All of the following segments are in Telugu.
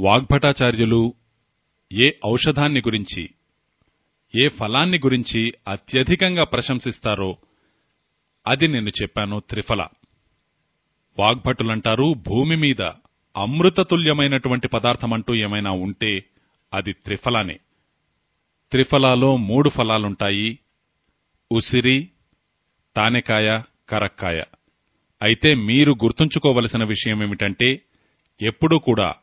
వాగ్భటాచార్యులు ఏ ఔషధాన్ని గురించి ఏ ఫలాన్ని గురించి అత్యధికంగా ప్రశంసిస్తారో అది నేను చెప్పాను త్రిఫల. వాగ్భటులంటారు భూమి మీద అమృతతుల్యమైనటువంటి పదార్థమంటూ ఏమైనా ఉంటే అది త్రిఫలానే. త్రిఫలాలో మూడు ఫలాలుంటాయి. ఉసిరి తానెకాయ కరక్కాయ. అయితే మీరు గుర్తుంచుకోవలసిన విషయమేమిటంటే ఎప్పుడూ కూడా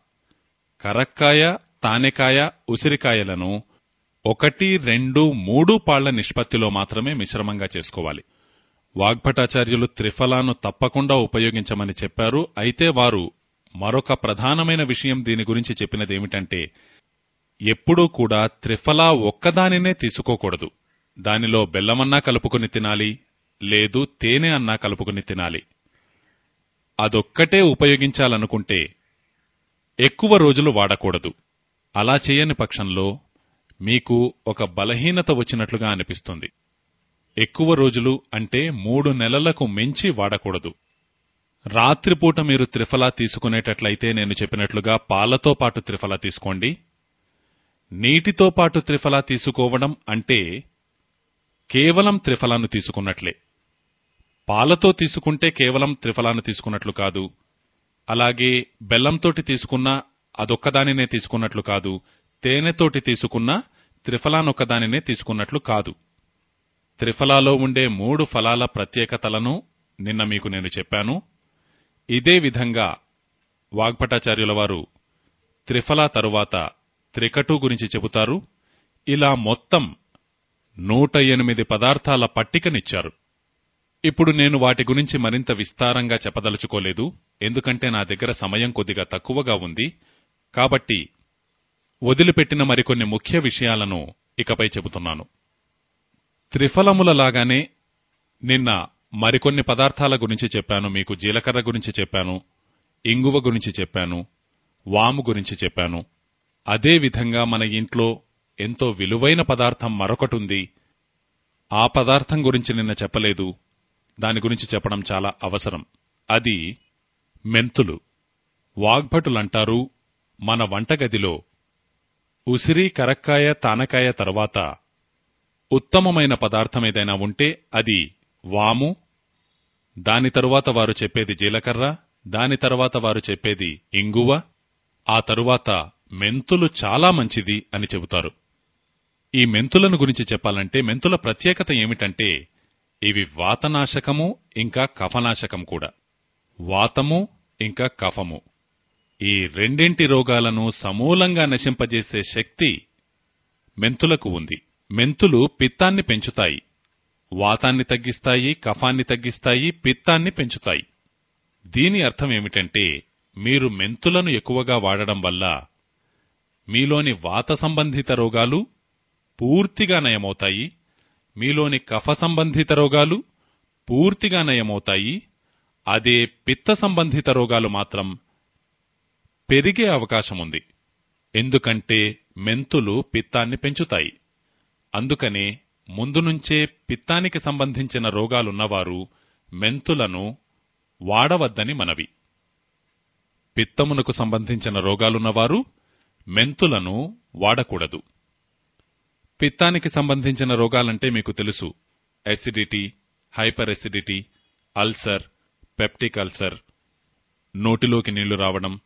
కరక్కాయ తానెకాయ ఉసిరికాయలను ఒకటి రెండు మూడు పాళ్ళ నిష్పత్తిలో మాత్రమే మిశ్రమంగా చేసుకోవాలి. వాగ్భటాచార్యులు త్రిఫలాను తప్పకుండా ఉపయోగించమని చెప్పారు. అయితే వారు మరొక ప్రధానమైన విషయం దీని గురించి చెప్పినదేమిటంటే ఎప్పుడూ కూడా త్రిఫలా ఒక్కదానినే తీసుకోకూడదు. దానిలో బెల్లమన్నా కలుపుకుని తినాలి లేదు తేనె అన్నా కలుపుకుని తినాలి. అదొక్కటే ఉపయోగించాలనుకుంటే ఎక్కువ రోజులు వాడకూడదు. అలా చేయని పక్షంలో మీకు ఒక బలహీనత వచ్చినట్లుగా అనిపిస్తుంది. ఎక్కువ రోజులు అంటే మూడు నెలలకు మించి వాడకూడదు. రాత్రిపూట మీరు త్రిఫలా తీసుకునేటట్లయితే నేను చెప్పినట్లుగా పాలతో పాటు త్రిఫలా తీసుకోండి. నీటితో పాటు త్రిఫలా తీసుకోవడం అంటే కేవలం త్రిఫలాను తీసుకున్నట్లే. పాలతో తీసుకుంటే కేవలం త్రిఫలాను తీసుకున్నట్లు కాదు. అలాగే బెల్లంతోటి తీసుకున్నా అదొక్కదానినే తీసుకున్నట్లు కాదు తేనెతోటి తీసుకున్నా త్రిఫలానొక్కదానినే తీసుకున్నట్లు కాదు. త్రిఫలాలో ఉండే మూడు ఫలాల ప్రత్యేకతలను నిన్న మీకు నేను చెప్పాను. ఇదే విధంగా వాగ్భటాచార్యుల వారు త్రిఫలా తరువాత త్రికటు గురించి చెబుతారు. ఇలా మొత్తం నూట ఎనిమిది పదార్థాల పట్టికనిచ్చారు. ఇప్పుడు నేను వాటి గురించి మరింత విస్తారంగా చెప్పదలుచుకోలేదు ఎందుకంటే నా దగ్గర సమయం కొద్దిగా తక్కువగా ఉంది. కాబట్టి వదిలిపెట్టిన మరికొన్ని ముఖ్య విషయాలను ఇకపై చెబుతున్నాను. త్రిఫలములలాగానే నిన్న మరికొన్ని పదార్థాల గురించి చెప్పాను మీకు జీలకర్ర గురించి చెప్పాను ఇంగువ గురించి చెప్పాను వాము గురించి చెప్పాను. అదే విధంగా మన ఇంట్లో ఎంతో విలువైన పదార్థం మరొకటుంది ఆ పదార్థం గురించి నిన్న చెప్పలేదు. దాని గురించి చెప్పడం చాలా అవసరం. అది మెంతులు. వాగ్భటులంటారు మన వంటగదిలో ఉసిరి కరక్కాయ తానకాయ తర్వాత ఉత్తమమైన పదార్థమేదైనా ఉంటే అది వాము దాని తరువాత వారు చెప్పేది జీలకర్ర దాని తర్వాత వారు చెప్పేది ఇంగువ ఆ తరువాత మెంతులు చాలా మంచిది అని చెబుతారు. ఈ మెంతులను గురించి చెప్పాలంటే మెంతుల ప్రత్యేకత ఏమిటంటే ఇవి వాతనాశకము ఇంకా కఫనాశకం కూడా. వాతము ఇంకా కఫము. ఈ రెండింటి రోగాలను సమూలంగా నశింపజేసే శక్తి మెంతులకు ఉంది. మెంతులు పిత్తాన్ని పెంచుతాయి. వాతాన్ని తగ్గిస్తాయి కఫాన్ని తగ్గిస్తాయి పిత్తాన్ని పెంచుతాయి. దీని అర్థం ఏమిటంటే మీరు మెంతులను ఎక్కువగా వాడడం వల్ల మీలోని వాత సంబంధిత రోగాలు పూర్తిగా నయమవుతాయి మీలోని కఫ సంబంధిత రోగాలు పూర్తిగా నయమవుతాయి. అదే పిత్త సంబంధిత రోగాలు మాత్రం పెరిగే అవకాశముంది. ఎందుకంటే మెంతులు పిత్తాన్ని పెంచుతాయి. అందుకనే ముందు నుంచే పిత్తానికి సంబంధించిన రోగాలున్నవారు మెంతులను వాడవద్దని మనవి. పిత్తమునకు సంబంధించిన రోగాలున్నవారు మెంతులను వాడకూడదు. పిత్తానికి సంబంధించిన రోగాలంటే మీకు తెలుసు. Acidity hyperacidity ulcer peptic ulcer నోటిలోకి నీళ్ళు రావడం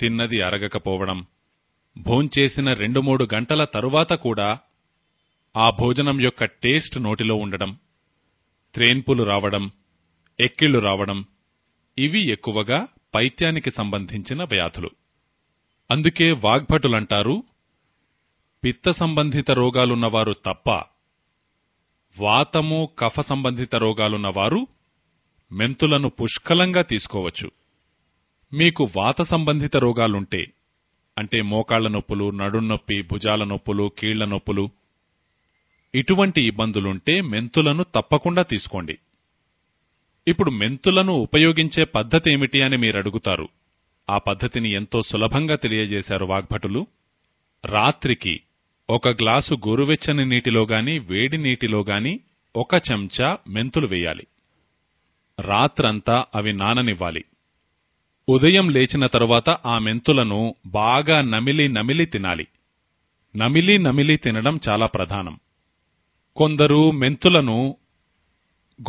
తిన్నది అరగకపోవడం భోంచేసిన రెండు మూడు గంటల తరువాత కూడా ఆ భోజనం యొక్క టేస్ట్ నోటిలో ఉండడం త్రేన్పులు రావడం ఎక్కిళ్ళు రావడం ఇవి ఎక్కువగా పైత్యానికి సంబంధించిన వ్యాధులు. అందుకే వాగ్భటులంటారు పిత్త సంబంధిత రోగాలున్నవారు తప్ప వాతము కఫ సంబంధిత రోగాలున్నవారు మెంతులను పుష్కలంగా తీసుకోవచ్చు. మీకు వాత సంబంధిత రోగాలుంటే అంటే మోకాళ్ళ నొప్పులు నడున్నొప్పి భుజాల నొప్పులు కీళ్ళ నొప్పులు ఇటువంటి ఇబ్బందులుంటే మెంతులను తప్పకుండా తీసుకోండి. ఇప్పుడు మెంతులను ఉపయోగించే పద్ధతి ఏమిటి అని మీరడుగుతారు. ఆ పద్ధతిని ఎంతో సులభంగా తెలియజేశారు వాగ్భటులు. రాత్రికి ఒక గ్లాసు గోరువెచ్చని నీటిలోగాని వేడి నీటిలోగాని ఒక చెంచా మెంతులు వేయాలి. రాత్రంతా అవి నాననివ్వాలి. ఉదయం లేచిన తరువాత ఆ మెంతులను బాగా నమిలి నమిలి తినాలి. నమిలి నమిలి తినడం చాలా ప్రధానం. కొందరు మెంతులను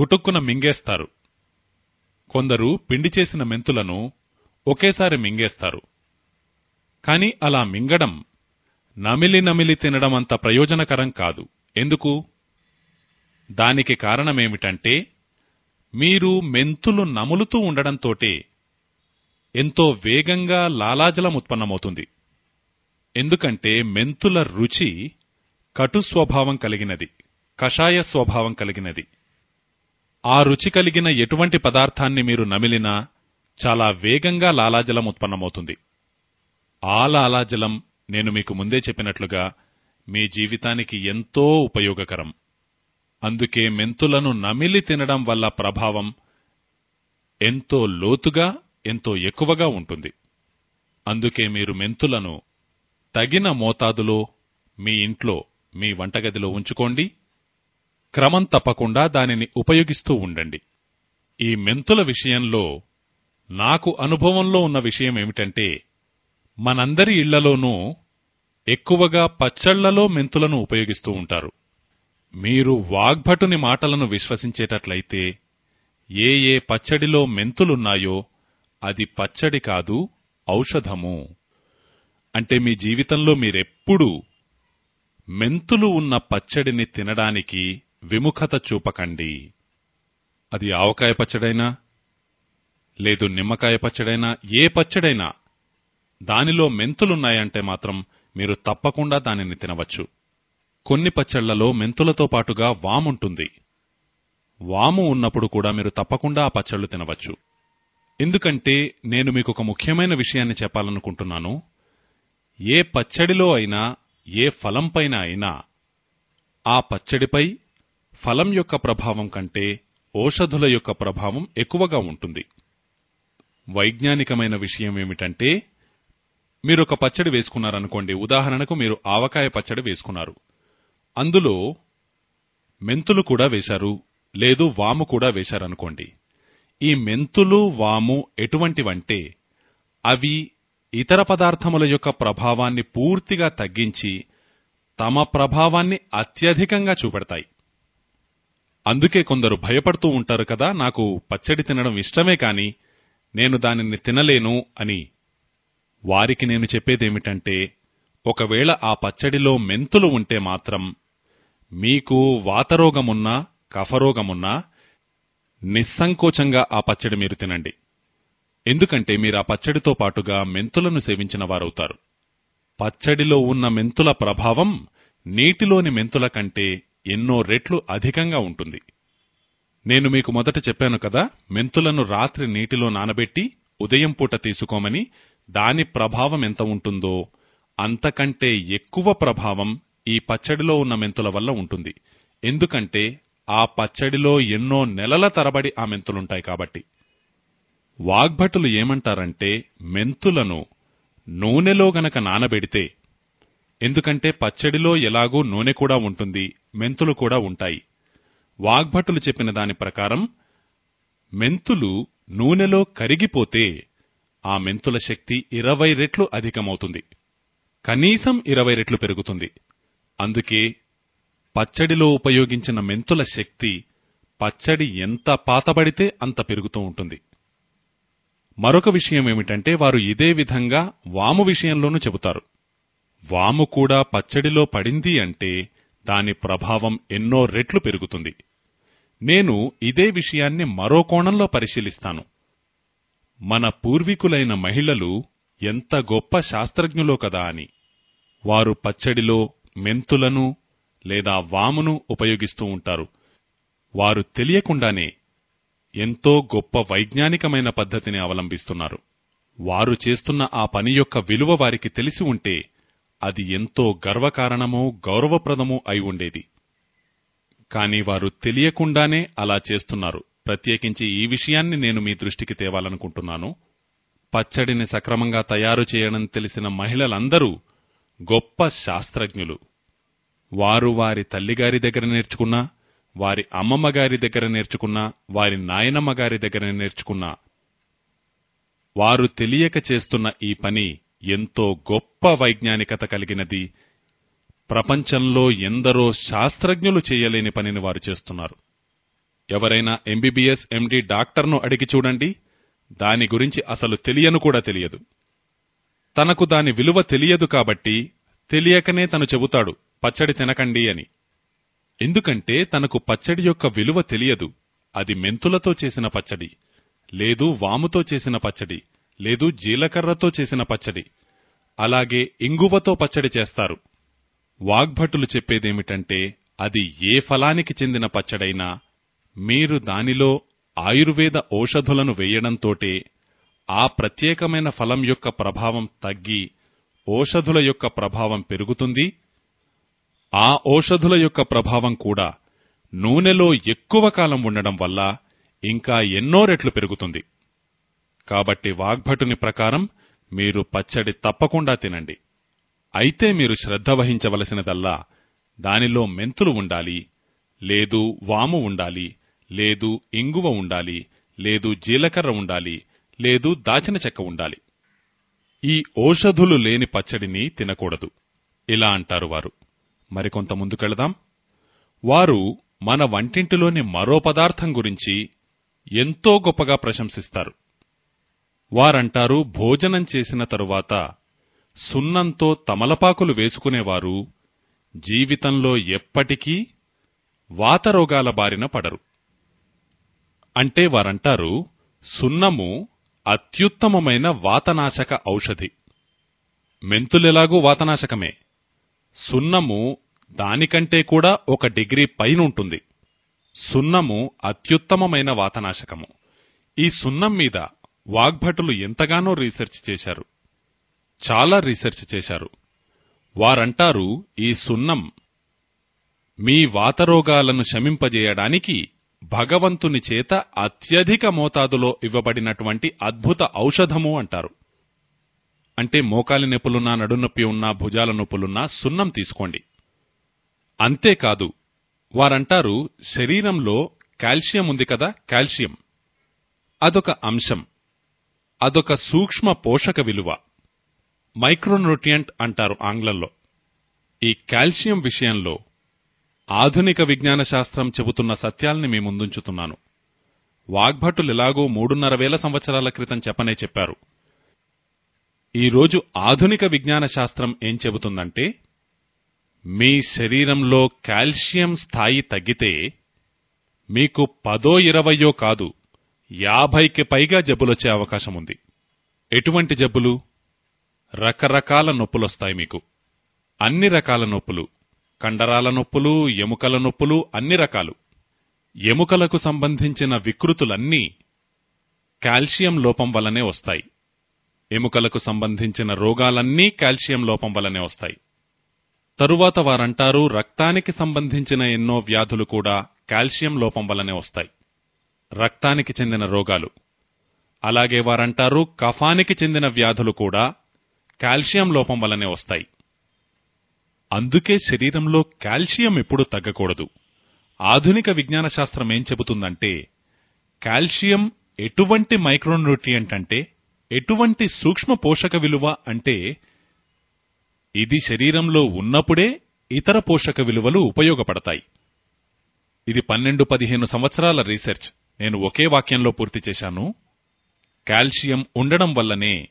గుటుక్కున మింగేస్తారు. కొందరు పిండి చేసిన మెంతులను ఒకేసారి మింగేస్తారు. కాని అలా మింగడం నమిలి నమిలి తినడం అంత ప్రయోజనకరం కాదు. ఎందుకు? దానికి కారణమేమిటంటే మీరు మెంతులు నములుతూ ఉండడంతోటే ఎంతో వేగంగా లాలాజలం ఉత్పన్నమవుతుంది. ఎందుకంటే మెంతుల రుచి కటు స్వభావం కలిగినది కషాయ స్వభావం కలిగినది. ఆ రుచి కలిగిన ఎటువంటి పదార్థాన్ని మీరు నమిలినా చాలా వేగంగా లాలాజలం ఉత్పన్నమవుతుంది. ఆ లాలాజలం నేను మీకు ముందే చెప్పినట్లుగా మీ జీవితానికి ఎంతో ఉపయోగకరం. అందుకే మెంతులను నమిలి తినడం వల్ల ప్రభావం ఎంతో లోతుగా ఎంతో ఎక్కువగా ఉంటుంది. అందుకే మీరు మెంతులను తగిన మోతాదులో మీ ఇంట్లో మీ వంటగదిలో ఉంచుకోండి. క్రమం తప్పకుండా దానిని ఉపయోగిస్తూ ఉండండి. ఈ మెంతుల విషయంలో నాకు అనుభవంలో ఉన్న విషయం ఏమిటంటే మనందరి ఇళ్ళలోనూ ఎక్కువగా పచ్చళ్ళలో మెంతులను ఉపయోగిస్తూ ఉంటారు. మీరు వాగ్భటుని మాటలను విశ్వసించేటట్లయితే ఏ ఏ పచ్చడిలో మెంతులున్నాయో అది పచ్చడి కాదు ఔషధము. అంటే మీ జీవితంలో మీరెప్పుడూ మెంతులు ఉన్న పచ్చడిని తినడానికి విముఖత చూపకండి. అది ఆవకాయ పచ్చడైనా లేదు నిమ్మకాయ పచ్చడైనా ఏ పచ్చడైనా దానిలో మెంతులున్నాయంటే మాత్రం మీరు తప్పకుండా దానిని తినవచ్చు. కొన్ని పచ్చళ్ళలో మెంతులతో పాటుగా వాముంటుంది. వాము ఉన్నప్పుడు కూడా మీరు తప్పకుండా ఆ పచ్చళ్ళు తినవచ్చు. ఎందుకంటే నేను మీకు ఒక ముఖ్యమైన విషయాన్ని చెప్పాలనుకుంటున్నాను. ఏ పచ్చడిలో అయినా ఏ ఫలంపైన అయినా ఆ పచ్చడిపై ఫలం యొక్క ప్రభావం కంటే ఓషధుల యొక్క ప్రభావం ఎక్కువగా ఉంటుంది. వైజ్ఞానికమైన విషయం ఏమిటంటే మీరొక పచ్చడి వేసుకున్నారనుకోండి ఉదాహరణకు మీరు ఆవకాయ పచ్చడి వేసుకున్నారు. అందులో మెంతులు కూడా వేశారు లేదు వాము కూడా వేశారనుకోండి. ఈ మెంతులు వాము ఎటువంటివంటే అవి ఇతర పదార్థముల యొక్క ప్రభావాన్ని పూర్తిగా తగ్గించి తమ ప్రభావాన్ని అత్యధికంగా చూపెడతాయి. అందుకే కొందరు భయపడుతూ ఉంటారు కదా నాకు పచ్చడి తినడం ఇష్టమే కాని నేను దానిని తినలేను అని వారికి నేను చెప్పేదేమిటంటే ఒకవేళ ఆ పచ్చడిలో మెంతులు ఉంటే మాత్రం మీకు వాతరోగమున్నా కఫరోగమున్నా నిస్సంకోచంగా ఆ పచ్చడి మీరు తినండి. ఎందుకంటే మీరు ఆ పచ్చడితో పాటుగా మెంతులను సేవించిన వారవుతారు. పచ్చడిలో ఉన్న మెంతుల ప్రభావం నీటిలోని మెంతుల కంటే ఎన్నో రెట్లు అధికంగా ఉంటుంది. నేను మీకు మొదట చెప్పాను కదా మెంతులను రాత్రి నీటిలో నానబెట్టి ఉదయం పూట తీసుకోమని దాని ప్రభావం ఎంత ఉంటుందో అంతకంటే ఎక్కువ ప్రభావం ఈ పచ్చడిలో ఉన్న మెంతుల వల్ల ఉంటుంది. ఎందుకంటే ఆ పచ్చడిలో ఎన్నో నెలల తరబడి ఆ మెంతులుంటాయి కాబట్టి. వాగ్భటులు ఏమంటారంటే మెంతులను నూనెలో గనక నానబెడితే ఎందుకంటే పచ్చడిలో ఎలాగూ నూనె కూడా ఉంటుంది మెంతులు కూడా ఉంటాయి. వాగ్భటులు చెప్పిన దాని ప్రకారం మెంతులు నూనెలో కరిగిపోతే ఆ మెంతుల శక్తి ఇరవై రెట్లు అధికమవుతుంది. కనీసం ఇరవై రెట్లు పెరుగుతుంది. అందుకే పచ్చడిలో ఉపయోగించిన మెంతుల శక్తి పచ్చడి ఎంత పాతబడితే అంత పెరుగుతూ ఉంటుంది. మరొక విషయమేమిటంటే వారు ఇదే విధంగా వాము విషయంలోనూ చెబుతారు. వాము కూడా పచ్చడిలో పడింది అంటే దాని ప్రభావం ఎన్నో రెట్లు పెరుగుతుంది. నేను ఇదే విషయాన్ని మరో కోణంలో పరిశీలిస్తాను. మన పూర్వీకులైన మహిళలు ఎంత గొప్ప శాస్త్రజ్ఞులో కదా అని. వారు పచ్చడిలో మెంతులను లేదా వామును ఉపయోగిస్తూ ఉంటారు. వారు తెలియకుండానే ఎంతో గొప్ప వైజ్ఞానికమైన పద్ధతిని అవలంబిస్తున్నారు. వారు చేస్తున్న ఆ పని యొక్క విలువ వారికి తెలిసి ఉంటే అది ఎంతో గర్వకారణమో గౌరవప్రదమో అయి ఉండేది. కాని వారు తెలియకుండానే అలా చేస్తున్నారు. ప్రత్యేకించి ఈ విషయాన్ని నేను మీ దృష్టికి తేవాలనుకుంటున్నాను. పచ్చడిని సక్రమంగా తయారు చేయడం తెలిసిన మహిళలందరూ గొప్ప శాస్త్రజ్ఞులు. వారు వారి తల్లిగారి దగ్గర నేర్చుకున్నా వారి అమ్మమ్మ గారి దగ్గర నేర్చుకున్నా వారి నాయనమ్మ గారి దగ్గర నేర్చుకున్నా వారు తెలియక చేస్తున్న ఈ పని ఎంతో గొప్ప వైజ్ఞానికత కలిగినది. ప్రపంచంలో ఎందరో శాస్త్రజ్ఞులు చేయలేని పనిని వారు చేస్తున్నారు. ఎవరైనా ఎంబీబీఎస్ ఎండి డాక్టర్ను అడిగి చూడండి. దాని గురించి అసలు తెలియను కూడా తెలియదు. తనకు దాని విలువ తెలియదు కాబట్టి తెలియకనే తను చెబుతాడు పచ్చడి తినకండి అని. ఎందుకంటే తనకు పచ్చడి యొక్క విలువ తెలియదు. అది మెంతులతో చేసిన పచ్చడి లేదు వాముతో చేసిన పచ్చడి లేదు జీలకర్రతో చేసిన పచ్చడి అలాగే ఇంగువతో పచ్చడి చేస్తారు. వాగ్భటులు చెప్పేదేమిటంటే అది ఏ ఫలానికి చెందిన పచ్చడైనా మీరు దానిలో ఆయుర్వేద ఔషధులను వేయడంతోటే ఆ ప్రత్యేకమైన ఫలం యొక్క ప్రభావం తగ్గి ఓషధుల యొక్క ప్రభావం పెరుగుతుంది. ఆ ఔషధుల యొక్క ప్రభావం కూడా నూనెలో ఎక్కువ కాలం ఉండడం వల్ల ఇంకా ఎన్నో రెట్లు పెరుగుతుంది. కాబట్టి వాగ్భటుని ప్రకారం మీరు పచ్చడి తప్పకుండా తినండి. అయితే మీరు శ్రద్ధ వహించవలసినదల్లా దానిలో మెంతులు ఉండాలి లేదు వాము ఉండాలి లేదు ఇంగువ ఉండాలి లేదు జీలకర్ర ఉండాలి లేదు దాచిన చెక్క ఉండాలి. ఈ ఓషధులు లేని పచ్చడిని తినకూడదు. ఇలా అంటారు వారు. మరికొంత ముందుకెళదాం. వారు మన వంటింటిలోని మరో పదార్థం గురించి ఎంతో గొప్పగా ప్రశంసిస్తారు. వారంటారు భోజనం చేసిన తరువాత సున్నంతో తమలపాకులు వేసుకునేవారు జీవితంలో ఎప్పటికీ వాతరోగాల బారిన పడరు. అంటే వారంటారు సున్నము అత్యుత్తమమైన వాతనాశక ఔషధి. మెంతులెలాగూ వాతనాశకమే. సున్నము దానికంటే కూడా ఒక డిగ్రీ పైనుంటుంది. సున్నము అత్యుత్తమమైన వాతనాశకము. ఈ సున్నం మీద వాగ్భటులు ఎంతగానో రీసెర్చ్ చేశారు. చాలా రీసెర్చ్ చేశారు. వారంటారు ఈ సున్నం మీ వాతరోగాలను శమింపజేయడానికి భగవంతుని చేత అత్యధిక మోతాదులో ఇవ్వబడినటువంటి అద్భుత ఔషధము అంటారు. అంటే మోకాలి నొప్పులున్నా నడునొప్పి ఉన్నా భుజాల నొప్పులున్నా సున్నం తీసుకోండి. అంతేకాదు వారంటారు శరీరంలో కాల్షియం ఉంది కదా కాల్షియం. అదొక అంశం. అదొక సూక్ష్మ పోషక విలువ. మైక్రోన్యూట్రియంట్ అంటారు ఆంగ్లంలో. ఈ కాల్షియం విషయంలో ఆధునిక విజ్ఞాన శాస్త్రం చెబుతున్న సత్యాల్ని మీ ముందుంచుతున్నాను. వాగ్భటులెలాగో మూడున్నర వేల సంవత్సరాల క్రితం చెప్పనే చెప్పారు. ఈరోజు ఆధునిక విజ్ఞాన శాస్త్రం ఏం చెబుతుందంటే మీ శరీరంలో కాల్షియం స్థాయి తగ్గితే మీకు పదో ఇరవయో కాదు యాభైకి పైగా జబ్బులొచ్చే అవకాశం ఉంది ఎటువంటి జబ్బులు? రకరకాల నొప్పులొస్తాయి మీకు. అన్ని రకాల నొప్పులు. కండరాల నొప్పులు ఎముకల నొప్పులు అన్ని రకాలు. ఎముకలకు సంబంధించిన వికృతులన్నీ కాల్షియం లోపం వల్లనే వస్తాయి. ఎముకలకు సంబంధించిన రోగాలన్నీ కాల్షియం లోపం వల్లనే వస్తాయి. తరువాత వారంటారు రక్తానికి సంబంధించిన ఎన్నో వ్యాధులు కూడా కాల్షియం లోపం వల్లనే వస్తాయి. రక్తానికి చెందిన రోగాలు. అలాగే వారంటారు కఫానికి చెందిన వ్యాధులు కూడా కాల్షియం లోపం వల్లనే వస్తాయి. అందుకే శరీరంలో కాల్షియం ఎప్పుడూ తగ్గకూడదు. ఆధునిక విజ్ఞాన శాస్త్రం ఏం చెబుతుందంటే కాల్షియం ఎటువంటి మైక్రోన్యూట్రియంట్ అంటే ఎటువంటి సూక్ష్మ పోషక విలువ అంటే ఇది శరీరంలో ఉన్నప్పుడే ఇతర పోషక విలువలు ఉపయోగపడతాయి. ఇది పన్నెండు పదిహేను సంవత్సరాల రీసెర్చ్. నేను ఒకే వాక్యంలో పూర్తి చేశాను. కాల్షియం ఉండడం వల్లనే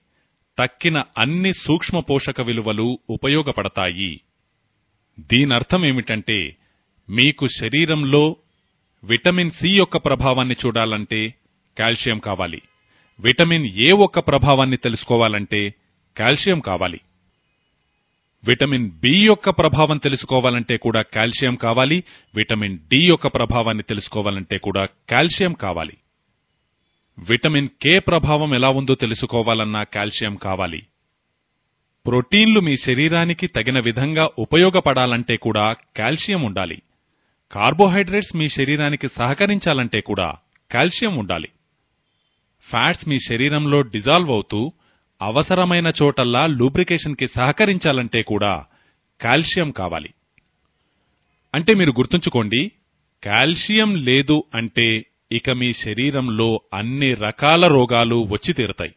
తక్కిన అన్ని సూక్ష్మ పోషక విలువలు ఉపయోగపడతాయి. దీనర్థమేమిటంటే మీకు శరీరంలో విటమిన్ సి యొక్క ప్రభావాన్ని చూడాలంటే కాల్షియం కావాలి. విటమిన్ ఏ యొక్క ప్రభావాన్ని తెలుసుకోవాలంటే కాల్షియం కావాలి. విటమిన్ బి యొక్క ప్రభావం తెలుసుకోవాలంటే కూడా కాల్షియం కావాలి. విటమిన్ డి యొక్క ప్రభావాన్ని తెలుసుకోవాలంటే కూడా కాల్షియం కావాలి. విటమిన్ కే ప్రభావం ఎలా ఉందో తెలుసుకోవాలన్నా కాల్షియం కావాలి. ప్రోటీన్లు మీ శరీరానికి తగిన విధంగా ఉపయోగపడాలంటే కూడా కాల్షియం ఉండాలి. కార్బోహైడ్రేట్స్ మీ శరీరానికి సహకరించాలంటే కూడా కాల్షియం ఉండాలి. ఫ్యాట్స్ మీ శరీరంలో డిజాల్వ్ అవుతూ అవసరమైన చోటల్లా లూబ్రికేషన్కి సహకరించాలంటే కూడా కాల్షియం కావాలి. అంటే మీరు గుర్తుంచుకోండి కాల్షియం లేదు అంటే ఇక మీ శరీరంలో అన్ని రకాల రోగాలు వచ్చి తీరుతాయి.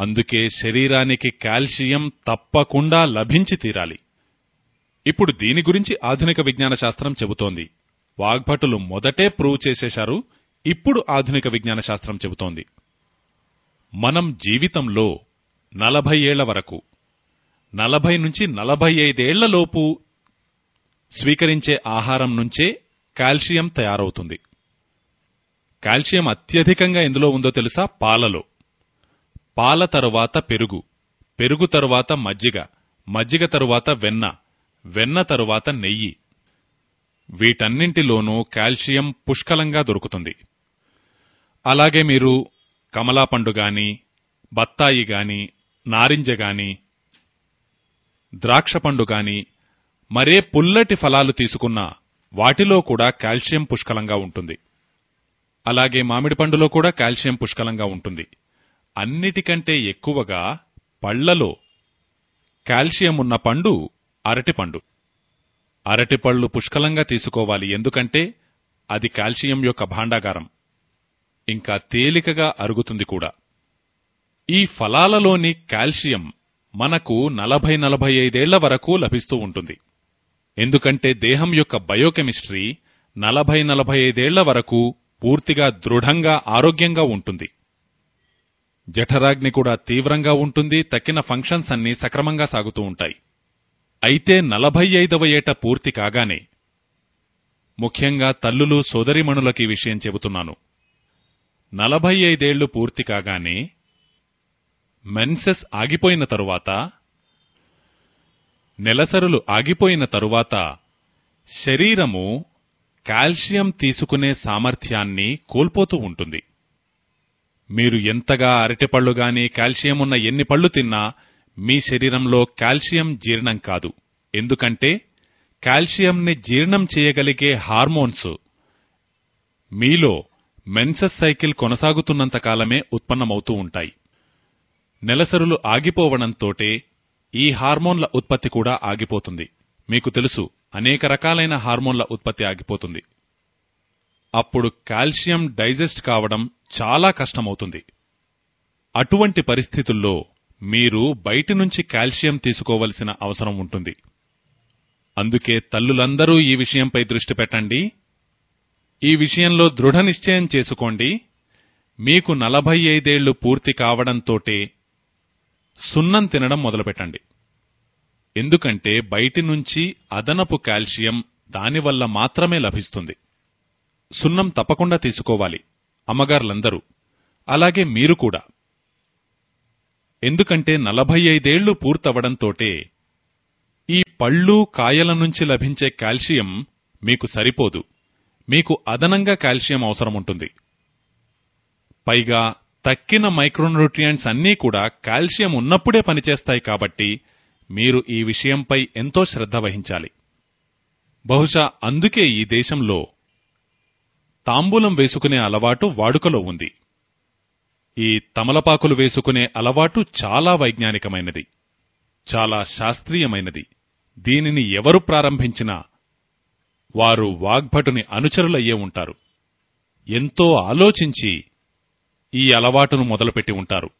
అందుకే శరీరానికి కాల్షియం తప్పకుండా లభించి తీరాలి. ఇప్పుడు దీని గురించి ఆధునిక విజ్ఞాన శాస్త్రం చెబుతోంది. వాగ్భటులు మొదటే ప్రూవ్ చేసేశారు ఇప్పుడు ఆధునిక విజ్ఞాన శాస్త్రం చెబుతోంది. మనం జీవితంలో నలభై ఏళ్ళ వరకు నలభై నుంచి నలభై ఐదేళ్ళలోపు స్వీకరించే ఆహారం నుంచే కాల్షియం తయారవుతుంది. కాల్షియం అత్యధికంగా ఎందులో ఉందో తెలుసా? పాలలో. పాల తరువాత పెరుగు పెరుగు తరువాత మజ్జిగ మజ్జిగ తరువాత వెన్న వెన్న తరువాత నెయ్యి. వీటన్నింటిలోనూ కాల్షియం పుష్కలంగా దొరుకుతుంది. అలాగే మీరు కమలా పండు గాని బత్తాయి గాని నారింజ గాని ద్రాక్షపండు గాని మరే పుల్లటి ఫలాలు తీసుకున్నా వాటిలో కూడా కాల్షియం పుష్కలంగా ఉంటుంది. అలాగే మామిడి పండులో కూడా కాల్షియం పుష్కలంగా ఉంటుంది. అన్నిటికంటే ఎక్కువగా పళ్ళలో కాల్షియం ఉన్న పండు అరటిపండు. అరటిపళ్ళు పుష్కలంగా తీసుకోవాలి. ఎందుకంటే అది కాల్షియం యొక్క భాండాగారం. ఇంకా తేలికగా అరుగుతుంది కూడా. ఈ ఫలాలలోని కాల్షియం మనకు నలభై నలభై ఐదేళ్ళ వరకు లభిస్తూ ఉంటుంది. ఎందుకంటే దేహం యొక్క బయోకెమిస్ట్రీ నలభై నలభై ఐదేళ్ళ వరకు పూర్తిగా దృఢంగా ఆరోగ్యంగా ఉంటుంది. జఠరాగ్ని కూడా తీవ్రంగా ఉంటుంది తక్కిన ఫంక్షన్స్ అన్నీ సక్రమంగా సాగుతూ ఉంటాయి. అయితే నలభై ఐదవ ఏట పూర్తి కాగానే ముఖ్యంగా తల్లులు సోదరిమణులకి విషయం చెబుతున్నాను. నలభై ఐదేళ్ళు పూర్తి కాగానే మెన్సెస్ ఆగిపోయిన తరువాత నెలసరులు ఆగిపోయిన తరువాత శరీరము కాల్షియం తీసుకునే సామర్థ్యాన్ని కోల్పోతూ ఉంటుంది. మీరు ఎంతగా అరటిపళ్ళు గాని కాల్షియం ఉన్న ఎన్ని పళ్ళు తిన్నా మీ శరీరంలో కాల్షియం జీర్ణం కాదు. ఎందుకంటే కాల్షియంని జీర్ణం చేయగలిగే హార్మోన్స్ మీలో మెన్సెస్ సైకిల్ కొనసాగుతున్నంత కాలమే ఉత్పన్నమవుతూ ఉంటాయి. నెలసరులు ఆగిపోవడంతోటే ఈ హార్మోన్ల ఉత్పత్తి కూడా ఆగిపోతుంది. మీకు తెలుసు అనేక రకాలైన హార్మోన్ల ఉత్పత్తి ఆగిపోతుంది. అప్పుడు కాల్షియం డైజెస్ట్ కావడం చాలా కష్టమవుతుంది. అటువంటి పరిస్థితుల్లో మీరు బయటి నుంచి కాల్షియం తీసుకోవలసిన అవసరం ఉంటుంది. అందుకే తల్లులందరూ ఈ విషయంపై దృష్టి పెట్టండి. ఈ విషయంలో దృఢ నిశ్చయం చేసుకోండి. మీకు నలభై ఐదేళ్ళు పూర్తి కావడంతోటే సున్నం తినడం మొదలుపెట్టండి. ఎందుకంటే బయటి నుంచి అదనపు కాల్షియం దానివల్ల మాత్రమే లభిస్తుంది. సున్నం తప్పకుండా తీసుకోవాలి. అమ్మగార్లందరూ. అలాగే మీరు కూడా. ఎందుకంటే నలభై ఐదేళ్ళు పూర్తవడంతోటే ఈ పళ్ళు కాయల నుంచి లభించే కాల్షియం మీకు సరిపోదు. మీకు అదనంగా కాల్షియం అవసరముంటుంది. పైగా తక్కిన మైక్రోన్యూట్రియంట్స్ అన్నీ కూడా కాల్షియం ఉన్నప్పుడే పనిచేస్తాయి కాబట్టి మీరు ఈ విషయంపై ఎంతో శ్రద్ధ వహించాలి. బహుశా అందుకే ఈ దేశంలో తాంబూలం వేసుకునే అలవాటు వాడుకలో ఉంది. ఈ తమలపాకులు వేసుకునే అలవాటు చాలా వైజ్ఞానికమైనది. చాలా శాస్త్రీయమైనది. దీనిని ఎవరు ప్రారంభించినా వారు వాగ్భటుని అనుచరులయ్యే ఉంటారు. ఎంతో ఆలోచించి ఈ అలవాటును మొదలుపెట్టి ఉంటారు.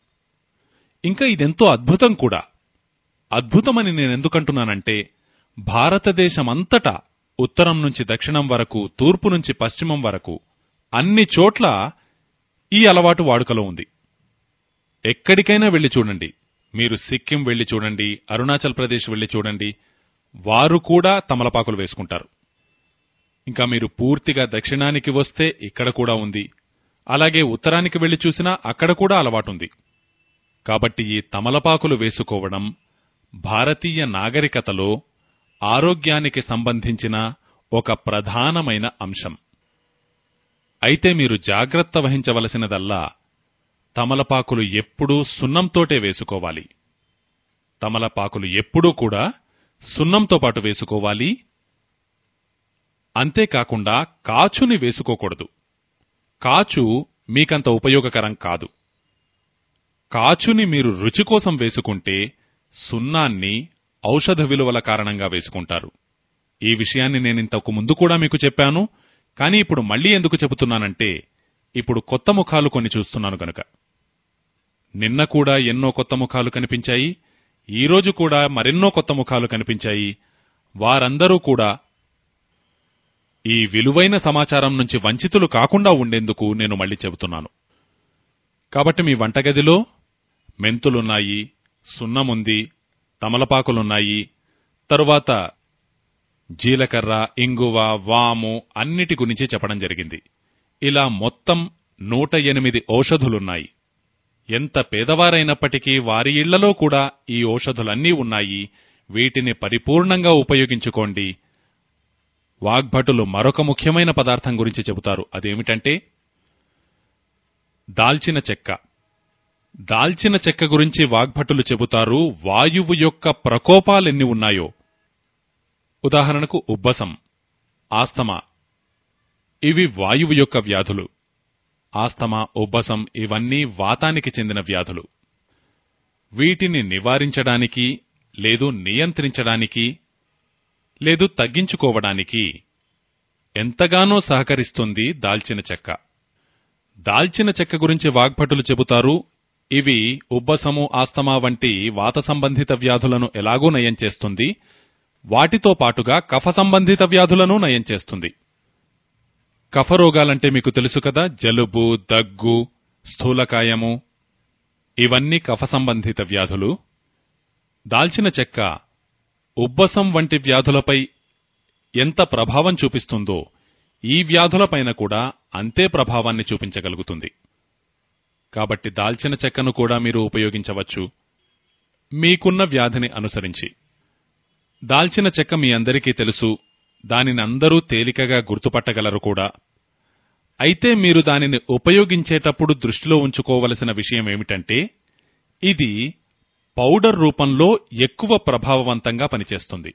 ఇంకా ఇదెంతో అద్భుతం కూడా. అద్భుతమని నేనెందుకంటున్నానంటే భారతదేశమంతటా ఉత్తరం నుంచి దక్షిణం వరకు తూర్పు నుంచి పశ్చిమం వరకు అన్ని చోట్ల ఈ అలవాటు వాడుకలో ఉంది. ఎక్కడికైనా వెళ్ళి చూడండి. మీరు సిక్కిం వెళ్ళి చూడండి అరుణాచల్ ప్రదేశ్ వెళ్ళి చూడండి. వారు కూడా తమలపాకులు వేసుకుంటారు. ఇంకా మీరు పూర్తిగా దక్షిణానికి వస్తే ఇక్కడ కూడా ఉంది. అలాగే ఉత్తరానికి వెళ్ళి చూసినా అక్కడ కూడా అలవాటుంది కాబట్టి ఈ తమలపాకులు వేసుకోవడం భారతీయ నాగరికతలో ఆరోగ్యానికి సంబంధించిన ఒక ప్రధానమైన అంశం. అయితే మీరు జాగ్రత్త వహించవలసినదల్లా తమలపాకులు ఎప్పుడూ సున్నంతోటే వేసుకోవాలి. తమలపాకులు ఎప్పుడూ కూడా సున్నంతో పాటు వేసుకోవాలి. అంతేకాకుండా కాచుని వేసుకోకూడదు. కాచు మీకంత ఉపయోగకరం కాదు. కాచుని మీరు రుచి కోసం వేసుకుంటే సున్నాన్ని ఔషధ విలువల కారణంగా వేసుకుంటారు. ఈ విషయాన్ని నేనింతకు ముందు కూడా మీకు చెప్పాను కానీ ఇప్పుడు మళ్ళీ ఎందుకు చెబుతున్నానంటే ఇప్పుడు కొత్త ముఖాలు కొన్ని చూస్తున్నాను గనుక. నిన్న కూడా ఎన్నో కొత్త ముఖాలు కనిపించాయి ఈరోజు కూడా మరెన్నో కొత్త ముఖాలు కనిపించాయి. వారందరూ కూడా ఈ విలువైన సమాచారం నుంచి వంచితులు కాకుండా ఉండేందుకు నేను మళ్ళీ చెబుతున్నాను. కాబట్టి మీ వంటగదిలో మెంతులున్నాయి సున్నముంది తమలపాకులున్నాయి. తరువాత జీలకర్ర ఇంగువ వాము అన్నిటి గురించి చెప్పడం జరిగింది. ఇలా మొత్తం నూట ఎనిమిది ఔషధులున్నాయి. ఎంత పేదవారైనప్పటికీ వారి ఇళ్ళలో కూడా ఈ ఔషధులన్నీ ఉన్నాయి. వీటిని పరిపూర్ణంగా ఉపయోగించుకోండి. వాగ్భటులు మరొక ముఖ్యమైన పదార్థం గురించి చెబుతారు. అదేమిటంటే దాల్చిన చెక్క. దాల్చిన చెక్క గురించి వాగ్భటులు చెబుతారు వాయువు యొక్క ప్రకోపాలెన్ని ఉన్నాయో. ఉదాహరణకు ఉబ్బసం ఆస్తమా. ఇవి వాయువు యొక్క వ్యాధులు. ఆస్తమా ఉబ్బసం ఇవన్నీ వాతానికి చెందిన వ్యాధులు. వీటిని నివారించడానికి లేదు నియంత్రించడానికి లేదు తగ్గించుకోవడానికి ఎంతగానో సహకరిస్తుంది దాల్చిన చెక్క. దాల్చిన చెక్క గురించి వాగ్భటులు చెబుతారు ఇవి ఉబ్బసము ఆస్తమా వంటి వాత సంబంధిత వ్యాధులను ఎలాగూ నయం చేస్తుంది. వాటితో పాటుగా కఫ సంబంధిత వ్యాధులను నయం చేస్తుంది. కఫరోగాలంటే మీకు తెలుసు కదా జలుబు దగ్గు స్థూలకాయము. ఇవన్నీ కఫ సంబంధిత వ్యాధులు. దాల్చిన చెక్క ఉబ్బసం వంటి వ్యాధులపై ఎంత ప్రభావం చూపిస్తుందో ఈ వ్యాధులపైన కూడా అంతే ప్రభావాన్ని చూపించగలుగుతుంది. కాబట్టి దాల్చిన చెక్కను కూడా మీరు ఉపయోగించవచ్చు. మీకున్న వ్యాధిని అనుసరించి. దాల్చిన చెక్క మీ అందరికీ తెలుసు దానిని అందరూ తేలికగా గుర్తుపట్టగలరు కూడా. అయితే మీరు దానిని ఉపయోగించేటప్పుడు దృష్టిలో ఉంచుకోవలసిన విషయం ఏమిటంటే ఇది పౌడర్ రూపంలో ఎక్కువ ప్రభావవంతంగా పనిచేస్తుంది.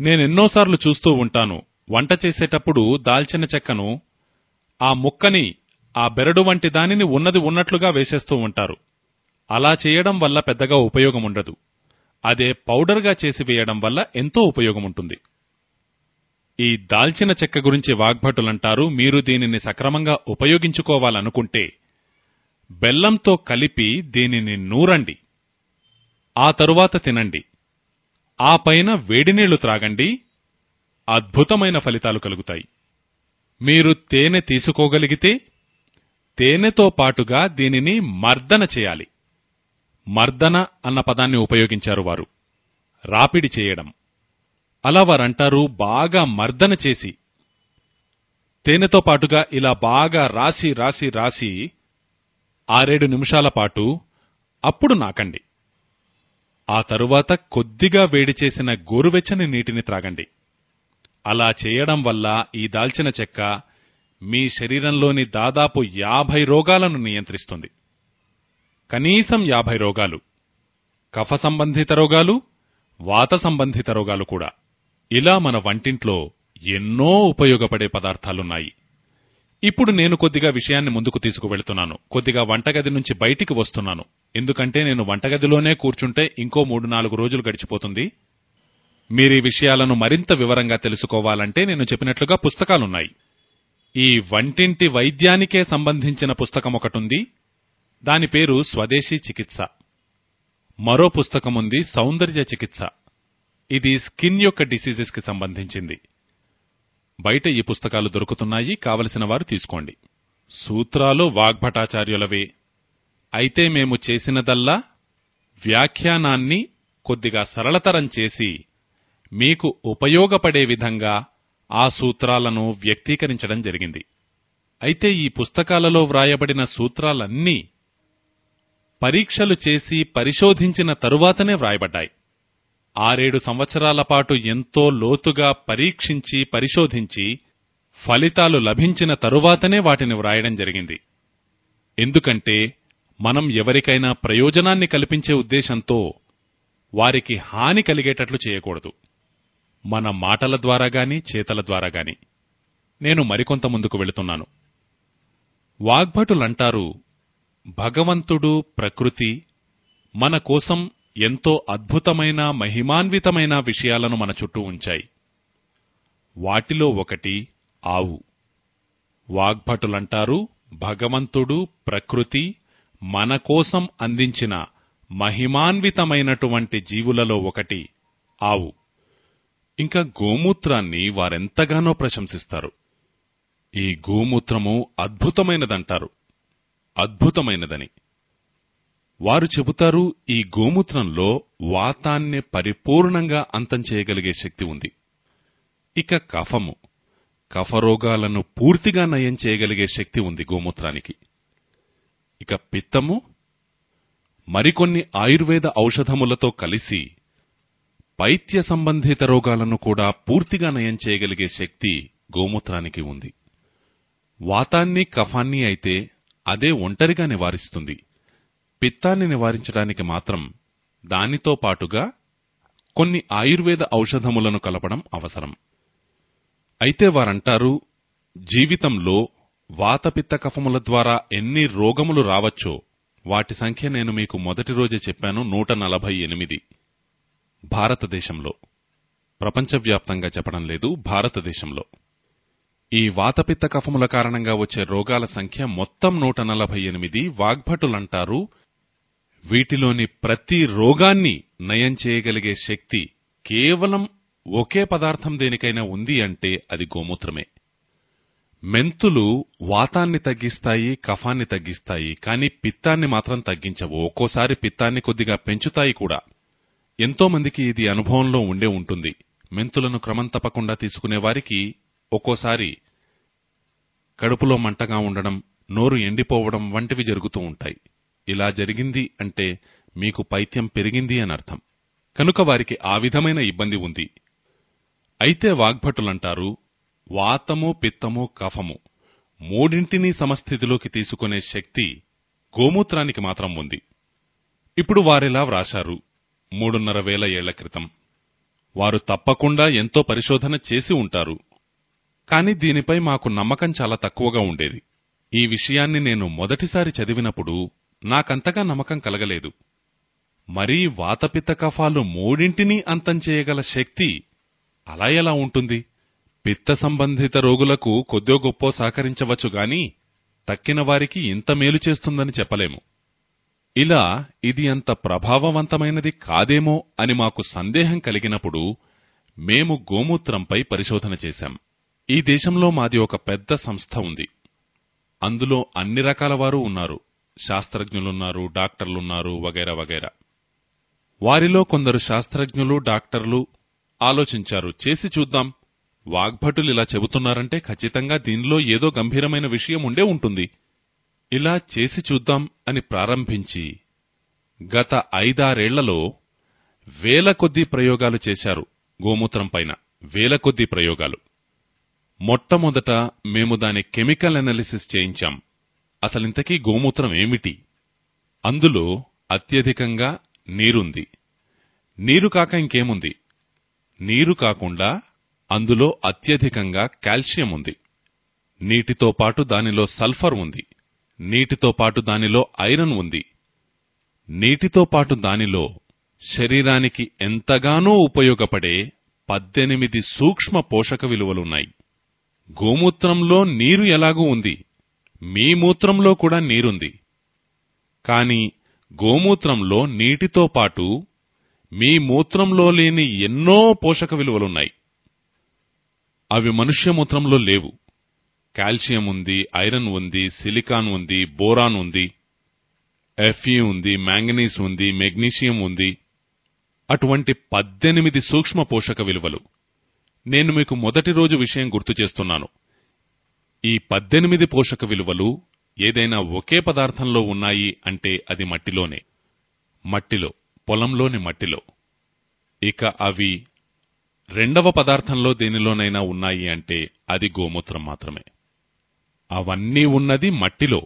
నేనెన్నోసార్లు చూస్తూ ఉంటాను వంట చేసేటప్పుడు దాల్చిన చెక్కను ఆ ముక్కని ఆ బెరడు వంటి దానిని ఉన్నది ఉన్నట్లుగా వేసేస్తూ ఉంటారు. అలా చేయడం వల్ల పెద్దగా ఉపయోగముండదు. అదే పౌడర్గా చేసి వేయడం వల్ల ఎంతో ఉపయోగముంటుంది. ఈ దాల్చిన చెక్క గురించి వాగ్భటులంటారు మీరు దీనిని సక్రమంగా ఉపయోగించుకోవాలనుకుంటే బెల్లంతో కలిపి దీనిని నూరండి. ఆ తరువాత తినండి. ఆ పైన వేడినీళ్ళు త్రాగండి. అద్భుతమైన ఫలితాలు కలుగుతాయి. మీరు తేనె తీసుకోగలిగితే తేనెతో పాటుగా దీనిని మర్దన చేయాలి. మర్దన అన్న పదాన్ని ఉపయోగించారు వారు. రాపిడి చేయడం. అలా వారంటారు బాగా మర్దన చేసి. తేనెతో పాటుగా ఇలా బాగా రాసి రాసి రాసి ఆరేడు నిమిషాల పాటు అప్పుడు నాకండి. ఆ తరువాత కొద్దిగా వేడి చేసిన గోరువెచ్చని నీటిని త్రాగండి. అలా చేయడం వల్ల ఈ దాల్చిన చెక్క మీ శరీరంలోని దాదాపు యాభై రోగాలను నియంత్రిస్తుంది. కనీసం యాభై రోగాలు. కఫ సంబంధిత రోగాలు వాత సంబంధిత రోగాలు కూడా. ఇలా మన వంటింట్లో ఎన్నో ఉపయోగపడే పదార్థాలున్నాయి. ఇప్పుడు నేను కొద్దిగా విషయాన్ని ముందుకు తీసుకువెళ్తున్నాను. కొద్దిగా వంటగది నుంచి బయటికి వస్తున్నాను. ఎందుకంటే నేను వంటగదిలోనే కూర్చుంటే ఇంకో మూడు నాలుగు రోజులు గడిచిపోతుంది. మీరీ విషయాలను మరింత వివరంగా తెలుసుకోవాలంటే నేను చెప్పినట్లుగా పుస్తకాలున్నాయి. ఈ వంటింటి వైద్యానికే సంబంధించిన పుస్తకం ఒకటుంది దాని పేరు స్వదేశీ చికిత్స. మరో పుస్తకముంది సౌందర్య చికిత్స. ఇది స్కిన్ యొక్క డిసీజెస్కి సంబంధించింది. బయట ఈ పుస్తకాలు దొరుకుతున్నాయి కావలసిన వారు తీసుకోండి. సూత్రాలు వాగ్భటాచార్యులవే. అయితే మేము చేసినదల్లా వ్యాఖ్యానాన్ని కొద్దిగా సరళతరం చేసి మీకు ఉపయోగపడే విధంగా ఆ సూత్రాలను వ్యక్తీకరించడం జరిగింది. అయితే ఈ పుస్తకాలలో వ్రాయబడిన సూత్రాలన్నీ పరీక్షలు చేసి పరిశోధించిన తరువాతనే వ్రాయబడ్డాయి. ఆరేడు సంవత్సరాల పాటు ఎంతో లోతుగా పరీక్షించి పరిశోధించి ఫలితాలు లభించిన తరువాతనే వాటిని వ్రాయడం జరిగింది. ఎందుకంటే మనం ఎవరికైనా ప్రయోజనాన్ని కల్పించే ఉద్దేశంతో వారికి హాని కలిగేటట్లు చేయకూడదు. మన మాటల ద్వారా గాని చేతల ద్వారా గాని. నేను మరికొంత ముందుకు వెళుతున్నాను. వాగ్భటులంటారు భగవంతుడు ప్రకృతి మన కోసం ఎంతో అద్భుతమైన మహిమాన్వితమైన విషయాలను మన చుట్టూ ఉంచాయి. వాటిలో ఒకటి ఆవు. వాగ్భటులంటారు భగవంతుడు ప్రకృతి మన కోసం అందించిన మహిమాన్వితమైనటువంటి జీవులలో ఒకటి ఆవు. ఇంకా గోమూత్రాన్ని వారెంతగానో ప్రశంసిస్తారు. ఈ గోమూత్రము అద్భుతమైనదంటారు. అద్భుతమైనదని. వారు చెబుతారు ఈ గోమూత్రంలో వాతాన్ని పరిపూర్ణంగా అంతం చేయగలిగే శక్తి ఉంది. ఇక కఫము. కఫరోగాలను పూర్తిగా నయం చేయగలిగే శక్తి ఉంది గోమూత్రానికి. ఇక పిత్తము. మరికొన్ని ఆయుర్వేద ఔషధములతో కలిసి పైత్య సంబంధిత రోగాలను కూడా పూర్తిగా నయం చేయగలిగే శక్తి గోమూత్రానికి ఉంది. వాతాన్ని కఫాన్ని అయితే అదే ఒంటరిగా నివారిస్తుంది. పిత్తాన్ని నివారించడానికి మాత్రం దానితో పాటుగా కొన్ని ఆయుర్వేద ఔషధములను కలపడం అవసరం. అయితే వారంటారు జీవితంలో వాతపిత్త కఫముల ద్వారా ఎన్ని రోగములు రావచ్చో వాటి సంఖ్య నేను మీకు మొదటి రోజే చెప్పాను నూట నలభై ఎనిమిది. భారతదేశంలో. ప్రపంచవ్యాప్తంగా చెప్పడం లేదు భారతదేశంలో. ఈ వాతపిత్త కఫముల కారణంగా వచ్చే రోగాల సంఖ్య మొత్తం నూట నలభై ఎనిమిది వాగ్భటులంటారు. వీటిలోని ప్రతి రోగాన్ని నయం చేయగలిగే శక్తి కేవలం ఒకే పదార్థం దేనికైనా ఉంది అంటే అది గోమూత్రమే. మెంతులు వాతాన్ని తగ్గిస్తాయి కఫాన్ని తగ్గిస్తాయి కానీ పిత్తాన్ని మాత్రం తగ్గించవు. ఒక్కోసారి పిత్తాన్ని కొద్దిగా పెంచుతాయి కూడా. ఎంతో మందికి ఇది అనుభవంలో ఉండే ఉంటుంది. మెంతులను క్రమం తప్పకుండా తీసుకునేవారికి ఒక్కోసారి కడుపులో మంటగా ఉండడం నోరు ఎండిపోవడం వంటివి జరుగుతూ ఉంటాయి. ఇలా జరిగింది అంటే మీకు పైత్యం పెరిగింది అని అర్థం. కనుక వారికి ఆ విధమైన ఇబ్బంది ఉంది. అయితే వాగ్భటులంటారు వాతము పిత్తము కఫము మూడింటినీ సమస్థితిలోకి తీసుకునే శక్తి గోమూత్రానికి మాత్రం ఉంది. ఇప్పుడు వారిలా వ్రాశారు? మూడున్నర వేల ఏళ్ళ క్రితం. వారు తప్పకుండా ఎంతో పరిశోధన చేసి ఉంటారు. కాని దీనిపై మాకు నమ్మకం చాలా తక్కువగా ఉండేది. ఈ విషయాన్ని నేను మొదటిసారి చదివినప్పుడు నాకంతగా నమ్మకం కలగలేదు. మరీ వాతపిత్త కఫాలు మూడింటినీ అంతం చేయగల శక్తి అలా ఎలా ఉంటుంది? పిత్త సంబంధిత రోగులకు కొద్దో గొప్పో సహకరించవచ్చు తక్కినవారికి తక్కిన వారికి ఇంత మేలు చేస్తుందని చెప్పలేము. ఇలా ఇది అంత ప్రభావవంతమైనది కాదేమో అని మాకు సందేహం కలిగినప్పుడు మేము గోమూత్రంపై పరిశోధన చేశాం. ఈ దేశంలో మాది ఒక పెద్ద సంస్థ ఉంది. అందులో అన్ని రకాల వారు ఉన్నారు. శాస్త్రజ్ఞులున్నారు డాక్టర్లున్నారు వగైరా వగైరా. వారిలో కొందరు శాస్త్రజ్ఞులు డాక్టర్లు ఆలోచించారు చేసి చూద్దాం. వాగ్భటులు ఇలా చెబుతున్నారంటే ఖచ్చితంగా దీనిలో ఏదో గంభీరమైన విషయం ఉండే ఉంటుంది. ఇలా చేసి చూద్దాం అని ప్రారంభించి గత ఐదారేళ్ళలో వేల కొద్దీ ప్రయోగాలు చేశారు గోమూత్రం పైన. వేల కొద్దీ ప్రయోగాలు. మొట్టమొదట మేము దాని కెమికల్ అనాలిసిస్ చేయించాం. అసలింతకీ గోమూత్రం ఏమిటి? అందులో అత్యధికంగా నీరుంది. నీరు కాక ఇంకేముంది? నీరు కాకుండా అందులో అత్యధికంగా కాల్షియం ఉంది. నీటితో పాటు దానిలో సల్ఫర్ ఉంది. నీటితో పాటు దానిలో ఐరన్ ఉంది. నీటితో పాటు దానిలో శరీరానికి ఎంతగానో ఉపయోగపడే పద్దెనిమిది సూక్ష్మ పోషక విలువలున్నాయి. గోమూత్రంలో నీరు ఎలాగూ ఉంది? మీ మూత్రంలో కూడా నీరుంది. కాని గోమూత్రంలో నీటితో పాటు మీ మూత్రంలో లేని ఎన్నో పోషక విలువలున్నాయి. అవి మనుష్య మూత్రంలో లేవు. కాల్షియం ఉంది ఐరన్ ఉంది సిలికాన్ ఉంది బోరాన్ ఉంది ఎఫ్ఈ ఉంది మ్యాంగనీస్ ఉంది మెగ్నీషియం ఉంది. అటువంటి పద్దెనిమిది సూక్ష్మ పోషక విలువలు నేను మీకు మొదటి రోజు విషయం గుర్తు చేస్తున్నాను. ఈ పద్దెనిమిది పోషక విలువలు ఏదైనా ఒకే పదార్థంలో ఉన్నాయి అంటే అది మట్టిలోనే. మట్టిలో పొలంలోని మట్టిలో. ఇక అవి రెండవ పదార్థంలో దేనిలోనైనా ఉన్నాయి అంటే అది గోమూత్రం మాత్రమే. అవన్నీ ఉన్నది మట్టిలో.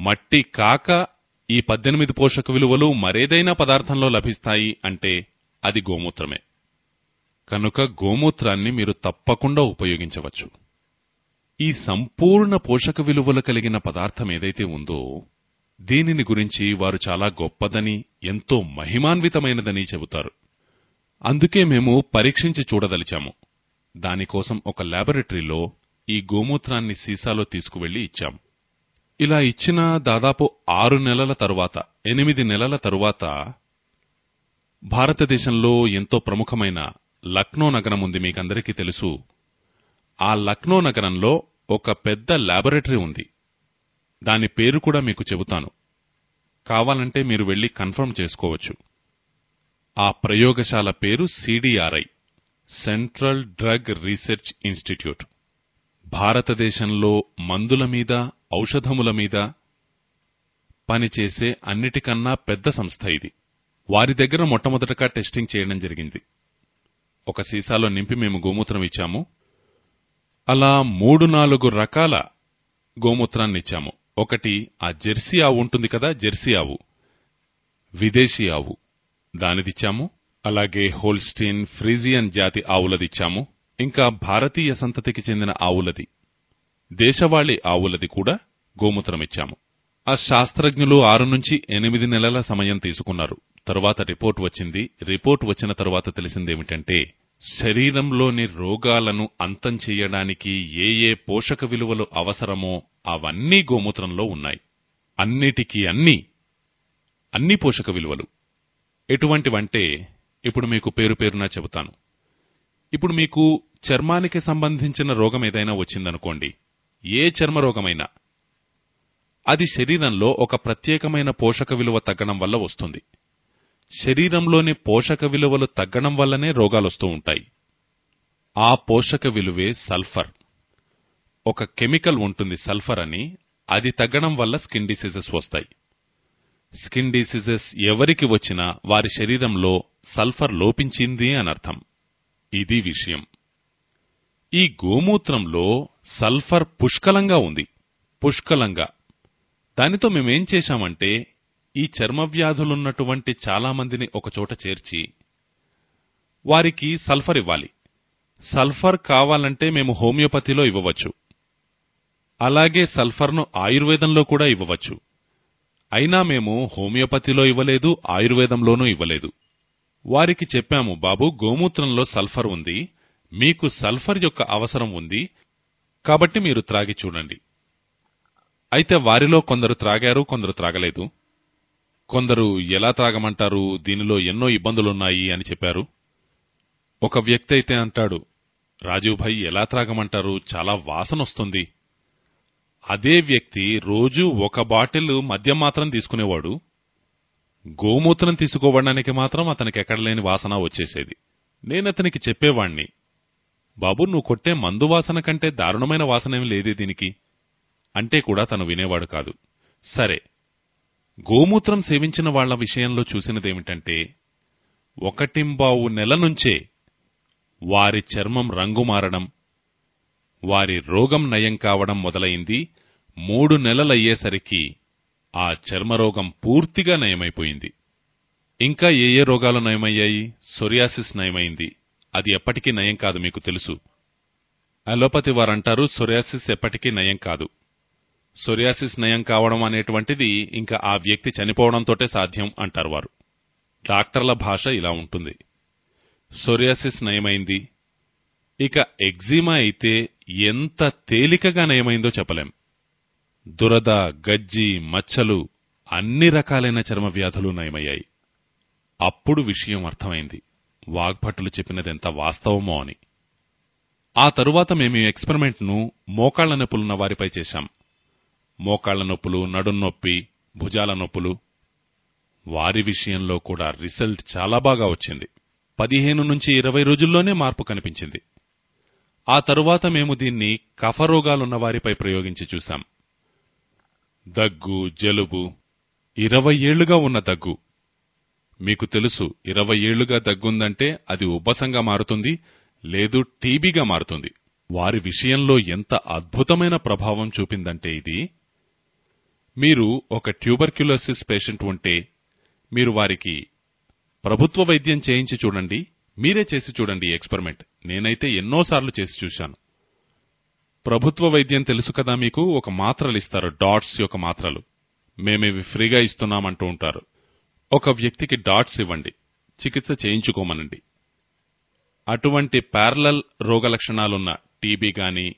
మట్టి కాక ఈ పద్దెనిమిది పోషక విలువలు మరేదైనా పదార్థంలో లభిస్తాయి అంటే అది గోమూత్రమే. కనుక గోమూత్రాన్ని మీరు తప్పకుండా ఉపయోగించవచ్చు. ఈ సంపూర్ణ పోషక విలువలు కలిగిన పదార్థం ఏదైతే ఉందో దీనిని గురించి వారు చాలా గొప్పదని ఎంతో మహిమాన్వితమైనదని చెబుతారు. అందుకే మేము పరీక్షించి చూడదలిచాము. దానికోసం ఒక ల్యాబొరేటరీలో ఈ గోమూత్రాన్ని సీసాలో తీసుకువెళ్ళి ఇచ్చాం. ఇలా ఇచ్చిన దాదాపు ఆరు నెలల తరువాత ఎనిమిది నెలల తరువాత భారతదేశంలో ఎంతో ప్రముఖమైన లక్నో నగరం ఉంది మీకందరికీ తెలుసు. ఆ లక్నో నగరంలో ఒక పెద్ద ల్యాబొరేటరీ ఉంది. దాని పేరు కూడా మీకు చెబుతాను. కావాలంటే మీరు వెళ్ళి కన్ఫర్మ్ చేసుకోవచ్చు. ఆ ప్రయోగశాల పేరు CDRI Central Drug Research Institute. భారతదేశంలో మందుల మీద ఔషధముల మీద పనిచేసే అన్నిటికన్నా పెద్ద సంస్థ ఇది. వారి దగ్గర మొట్టమొదటగా టెస్టింగ్ చేయడం జరిగింది. ఒక సీసాలో నింపి మేము గోమూత్రం ఇచ్చాము. అలా మూడు నాలుగు రకాల గోమూత్రాన్ని ఇచ్చాము. ఒకటి ఆ జెర్సీ ఆవు ఉంటుంది కదా జెర్సీ ఆవు. విదేశీ ఆవు. దానిదిచ్చాము అలాగే హోల్స్టీన్ ఫ్రీజియన్ జాతి ఆవులదిచ్చాము ఇంకా భారతీయ సంతతికి చెందిన ఆవులది. దేశవాళీ ఆవులది కూడా గోమూత్రమిచ్చాము. ఆ శాస్త్రజ్ఞులు ఆరు నుంచి ఎనిమిది నెలల సమయం తీసుకున్నారు. తరువాత రిపోర్ట్ వచ్చింది. రిపోర్ట్ వచ్చిన తరువాత తెలిసిందేమిటంటే శరీరంలోని రోగాలను అంతం చేయడానికి ఏ ఏ పోషక విలువలు అవసరమో అవన్నీ గోమూత్రంలో ఉన్నాయి. అన్నిటికీ అన్ని అన్ని పోషక విలువలు. ఎటువంటివంటే ఇప్పుడు మీకు పేరు పేరునా చెబుతాను. ఇప్పుడు మీకు చర్మానికి సంబంధించిన రోగం ఏదైనా వచ్చిందనుకోండి ఏ చర్మ రోగమైనా అది శరీరంలో ఒక ప్రత్యేకమైన పోషక విలువ తగ్గడం వల్ల వస్తుంది. శరీరంలోని పోషక విలువలు తగ్గడం వల్లనే రోగాలొస్తూ ఉంటాయి. ఆ పోషక విలువే సల్ఫర్. ఒక కెమికల్ ఉంటుంది సల్ఫర్ అని అది తగ్గడం వల్ల స్కిన్ డిసీజెస్ వస్తాయి. స్కిన్ డిసీజెస్ ఎవరికి వచ్చినా వారి శరీరంలో సల్ఫర్ లోపించింది అనర్థం. ఇది విషయం. ఈ గోమూత్రంలో సల్ఫర్ పుష్కలంగా ఉంది. పుష్కలంగా. దానితో మేమేం చేశామంటే ఈ చర్మ వ్యాధులున్నటువంటి చాలామందిని ఒకచోట చేర్చి వారికి సల్ఫర్ ఇవ్వాలి. సల్ఫర్ కావాలంటే మేము హోమియోపతిలో ఇవ్వవచ్చు. అలాగే సల్ఫర్ను ఆయుర్వేదంలో కూడా ఇవ్వవచ్చు. అయినా మేము హోమియోపతిలో ఇవ్వలేదు ఆయుర్వేదంలోనూ ఇవ్వలేదు. వారికి చెప్పాము బాబు గోమూత్రంలో సల్ఫర్ ఉంది. మీకు సల్ఫర్ యొక్క అవసరం ఉంది. కాబట్టి మీరు త్రాగి చూడండి. అయితే వారిలో కొందరు త్రాగారు కొందరు త్రాగలేదు. కొందరు ఎలా త్రాగమంటారు? దీనిలో ఎన్నో ఇబ్బందులున్నాయి అని చెప్పారు. ఒక వ్యక్తి అయితే అంటాడు రాజీవ్ భాయ్ ఎలా త్రాగమంటారు? చాలా వాసనొస్తుంది అదే వ్యక్తి రోజూ ఒక బాటిల్ మద్యం మాత్రం తీసుకునేవాడు. గోమూత్రం తీసుకోవడానికి మాత్రం అతనికి ఎక్కడలేని వాసన వచ్చేసేది. నేనతనికి చెప్పేవాణ్ణి బాబు నువ్వు కొట్టే మందు వాసన కంటే దారుణమైన వాసనేం లేదే దీనికి. అంటే కూడా తను వినేవాడు కాదు. సరే గోమూత్రం సేవించిన వాళ్ళ విషయంలో చూసినదేమిటంటే ఒకటింబావు నెల నుంచే వారి చర్మం రంగు మారడం వారి రోగం నయం కావడం మొదలైంది. మూడు నెలలయ్యేసరికి ఆ చర్మరోగం పూర్తిగా నయమైపోయింది. ఇంకా ఏ ఏ రోగాలు నయమయ్యాయి? సొరియాసిస్ నయమైంది. అది ఎప్పటికీ నయం కాదు మీకు తెలుసు. అలోపతి వారంటారు సొరియాసిస్ ఎప్పటికీ నయం కాదు. సొరియాసిస్ నయం కావడం అనేటువంటిది ఇంకా ఆ వ్యక్తి చనిపోవడంతోటే సాధ్యం అంటారు వారు. డాక్టర్ల భాష ఇలా ఉంటుంది. సొరియాసిస్ నయమైంది. ఇక ఎగ్జిమా అయితే ఎంత తేలికగా నయమైందో చెప్పలేం. దురద గజ్జి మచ్చలు అన్ని రకాలైన చర్మ వ్యాధులు నయమయ్యాయి. అప్పుడు విషయం అర్థమైంది. వాగ్భటులు చెప్పినదెంత వాస్తవమో అని. ఆ తరువాత మేము ఎక్స్పెరిమెంట్ను మోకాళ్ళ నొప్పులున్న వారిపై చేశాం. మోకాళ్ళ నొప్పులు నడున్నొప్పి భుజాల నొప్పులు. వారి విషయంలో కూడా రిజల్ట్ చాలా బాగా వచ్చింది. పదిహేను నుంచి ఇరవై రోజుల్లోనే మార్పు కనిపించింది. ఆ తరువాత మేము దీన్ని కఫరోగాలున్న వారిపై ప్రయోగించి చూశాం. దగ్గు జలుబు ఇరవై ఏళ్ళుగా ఉన్న దగ్గు. మీకు తెలుసు ఇరవై ఏళ్ళుగా దగ్గుందంటే అది ఉబ్బసంగా మారుతుంది లేదు టీబీగా మారుతుంది. వారి విషయంలో ఎంత అద్భుతమైన ప్రభావం చూపిందంటే ఇది. మీరు ఒక ట్యూబర్క్యులోసిస్ పేషెంట్ ఉంటే మీరు వారికి ప్రభుత్వ వైద్యం చేయించి చూడండి మీరే చేసి చూడండి ఎక్స్పెరిమెంట్. నేనైతే ఎన్నోసార్లు చేసి చూశాను. ప్రభుత్వ వైద్యం తెలుసు కదా మీకు ఒక మాత్రలు ఇస్తారు డాట్స్ యొక్క మాత్రలు. మేమివి ఫ్రీగా ఇస్తున్నామంటూ ఉంటారు. ఒక వ్యక్తికి డాట్స్ ఇవ్వండి చికిత్స చేయించుకోమనండి. అటువంటి ప్యారలల్ రోగ లక్షణాలున్న టీబీ గాని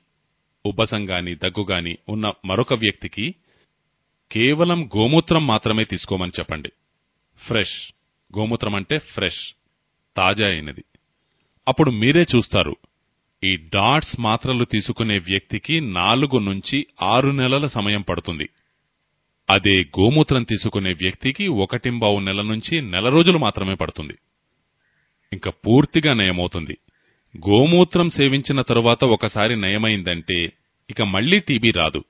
ఉబ్బసం గాని దగ్గు గాని ఉన్న మరొక వ్యక్తికి కేవలం గోమూత్రం మాత్రమే తీసుకోమని చెప్పండి. ఫ్రెష్. గోమూత్రం అంటే ఫ్రెష్. తాజా అయినది. అప్పుడు మీరే చూస్తారు ఈ డాట్స్ మాత్రలు తీసుకునే వ్యక్తికి నాలుగు నుంచి ఆరు నెలల సమయం పడుతుంది. అదే గోమూత్రం తీసుకునే వ్యక్తికి ఒకటింబావు నెల నుంచి నెల రోజులు మాత్రమే పడుతుంది. ఇంకా పూర్తిగా నయమవుతుంది. గోమూత్రం సేవించిన తరువాత ఒకసారి నయమైందంటే ఇక మళ్ళీ టీబీ రాదు.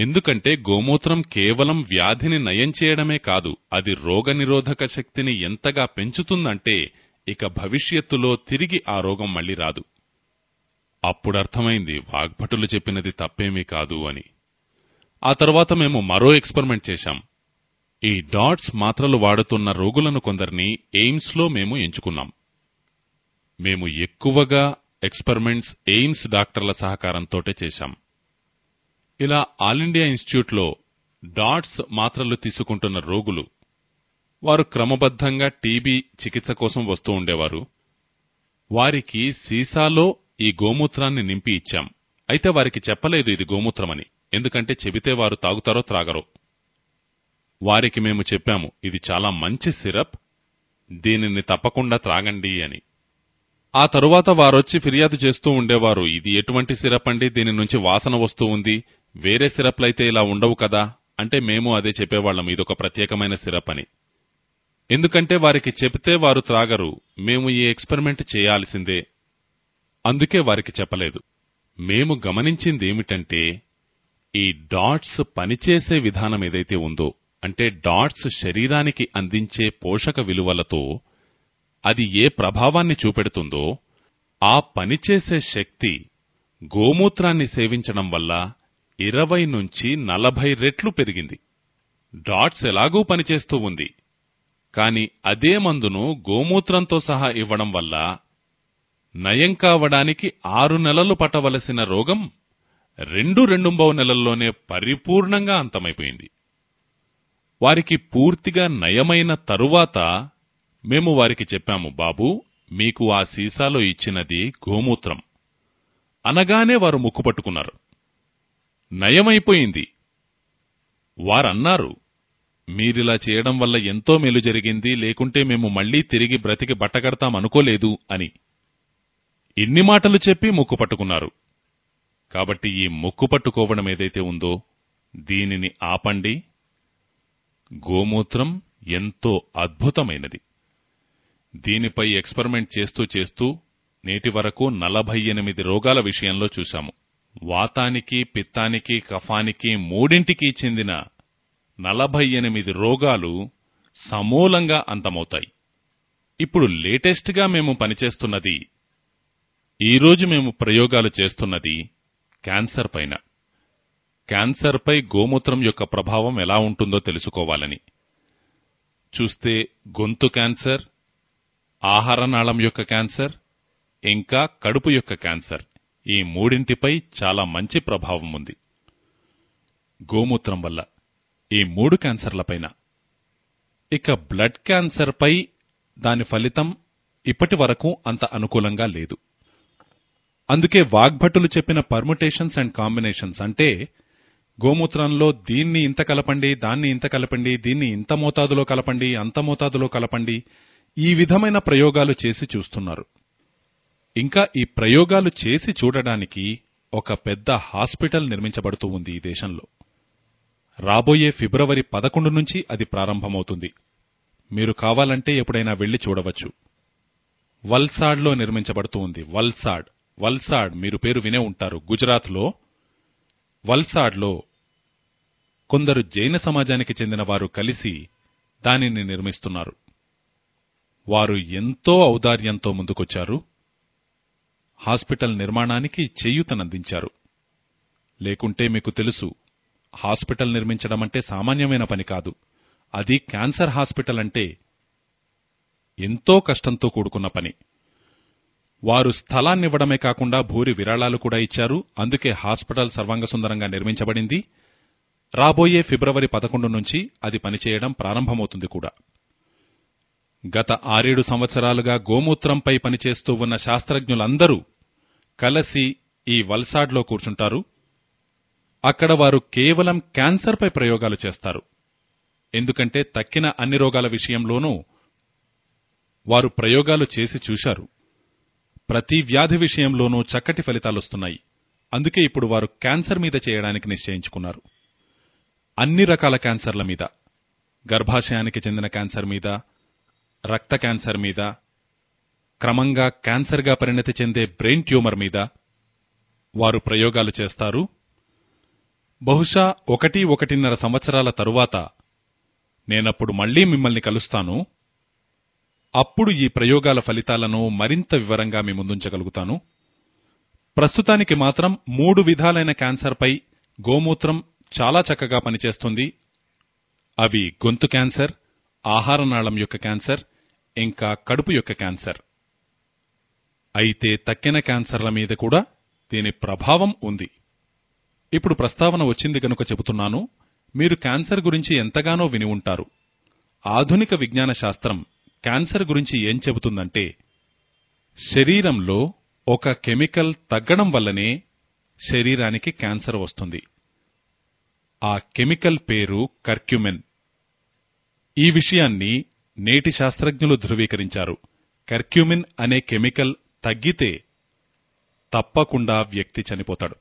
ఎందుకంటే గోమూత్రం కేవలం వ్యాధిని నయం చేయడమే కాదు అది రోగనిరోధక శక్తిని ఎంతగా పెంచుతుందంటే ఇక భవిష్యత్తులో తిరిగి ఆ రోగం మళ్ళీ రాదు. అప్పుడర్థమైంది వాగ్భటులు చెప్పినది తప్పేమీ కాదు అని. ఆ తర్వాత మేము మరో ఎక్స్పెరిమెంట్ చేశాం. ఈ డాట్స్ మాత్రలు వాడుతున్న రోగులను కొందరిని ఎయిమ్స్లో మేము ఎంచుకున్నాం. మేము ఎక్కువగా ఎక్స్పెరిమెంట్స్ ఎయిమ్స్ డాక్టర్ల సహకారంతోటే చేశాం. ఇలా ఆల్ ఇండియా ఇన్స్టిట్యూట్లో డాట్స్ మాత్రలు తీసుకుంటున్న రోగులు వారు క్రమబద్ధంగా టీబీ చికిత్స కోసం వస్తూ ఉండేవారు. వారికి సీసాలో ఈ గోమూత్రాన్ని నింపి ఇచ్చాం. అయితే వారికి చెప్పలేదు ఇది గోమూత్రమని. ఎందుకంటే చెబితే వారు తాగుతారో త్రాగరో. వారికి మేము చెప్పాము ఇది చాలా మంచి సిరప్ దీనిని తప్పకుండా త్రాగండి అని. ఆ తరువాత వారొచ్చి ఫిర్యాదు చేస్తూ ఉండేవారు ఇది ఎటువంటి సిరప్ అండి దీని నుంచి వాసన వస్తూ ఉంది వేరే సిరప్లైతే ఇలా ఉండవు కదా అంటే మేము అదే చెప్పేవాళ్ళం ఇదొక ప్రత్యేకమైన సిరప్ అని ఎందుకంటే వారికి చెబితే వారు త్రాగరు మేము ఈ ఎక్స్పెరిమెంట్ చేయాల్సిందే అందుకే వారికి చెప్పలేదు. మేము గమనించిందేమిటంటే ఈ డాట్స్ పనిచేసే విధానం ఏదైతే ఉందో అంటే డాట్స్ శరీరానికి అందించే పోషక విలువలతో అది ఏ ప్రభావాన్ని చూపెడుతుందో ఆ పనిచేసే శక్తి గోమూత్రాన్ని సేవించడం వల్ల ఇరవై నుంచి నలభై రెట్లు పెరిగింది. డాట్స్ ఎలాగూ పనిచేస్తూ ఉంది. కాని అదే మందును గోమూత్రంతో సహా ఇవ్వడం వల్ల నయం కావడానికి ఆరు నెలలు పట్టవలసిన రోగం రెండు రెండుంబవ నెలల్లోనే పరిపూర్ణంగా అంతమైపోయింది. వారికి పూర్తిగా నయమైన తరువాత మేము వారికి చెప్పాము బాబూ మీకు ఆ సీసాలో ఇచ్చినది గోమూత్రం. అనగానే వారు ముక్కు పట్టుకున్నారు. నయమైపోయింది. వారన్నారు మీరిలా చేయడం వల్ల ఎంతో మేలు జరిగింది లేకుంటే మేము మళ్ళీ తిరిగి బ్రతికి బట్టగడతామనుకోలేదు అని. ఇన్ని మాటలు చెప్పి ముక్కు పట్టుకున్నారు. కాబట్టి ఈ ముక్కు పట్టుకోవడం ఏదైతే ఉందో దీనిని ఆపండి. గోమూత్రం ఎంతో అద్భుతమైనది. దీనిపై ఎక్స్పెరిమెంట్ చేస్తూ చేస్తూ నేటి వరకు నలభై ఎనిమిది రోగాల విషయంలో చూశాము. వాతానికి పిత్తానికి కఫానికి మూడింటికి చెందిన నలభై ఎనిమిది రోగాలు సమూలంగా అంతమవుతాయి. ఇప్పుడు లేటెస్ట్గా మేము పనిచేస్తున్నది ఈరోజు మేము ప్రయోగాలు చేస్తున్నది క్యాన్సర్ పైన. క్యాన్సర్పై గోమూత్రం యొక్క ప్రభావం ఎలా ఉంటుందో తెలుసుకోవాలని. చూస్తే గొంతు క్యాన్సర్ ఆహారనాళం యొక్క క్యాన్సర్ ఇంకా కడుపు యొక్క క్యాన్సర్ ఈ మూడింటిపై చాలా మంచి ప్రభావం ఉంది. గోమూత్రం వల్ల ఈ మూడు క్యాన్సర్లపైన ఇక బ్లడ్ క్యాన్సర్పై దాని ఫలితం ఇప్పటి వరకు అంత అనుకూలంగా లేదు. అందుకే వాగ్భటులు చెప్పిన పర్ముటేషన్స్ అండ్ కాంబినేషన్స్ అంటే గోమూత్రంలో దీన్ని ఇంత కలపండి దాన్ని ఇంత కలపండి దీన్ని ఇంత మోతాదులో కలపండి అంత మోతాదులో కలపండి ఈ విధమైన ప్రయోగాలు చేసి చూస్తున్నారు. ఇంకా ఈ ప్రయోగాలు చేసి చూడడానికి ఒక పెద్ద హాస్పిటల్ నిర్మించబడుతూ ఉంది ఈ దేశంలో. రాబోయే ఫిబ్రవరి పదకొండు నుంచి అది ప్రారంభమవుతుంది. మీరు కావాలంటే ఎప్పుడైనా వెళ్ళి చూడవచ్చు. వల్సాడ్లో నిర్మించబడుతూ ఉంది వల్సాడ్. వల్సాడ్ మీరు పేరు వినే ఉంటారు. గుజరాత్లో వల్సాడ్లో కొందరు జైన సమాజానికి చెందిన వారు కలిసి దానిని నిర్మిస్తున్నారు. వారు ఎంతో ఔదార్యంతో ముందుకొచ్చారు. హాస్పిటల్ నిర్మాణానికి చేయూతనందించారు. లేకుంటే మీకు తెలుసు హాస్పిటల్ నిర్మించడం అంటే సామాన్యమైన పని కాదు. అది క్యాన్సర్ హాస్పిటల్ అంటే ఎంతో కష్టంతో కూడుకున్న పని. వారు స్థలాన్నివ్వడమే కాకుండా భూరి విరాళాలు కూడా ఇచ్చారు. అందుకే హాస్పిటల్ సర్వాంగసుందరంగా నిర్మించబడింది. రాబోయే ఫిబ్రవరి పదకొండు నుంచి అది పనిచేయడం ప్రారంభమవుతుంది కూడా. గత ఆరేడు సంవత్సరాలుగా గోమూత్రంపై పనిచేస్తూ ఉన్న శాస్త్రజ్ఞులందరూ కలసి ఈ వల్సాడ్లో కూర్చుంటారు. అక్కడ వారు కేవలం క్యాన్సర్పై ప్రయోగాలు చేస్తారు. ఎందుకంటే తక్కిన అన్ని రోగాల విషయంలోనూ వారు ప్రయోగాలు చేసి చూశారు. ప్రతి వ్యాధి విషయంలోనూ చక్కటి ఫలితాలొస్తున్నాయి అందుకే ఇప్పుడు వారు క్యాన్సర్ మీద చేయడానికి నిశ్చయించుకున్నారు. అన్ని రకాల క్యాన్సర్ల మీద. గర్భాశయానికి చెందిన క్యాన్సర్ మీద రక్త క్యాన్సర్ మీద క్రమంగా క్యాన్సర్గా పరిణతి చెందే బ్రెయిన్ ట్యూమర్ మీద వారు ప్రయోగాలు చేస్తారు. బహుశా ఒకటి ఒకటిన్నర సంవత్సరాల తరువాత నేనప్పుడు మళ్ళీ మిమ్మల్ని కలుస్తాను. అప్పుడు ఈ ప్రయోగాల ఫలితాలను మరింత వివరంగా మీ ముందుంచగలుగుతాను. ప్రస్తుతానికి మాత్రం మూడు విధాలైన క్యాన్సర్పై గోమూత్రం చాలా చక్కగా పనిచేస్తుంది. అవి గొంతు క్యాన్సర్ ఆహారనాళం యొక్క క్యాన్సర్ ఇంకా కడుపు యొక్క క్యాన్సర్. అయితే తక్కిన క్యాన్సర్ల మీద కూడా దీని ప్రభావం ఉంది. ఇప్పుడు ప్రస్తావన వచ్చింది గనుక చెబుతున్నాను మీరు క్యాన్సర్ గురించి ఎంతగానో విని ఉంటారు. ఆధునిక విజ్ఞాన శాస్త్రం క్యాన్సర్ గురించి ఏం చెబుతుందంటే శరీరంలో ఒక కెమికల్ తగ్గడం వల్లనే శరీరానికి క్యాన్సర్ వస్తుంది. ఆ కెమికల్ పేరు కర్క్యుమెన్. ఈ విషయాన్ని నేటి శాస్త్రజ్ఞులు ధృవీకరించారు. కర్క్యూమిన్ అనే కెమికల్ తగ్గితే తప్పకుండా వ్యక్తి చనిపోతాడు.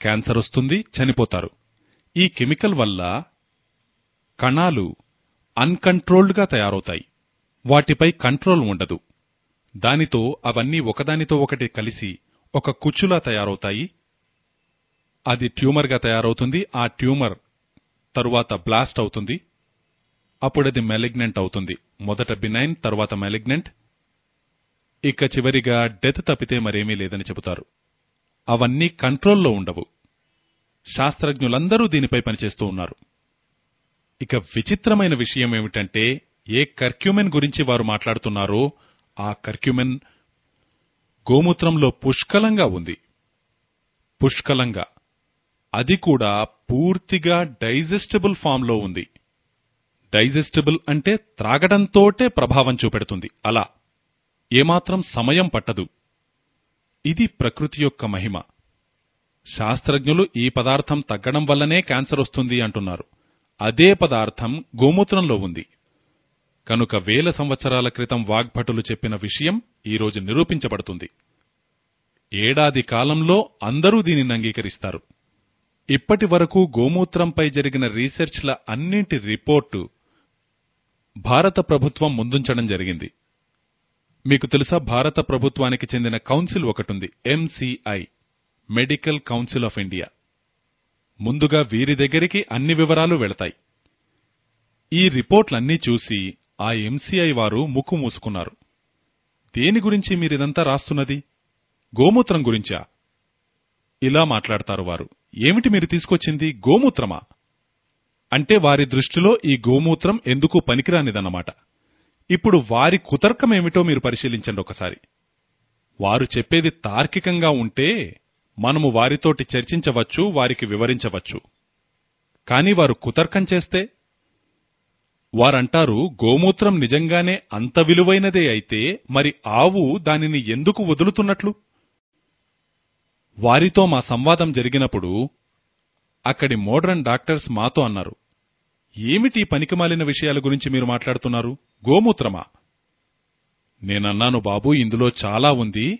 క్యాన్సర్ వస్తుంది చనిపోతారు. ఈ కెమికల్ వల్ల కణాలు అన్కంట్రోల్డ్గా తయారవుతాయి. వాటిపై కంట్రోల్ ఉండదు. దానితో అవన్నీ ఒకదానితో ఒకటి కలిసి ఒక కుచ్చులా తయారవుతాయి. అది ట్యూమర్గా తయారవుతుంది. ఆ ట్యూమర్ తరువాత బ్లాస్ట్ అవుతుంది. అప్పుడది మెలిగ్నెంట్ అవుతుంది. మొదట బినైన్ తరువాత మెలిగ్నెంట్ ఇక చివరిగా డెత్ తప్పితే మరేమీ లేదని చెబుతారు. అవన్నీ కంట్రోల్లో ఉండవు. శాస్త్రజ్ఞులందరూ దీనిపై పనిచేస్తూ ఉన్నారు. ఇక విచిత్రమైన విషయం ఏమిటంటే ఏ కర్క్యూమెన్ గురించి వారు మాట్లాడుతున్నారో ఆ కర్క్యూమెన్ గోమూత్రంలో పుష్కలంగా ఉంది. పుష్కలంగా. అది కూడా పూర్తిగా డైజెస్టబుల్ ఫామ్లో ఉంది. డైజెస్టబుల్ అంటే త్రాగడంతోటే ప్రభావం చూపెడుతుంది. అలా. ఏమాత్రం సమయం పట్టదు. ఇది ప్రకృతి యొక్క మహిమ. శాస్త్రజ్ఞులు ఈ పదార్థం తగ్గడం వల్లనే క్యాన్సర్ వస్తుంది అంటున్నారు. అదే పదార్థం గోమూత్రంలో ఉంది. కనుక వేల సంవత్సరాల క్రితం వాగ్భటులు చెప్పిన విషయం ఈరోజు నిరూపించబడుతుంది. ఏడాది కాలంలో అందరూ దీనిని అంగీకరిస్తారు. ఇప్పటి వరకు గోమూత్రంపై జరిగిన రీసెర్చ్ల అన్నింటి రిపోర్టు భారత ప్రభుత్వం ముందుంచడం జరిగింది. మీకు తెలుసా భారత ప్రభుత్వానికి చెందిన కౌన్సిల్ ఒకటుంది MCI Medical Council of India ముందుగా వీరి దగ్గరికి అన్ని వివరాలు వెళతాయి. ఈ రిపోర్ట్లన్నీ చూసి ఆ ఎంసీఐ వారు ముక్కు మూసుకున్నారు. దేని గురించి మీరిదంతా రాస్తున్నది? గోమూత్రం గురించా? ఇలా మాట్లాడతారు వారు. ఏమిటి మీరు తీసుకొచ్చింది గోమూత్రమా? అంటే వారి దృష్టిలో ఈ గోమూత్రం ఎందుకు పనికిరానిదన్నమాట. ఇప్పుడు వారి కుతర్కమేమిటో మీరు పరిశీలించండి ఒకసారి. వారు చెప్పేది తార్కికంగా ఉంటే మనము వారితోటి చర్చించవచ్చు వారికి వివరించవచ్చు. కాని వారు కుతర్కం చేస్తే వారంటారు గోమూత్రం నిజంగానే అంత విలువైనదే అయితే మరి ఆవు దానిని ఎందుకు వదులుతున్నట్లు? వారితో మా సంవాదం జరిగినప్పుడు అక్కడి మోడ్రన్ డాక్టర్స్ మాతో అన్నారు ఏమిటి పనికిమాలిన విషయాల గురించి మీరు మాట్లాడుతున్నారు? గోమూత్రమా? నేనన్నాను బాబు ఇందులో చాలా ఉంది.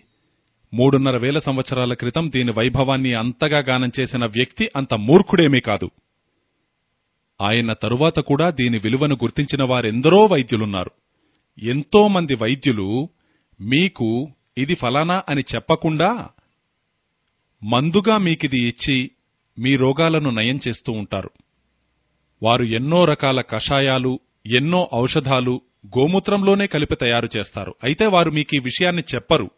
మూడున్నర వేల సంవత్సరాల క్రితం దీని వైభవాన్ని అంతగా గానం చేసిన వ్యక్తి అంత మూర్ఖుడేమీ కాదు. ఆయన తరువాత కూడా దీని విలువను గుర్తించిన వారెందరో వైద్యులున్నారు. ఎంతో మంది వైద్యులు మీకు ఇది ఫలానా అని చెప్పకుండా మందుగా మీకిది ఇచ్చి మీ రోగాలను నయం చేస్తూ ఉంటారు. వారు ఎన్నో రకాల కషాయాలు ఎన్నో ఔషధాలు గోమూత్రంలోనే కలిపి తయారు చేస్తారు. అయితే వారు మీకీ విషయాన్ని చెప్పరు.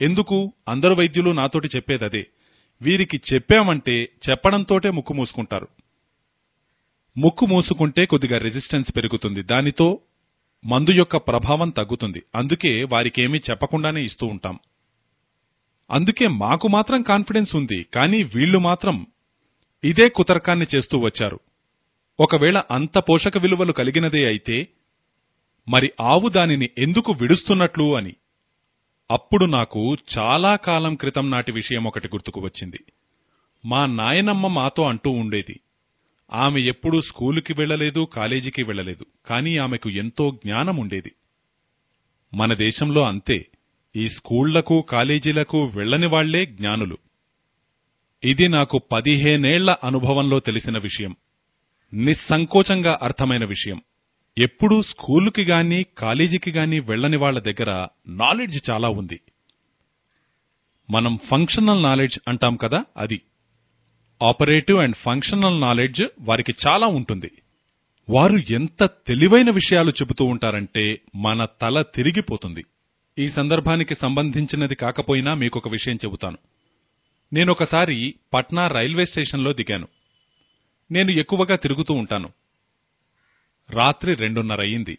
ఎందుకు? అందరు వైద్యులు నాతోటి చెప్పేదదే. వీరికి చెప్పామంటే చెప్పడంతోటే ముక్కు మూసుకుంటారు. ముక్కు మూసుకుంటే కొద్దిగా రెసిస్టెన్స్ పెరుగుతుంది. దానితో మందు యొక్క ప్రభావం తగ్గుతుంది. అందుకే వారికేమీ చెప్పకుండానే ఇస్తూ ఉంటాం. అందుకే మాకు మాత్రం కాన్ఫిడెన్స్ ఉంది. కానీ వీళ్ళు మాత్రం ఇదే కుతర్కాన్ని చేస్తూ వచ్చారు. ఒకవేళ అంత పోషక విలువలు కలిగినదే అయితే మరి ఆవు దానిని ఎందుకు విడుస్తున్నట్లు అని. అప్పుడు నాకు చాలా కాలం క్రితం నాటి విషయం ఒకటి గుర్తుకు వచ్చింది. మా నాయనమ్మ మాతో అంటూ ఉండేది. ఆమె ఎప్పుడూ స్కూలుకి వెళ్ళలేదు కాలేజీకి వెళ్ళలేదు. కానీ ఆమెకు ఎంతో జ్ఞానం ఉండేది. మన దేశంలో అంతే. ఈ స్కూళ్ళకు కాలేజీలకు వెళ్ళని వాళ్ళే జ్ఞానులు. ఇది నాకు పదిహేనేళ్ళ అనుభవంలో తెలిసిన విషయం. నిస్సంకోచంగా అర్థమైన విషయం. ఎప్పుడూ స్కూలుకి గాని కాలేజీకి గాని వెళ్ళని వాళ్ళ దగ్గర నాలెడ్జ్ చాలా ఉంది. మనం ఫంక్షనల్ నాలెడ్జ్ అంటాం కదా అది. ఆపరేటివ్ అండ్ ఫంక్షనల్ నాలెడ్జ్ వారికి చాలా ఉంటుంది. వారు ఎంత తెలివైన విషయాలు చెబుతూ ఉంటారంటే మన తల తిరిగిపోతుంది. ఈ సందర్భానికి సంబంధించినది కాకపోయినా మీకొక విషయం చెబుతాను. నేనొకసారి పట్నా రైల్వే స్టేషన్లో దిగాను. నేను ఎక్కువగా తిరుగుతూ ఉంటాను. రాత్రి రెండున్నర అయింది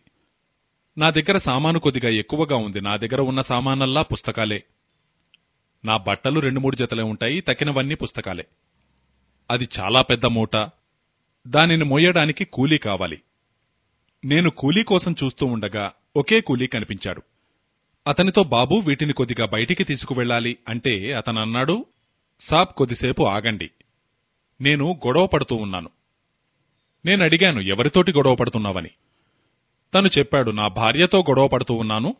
నా దగ్గర సామాను కొద్దిగా ఎక్కువగా ఉంది. నా దగ్గర ఉన్న సామానల్లా పుస్తకాలే. నా బట్టలు రెండు మూడు జతలే ఉంటాయి. తక్కినవన్నీ పుస్తకాలే. అది చాలా పెద్ద మూట. దానిని మోయడానికి కూలీ కావాలి. నేను కూలీ కోసం చూస్తూ ఉండగా ఒకే కూలీ కనిపించాడు. అతనితో బాబు వీటిని కొద్దిగా బయటికి తీసుకువెళ్ళాలి అంటే అతనన్నాడు సాబ్ కొద్దిసేపు ఆగండి. నేను గొడవ పడుతూ ఉన్నాను. నేను అడిగాను ఎవరితోటి గొడవ పడుతున్నావని? తను చెప్పాడు నా భార్యతో గొడవ పడుతూ ఉన్నాను.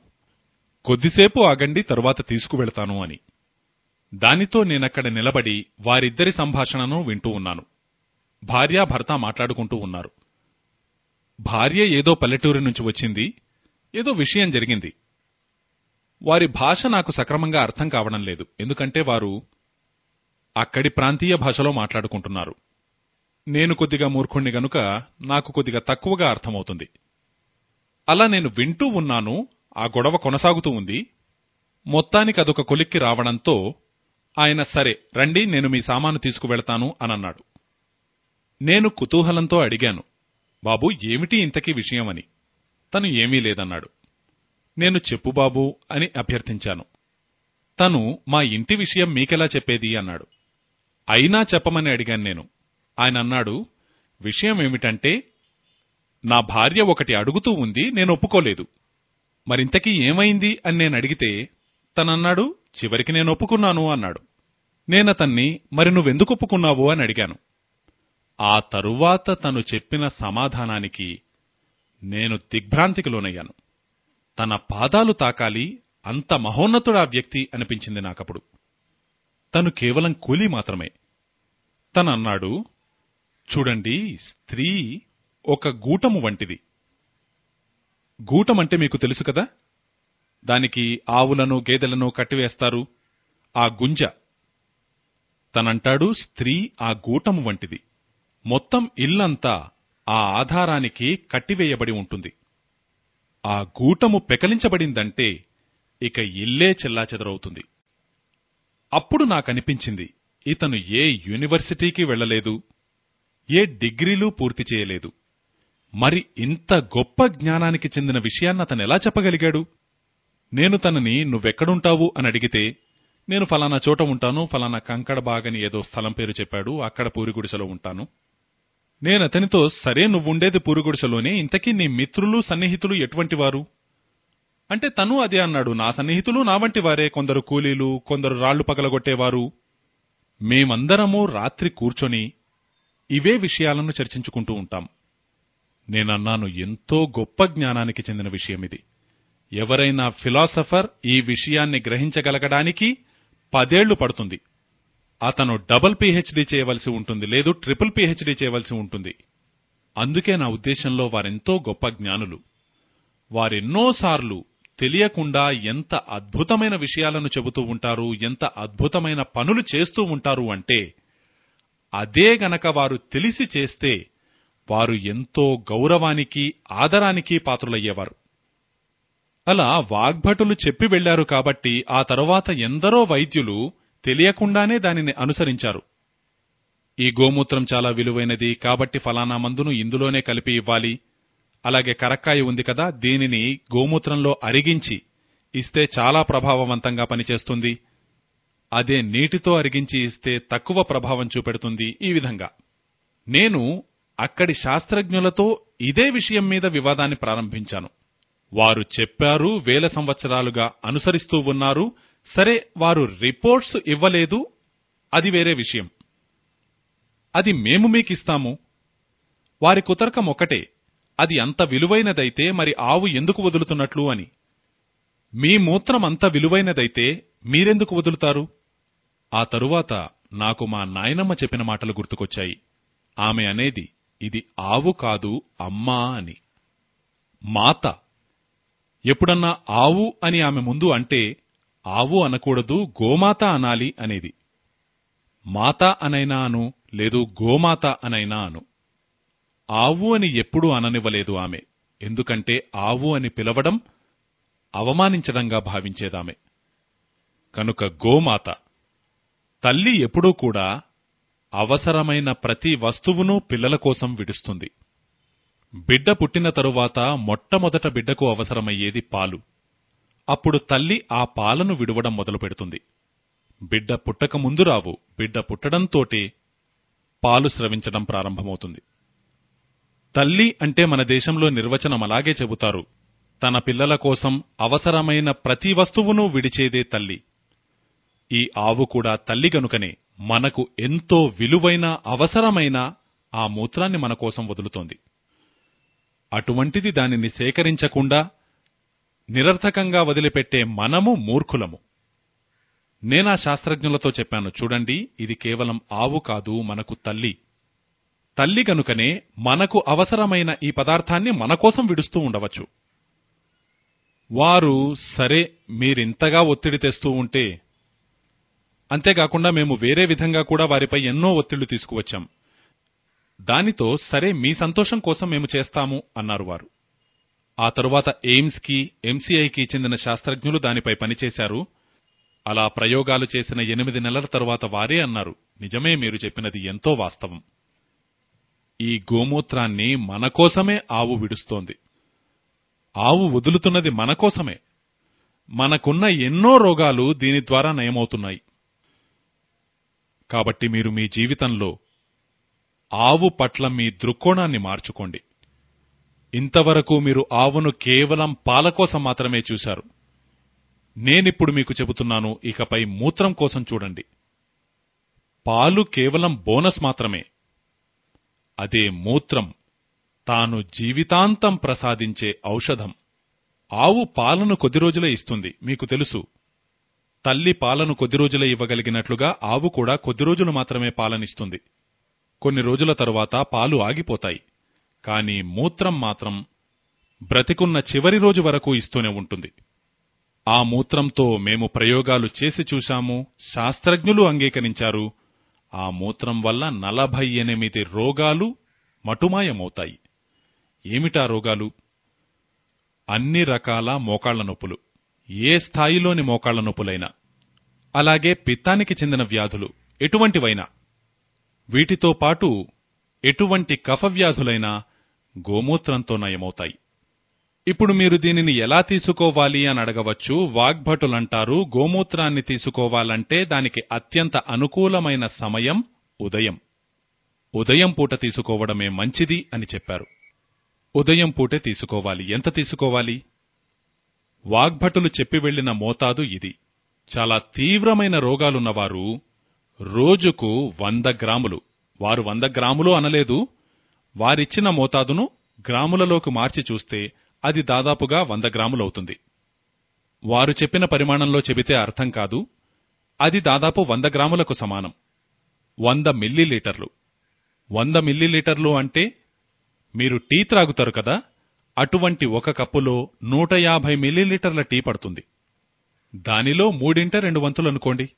కొద్దిసేపు ఆగండి తరువాత తీసుకువెళ్తాను అని. దానితో నేనక్కడ నిలబడి వారిద్దరి సంభాషణను వింటూ ఉన్నాను. భార్యాభర్త మాట్లాడుకుంటూ ఉన్నారు. భార్య ఏదో పల్లెటూరి నుంచి వచ్చింది ఏదో విషయం జరిగింది. వారి భాష నాకు సక్రమంగా అర్థం కావడం లేదు ఎందుకంటే వారు అక్కడి ప్రాంతీయ భాషలో మాట్లాడుకుంటున్నారు. నేను కొద్దిగా మూర్ఖుణ్ణి గనుక నాకు కొద్దిగా తక్కువగా అర్థమవుతుంది. అలా నేను వింటూ ఉన్నాను ఆ గొడవ కొనసాగుతూ ఉంది. మొత్తానికి అదొక కొలిక్కి రావడంతో ఆయన సరే రండి నేను మీ సామాను తీసుకువెళతాను అనన్నాడు. నేను కుతూహలంతో అడిగాను బాబూ ఏమిటి ఇంతకీ విషయమని? తను ఏమీ లేదన్నాడు. నేను చెప్పు బాబూ అని అభ్యర్థించాను. తను మా ఇంటి విషయం మీకెలా చెప్పేది? అన్నాడు. అయినా చెప్పమని అడిగాను నేను. ఆయన అన్నాడు విషయం ఏమిటంటే నా భార్య ఒకటి అడుగుతూ ఉంది నేను ఒప్పుకోలేదు. మరింతకీ ఏమైంది? అని నేను అడిగితే తనన్నాడు చివరికి నేను ఒప్పుకున్నాను అన్నాడు. నేనతన్ని మరి నువ్వెందుకు ఒప్పుకున్నావు? అని అడిగాను. ఆ తరువాత తను చెప్పిన సమాధానానికి నేను దిగ్భ్రాంతికి లోనయ్యాను. తన పాదాలు తాకాలి అంత మహోన్నతుడా వ్యక్తి అనిపించింది నాకప్పుడు. తను కేవలం కూలీ మాత్రమే. తనన్నాడు చూడండి స్త్రీ ఒక గూటము వంటిది. గూటమంటే మీకు తెలుసు కదా? దానికి ఆవులను గేదెలను కట్టివేస్తారు. ఆ గుంజ తనంటాడు స్త్రీ ఆ గూటము వంటిది. మొత్తం ఇల్లంతా ఆ ఆధారానికి కట్టివేయబడి ఉంటుంది. ఆ గూటము పెకలించబడిందంటే ఇక ఇల్లే చెల్లాచెదరవుతుంది. అప్పుడు నాకనిపించింది ఇతను ఏ యూనివర్సిటీకి వెళ్ళలేదు ఏ డిగ్రీలు పూర్తి చేయలేదు. మరి ఇంత గొప్ప జ్ఞానానికి చెందిన విషయాన్ని చెప్పగలిగాడు? నేను తనని నువ్వెక్కడుంటావు అని అడిగితే నేను ఫలానా చోట ఉంటాను ఫలానా కంకడ బాగని ఏదో స్థలం పేరు చెప్పాడు అక్కడ పూరిగుడిసెలో ఉంటాను. నేనతనితో సరే నువ్వుండేది పూరిగుడిసెలోనే ఇంతకీ నీ మిత్రులు సన్నిహితులు ఎటువంటి వారు? అంటే తను అదే అన్నాడు నా సన్నిహితులు నా వంటి వారే కొందరు కూలీలు కొందరు రాళ్ళు పగలగొట్టేవారు. మేమందరము రాత్రి కూర్చొని ఇవే విషయాలను చర్చించుకుంటూ ఉంటాం. నేనన్నాను ఎంతో గొప్ప జ్ఞానానికి చెందిన విషయమిది. ఎవరైనా ఫిలాసఫర్ ఈ విషయాన్ని గ్రహించగలగడానికి పదేళ్ళు పడుతుంది. అతను డబుల్ పీహెచ్డీ చేయవలసి ఉంటుంది లేదు ట్రిపుల్ పీహెచ్డీ చేయవలసి ఉంటుంది. అందుకే నా ఉద్దేశంలో వారెంతో గొప్ప జ్ఞానులు. వారెన్నోసార్లు తెలియకుండా ఎంత అద్భుతమైన విషయాలను చెబుతూ ఉంటారు ఎంత అద్భుతమైన పనులు చేస్తూ ఉంటారు అంటే అదే గనక వారు తెలిసి చేస్తే వారు ఎంతో గౌరవానికి ఆదరానికి పాత్రులయ్యేవారు. అలా వాగ్భటులు చెప్పి వెళ్ళారు కాబట్టి ఆ తరువాత ఎందరో వైద్యులు తెలియకుండానే దానిని అనుసరించారు. ఈ గోమూత్రం చాలా విలువైనది కాబట్టి ఫలానా మందును ఇందులోనే కలిపి ఇవ్వాలి. అలాగే కరక్కాయ ఉంది కదా దీనిని గోమూత్రంలో అరిగించి ఇస్తే చాలా ప్రభావవంతంగా పనిచేస్తుంది. అదే నీటితో అరిగించి ఇస్తే తక్కువ ప్రభావం చూపెడుతుంది ఈ విధంగా. నేను అక్కడి శాస్త్రజ్ఞులతో ఇదే విషయం మీద వివాదాన్ని ప్రారంభించాను. వారు చెప్పారు వేల సంవత్సరాలుగా అనుసరిస్తూ ఉన్నారు. సరే వారు రిపోర్ట్స్ ఇవ్వలేదు. అది వేరే విషయం. అది మేము మీకిస్తాము. వారి కుతర్కం ఒక్కటే అది అంత విలువైనదైతే మరి ఆవు ఎందుకు వదులుతున్నట్లు అని. మీ మూత్రం అంత విలువైనదైతే మీరెందుకు వదులుతారు? ఆ తరువాత నాకు మా నాయనమ్మ చెప్పిన మాటలు గుర్తుకొచ్చాయి. ఆమె అనేది ఇది ఆవు కాదు అమ్మా అని. మాత ఎప్పుడన్నా ఆవు అని ఆమె ముందు అంటే ఆవు అనకూడదు గోమాత అనాలి అనేది. మాత అనైనా అను లేదు గోమాత అనైనా అను. ఆవు అని ఎప్పుడూ అననివ్వలేదు ఆమె. ఎందుకంటే ఆవు అని పిలవడం అవమానించడంగా భావించేదామె. కనుక గోమాత. తల్లి ఎప్పుడూ కూడా అవసరమైన ప్రతి వస్తువును పిల్లల కోసం విడుస్తుంది. బిడ్డ పుట్టిన తరువాత మొట్టమొదట బిడ్డకు అవసరమయ్యేది పాలు. అప్పుడు తల్లి ఆ పాలను విడవడం మొదలుపెడుతుంది. బిడ్డ పుట్టక ముందు రావు బిడ్డ పుట్టడంతోటే పాలు స్రవించడం ప్రారంభమవుతుంది. తల్లి అంటే మన దేశంలో నిర్వచనం అలాగే చెబుతారు తన పిల్లల కోసం అవసరమైన ప్రతి వస్తువును విడిచేదే తల్లి. ఈ ఆవు కూడా తల్లి గనుకనే మనకు ఎంతో విలువైన అవసరమైన ఆ మూత్రాన్ని మన కోసం వదులుతోంది. అటువంటిది దానిని సేకరించకుండా నిరర్థకంగా వదిలిపెట్టే మనము మూర్ఖులము. నేనా శాస్త్రజ్ఞులతో చెప్పాను చూడండి ఇది కేవలం ఆవు కాదు మనకు తల్లి. తల్లి గనుకనే మనకు అవసరమైన ఈ పదార్థాన్ని మన కోసం విడుస్తూ ఉండవచ్చు. వారు సరే మీరింతగా ఒత్తిడి తెస్తూ ఉంటే అంతేకాకుండా మేము వేరే విధంగా కూడా వారిపై ఎన్నో ఒత్తిళ్ళు తీసుకువచ్చాం. దానితో సరే మీ సంతోషం కోసం మేము చేస్తాము అన్నారు వారు. ఆ తరువాత ఎయిమ్స్కి ఎంసీఐకి చెందిన శాస్త్రజ్ఞులు దానిపై పనిచేశారు. అలా ప్రయోగాలు చేసిన ఎనిమిది నెలల తరువాత వారే అన్నారు నిజమే మీరు చెప్పినది ఎంతో వాస్తవం. ఈ గోమూత్రాన్ని మన కోసమే ఆవు విడుస్తోంది. ఆవు వదులుతున్నది మన కోసమే. మనకున్న ఎన్నో రోగాలు దీని ద్వారా నయమవుతున్నాయి. కాబట్టి మీరు మీ జీవితంలో ఆవు పట్ల మీ దృక్కోణాన్ని మార్చుకోండి. ఇంతవరకు మీరు ఆవును కేవలం పాల కోసం మాత్రమే చూశారు. నేనిప్పుడు మీకు చెబుతున్నాను ఇకపై మూత్రం కోసం చూడండి. పాలు కేవలం బోనస్ మాత్రమే. అదే మూత్రం తాను జీవితాంతం ప్రసాదించే ఔషధం. ఆవు పాలను కొద్ది రోజులే ఇస్తుంది మీకు తెలుసు. తల్లి పాలను కొద్ది రోజులే ఇవ్వగలిగినట్లుగా ఆవు కూడా కొద్ది రోజులు మాత్రమే పాలనిస్తుంది. కొన్ని రోజుల తరువాత పాలు ఆగిపోతాయి. కానీ మూత్రం మాత్రం బ్రతికున్న చివరి రోజు వరకు ఇస్తూనే ఉంటుంది. ఆ మూత్రంతో మేము ప్రయోగాలు చేసి చూశాము శాస్త్రజ్ఞులు అంగీకరించారు. ఆ మూత్రం వల్ల నలభై ఎనిమిది రోగాలు మటుమాయమవుతాయి. ఏమిటా రోగాలు? అన్ని రకాల మోకాళ్ళ నొప్పులు. ఏ స్థాయిలోని మోకాళ్ళ నొప్పులైనా. అలాగే పిత్తానికి చెందిన వ్యాధులు ఎటువంటివైనా. వీటితో పాటు ఎటువంటి కఫవ్యాధులైనా గోమూత్రంతో నయమవుతాయి. ఇప్పుడు మీరు దీనిని ఎలా తీసుకోవాలి అని అడగవచ్చు. వాగ్భటులంటారు గోమూత్రాన్ని తీసుకోవాలంటే దానికి అత్యంత అనుకూలమైన సమయం ఉదయం. ఉదయం పూట తీసుకోవడమే మంచిది అని చెప్పారు. ఉదయం పూటే తీసుకోవాలి. ఎంత తీసుకోవాలి? వాగ్భటులు చెప్పి వెళ్ళిన మోతాదు ఇది. చాలా తీవ్రమైన రోగాలున్నవారు రోజుకు వంద గ్రాములు. వారు వంద గ్రాములు అనలేదు. వారిచ్చిన మోతాదును గ్రాములలోకి మార్చి చూస్తే అది దాదాపుగా వంద గ్రాములవుతుంది. వారు చెప్పిన పరిమాణంలో చెబితే అర్థం కాదు. అది దాదాపు వంద గ్రాములకు సమానం. వంద మిల్లీలీటర్లు. వంద మిల్లీలీటర్లు అంటే మీరు టీ త్రాగుతారు కదా అటువంటి ఒక కప్పులో నూట యాభై మిల్లీలీటర్ల టీ పడుతుంది. దానిలో మూడింట రెండు వంతులనుకోండి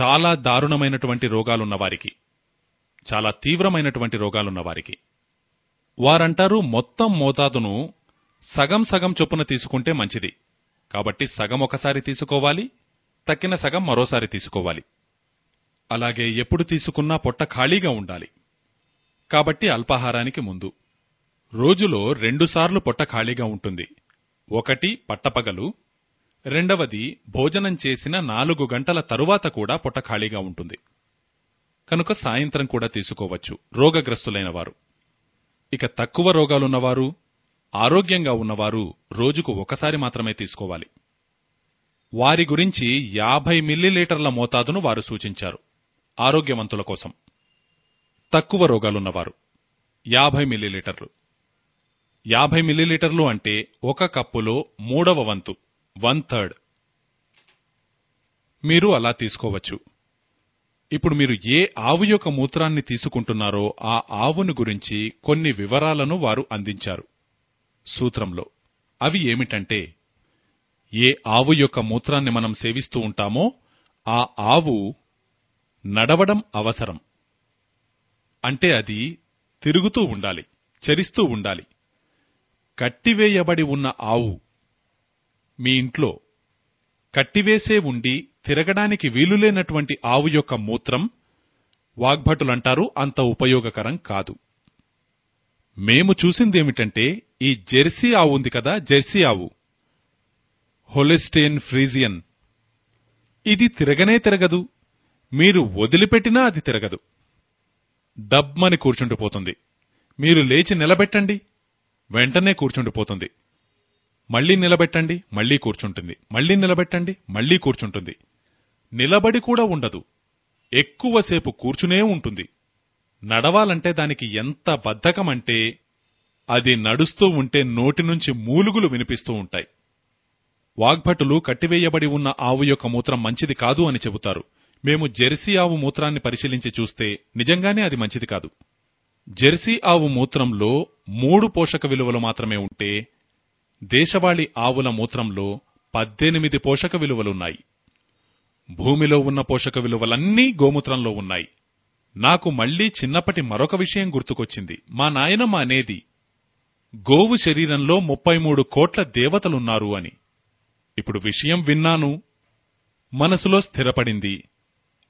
చాలా దారుణమైనటువంటి రోగాలున్నవారికి చాలా తీవ్రమైనటువంటి రోగాలున్నవారికి. వారంటారు మొత్తం మోతాదును సగం సగం చొప్పున తీసుకుంటే మంచిది. కాబట్టి సగం ఒకసారి తీసుకోవాలి తక్కిన సగం మరోసారి తీసుకోవాలి. అలాగే ఎప్పుడు తీసుకున్నా పొట్ట ఖాళీగా ఉండాలి. కాబట్టి అల్పాహారానికి ముందు. రోజులో రెండుసార్లు పొట్ట ఖాళీగా ఉంటుంది. ఒకటి పట్టపగలు రెండవది భోజనం చేసిన నాలుగు గంటల తరువాత కూడా పొట్ట ఖాళీగా ఉంటుంది. కనుక సాయంత్రం కూడా తీసుకోవచ్చు. రోగగ్రస్తులైన వారు. ఇక తక్కువ రోగాలున్నవారు ఆరోగ్యంగా ఉన్నవారు రోజుకు ఒకసారి మాత్రమే తీసుకోవాలి. వారి గురించి యాభై మిల్లీలీటర్ల మోతాదును వారు సూచించారు. ఆరోగ్యవంతుల కోసం. తక్కువ రోగాలున్నవారు. యాభై మిల్లీలీటర్లు. యాభై మిల్లీలీటర్లు అంటే ఒక కప్పులో మూడవ వంతు. One third. మీరు అలా తీసుకోవచ్చు. ఇప్పుడు మీరు ఏ ఆవు యొక్క మూత్రాన్ని తీసుకుంటున్నారో ఆ ఆవును గురించి కొన్ని వివరాలను వారు అందించారు. సూత్రంలో. అవి ఏమిటంటే ఏ ఆవు యొక్క మూత్రాన్ని మనం సేవిస్తూ ఉంటామో ఆ ఆవు నడవడం అవసరం. అంటే అది తిరుగుతూ ఉండాలి చరిస్తూ ఉండాలి. కట్టివేయబడి ఉన్న ఆవు మీ ఇంట్లో కట్టివేసే ఉండి తిరగడానికి వీలులేనటువంటి ఆవు యొక్క మూత్రం వాగ్భటులంటారు అంత ఉపయోగకరం కాదు. మేము చూసిందేమిటంటే ఈ జెర్సీ ఆవు ఉంది కదా జెర్సీ ఆవు. Holstein Friesian. ఇది తిరగనే తిరగదు. మీరు వదిలిపెట్టినా అది తిరగదు. డబ్మని కూర్చుండిపోతుంది. మీరు లేచి నిలబెట్టండి. వెంటనే కూర్చుండిపోతుంది. మళ్ళీ నిలబెట్టండి మళ్ళీ కూర్చుంటుంది. మళ్ళీ నిలబెట్టండి మళ్ళీ కూర్చుంటుంది. నిలబడి కూడా ఉండదు. ఎక్కువసేపు కూర్చునే ఉంటుంది. నడవాలంటే దానికి ఎంత బద్ధకమంటే అది నడుస్తూ ఉంటే నోటి నుంచి మూలుగులు వినిపిస్తూ ఉంటాయి. వాగ్భటులు కట్టివేయబడి ఉన్న ఆవు యొక్క మూత్రం మంచిది కాదు అని చెబుతారు. మేము జెర్సీ ఆవు మూత్రాన్ని పరిశీలించి చూస్తే నిజంగానే అది మంచిది కాదు. జెర్సీ ఆవు మూత్రంలో మూడు పోషక విలువలు మాత్రమే ఉంటే దేశవాళీ ఆవుల మూత్రంలో పద్దెనిమిది పోషక విలువలున్నాయి. భూమిలో ఉన్న పోషక విలువలన్నీ గోమూత్రంలో ఉన్నాయి. నాకు మళ్ళీ చిన్నప్పటి మరొక విషయం గుర్తుకొచ్చింది. మా నాయనమ్మ అనేది గోవు శరీరంలో ముప్పై మూడు కోట్ల దేవతలున్నారు అని. ఇప్పుడు విషయం విన్నాను. మనసులో స్థిరపడింది.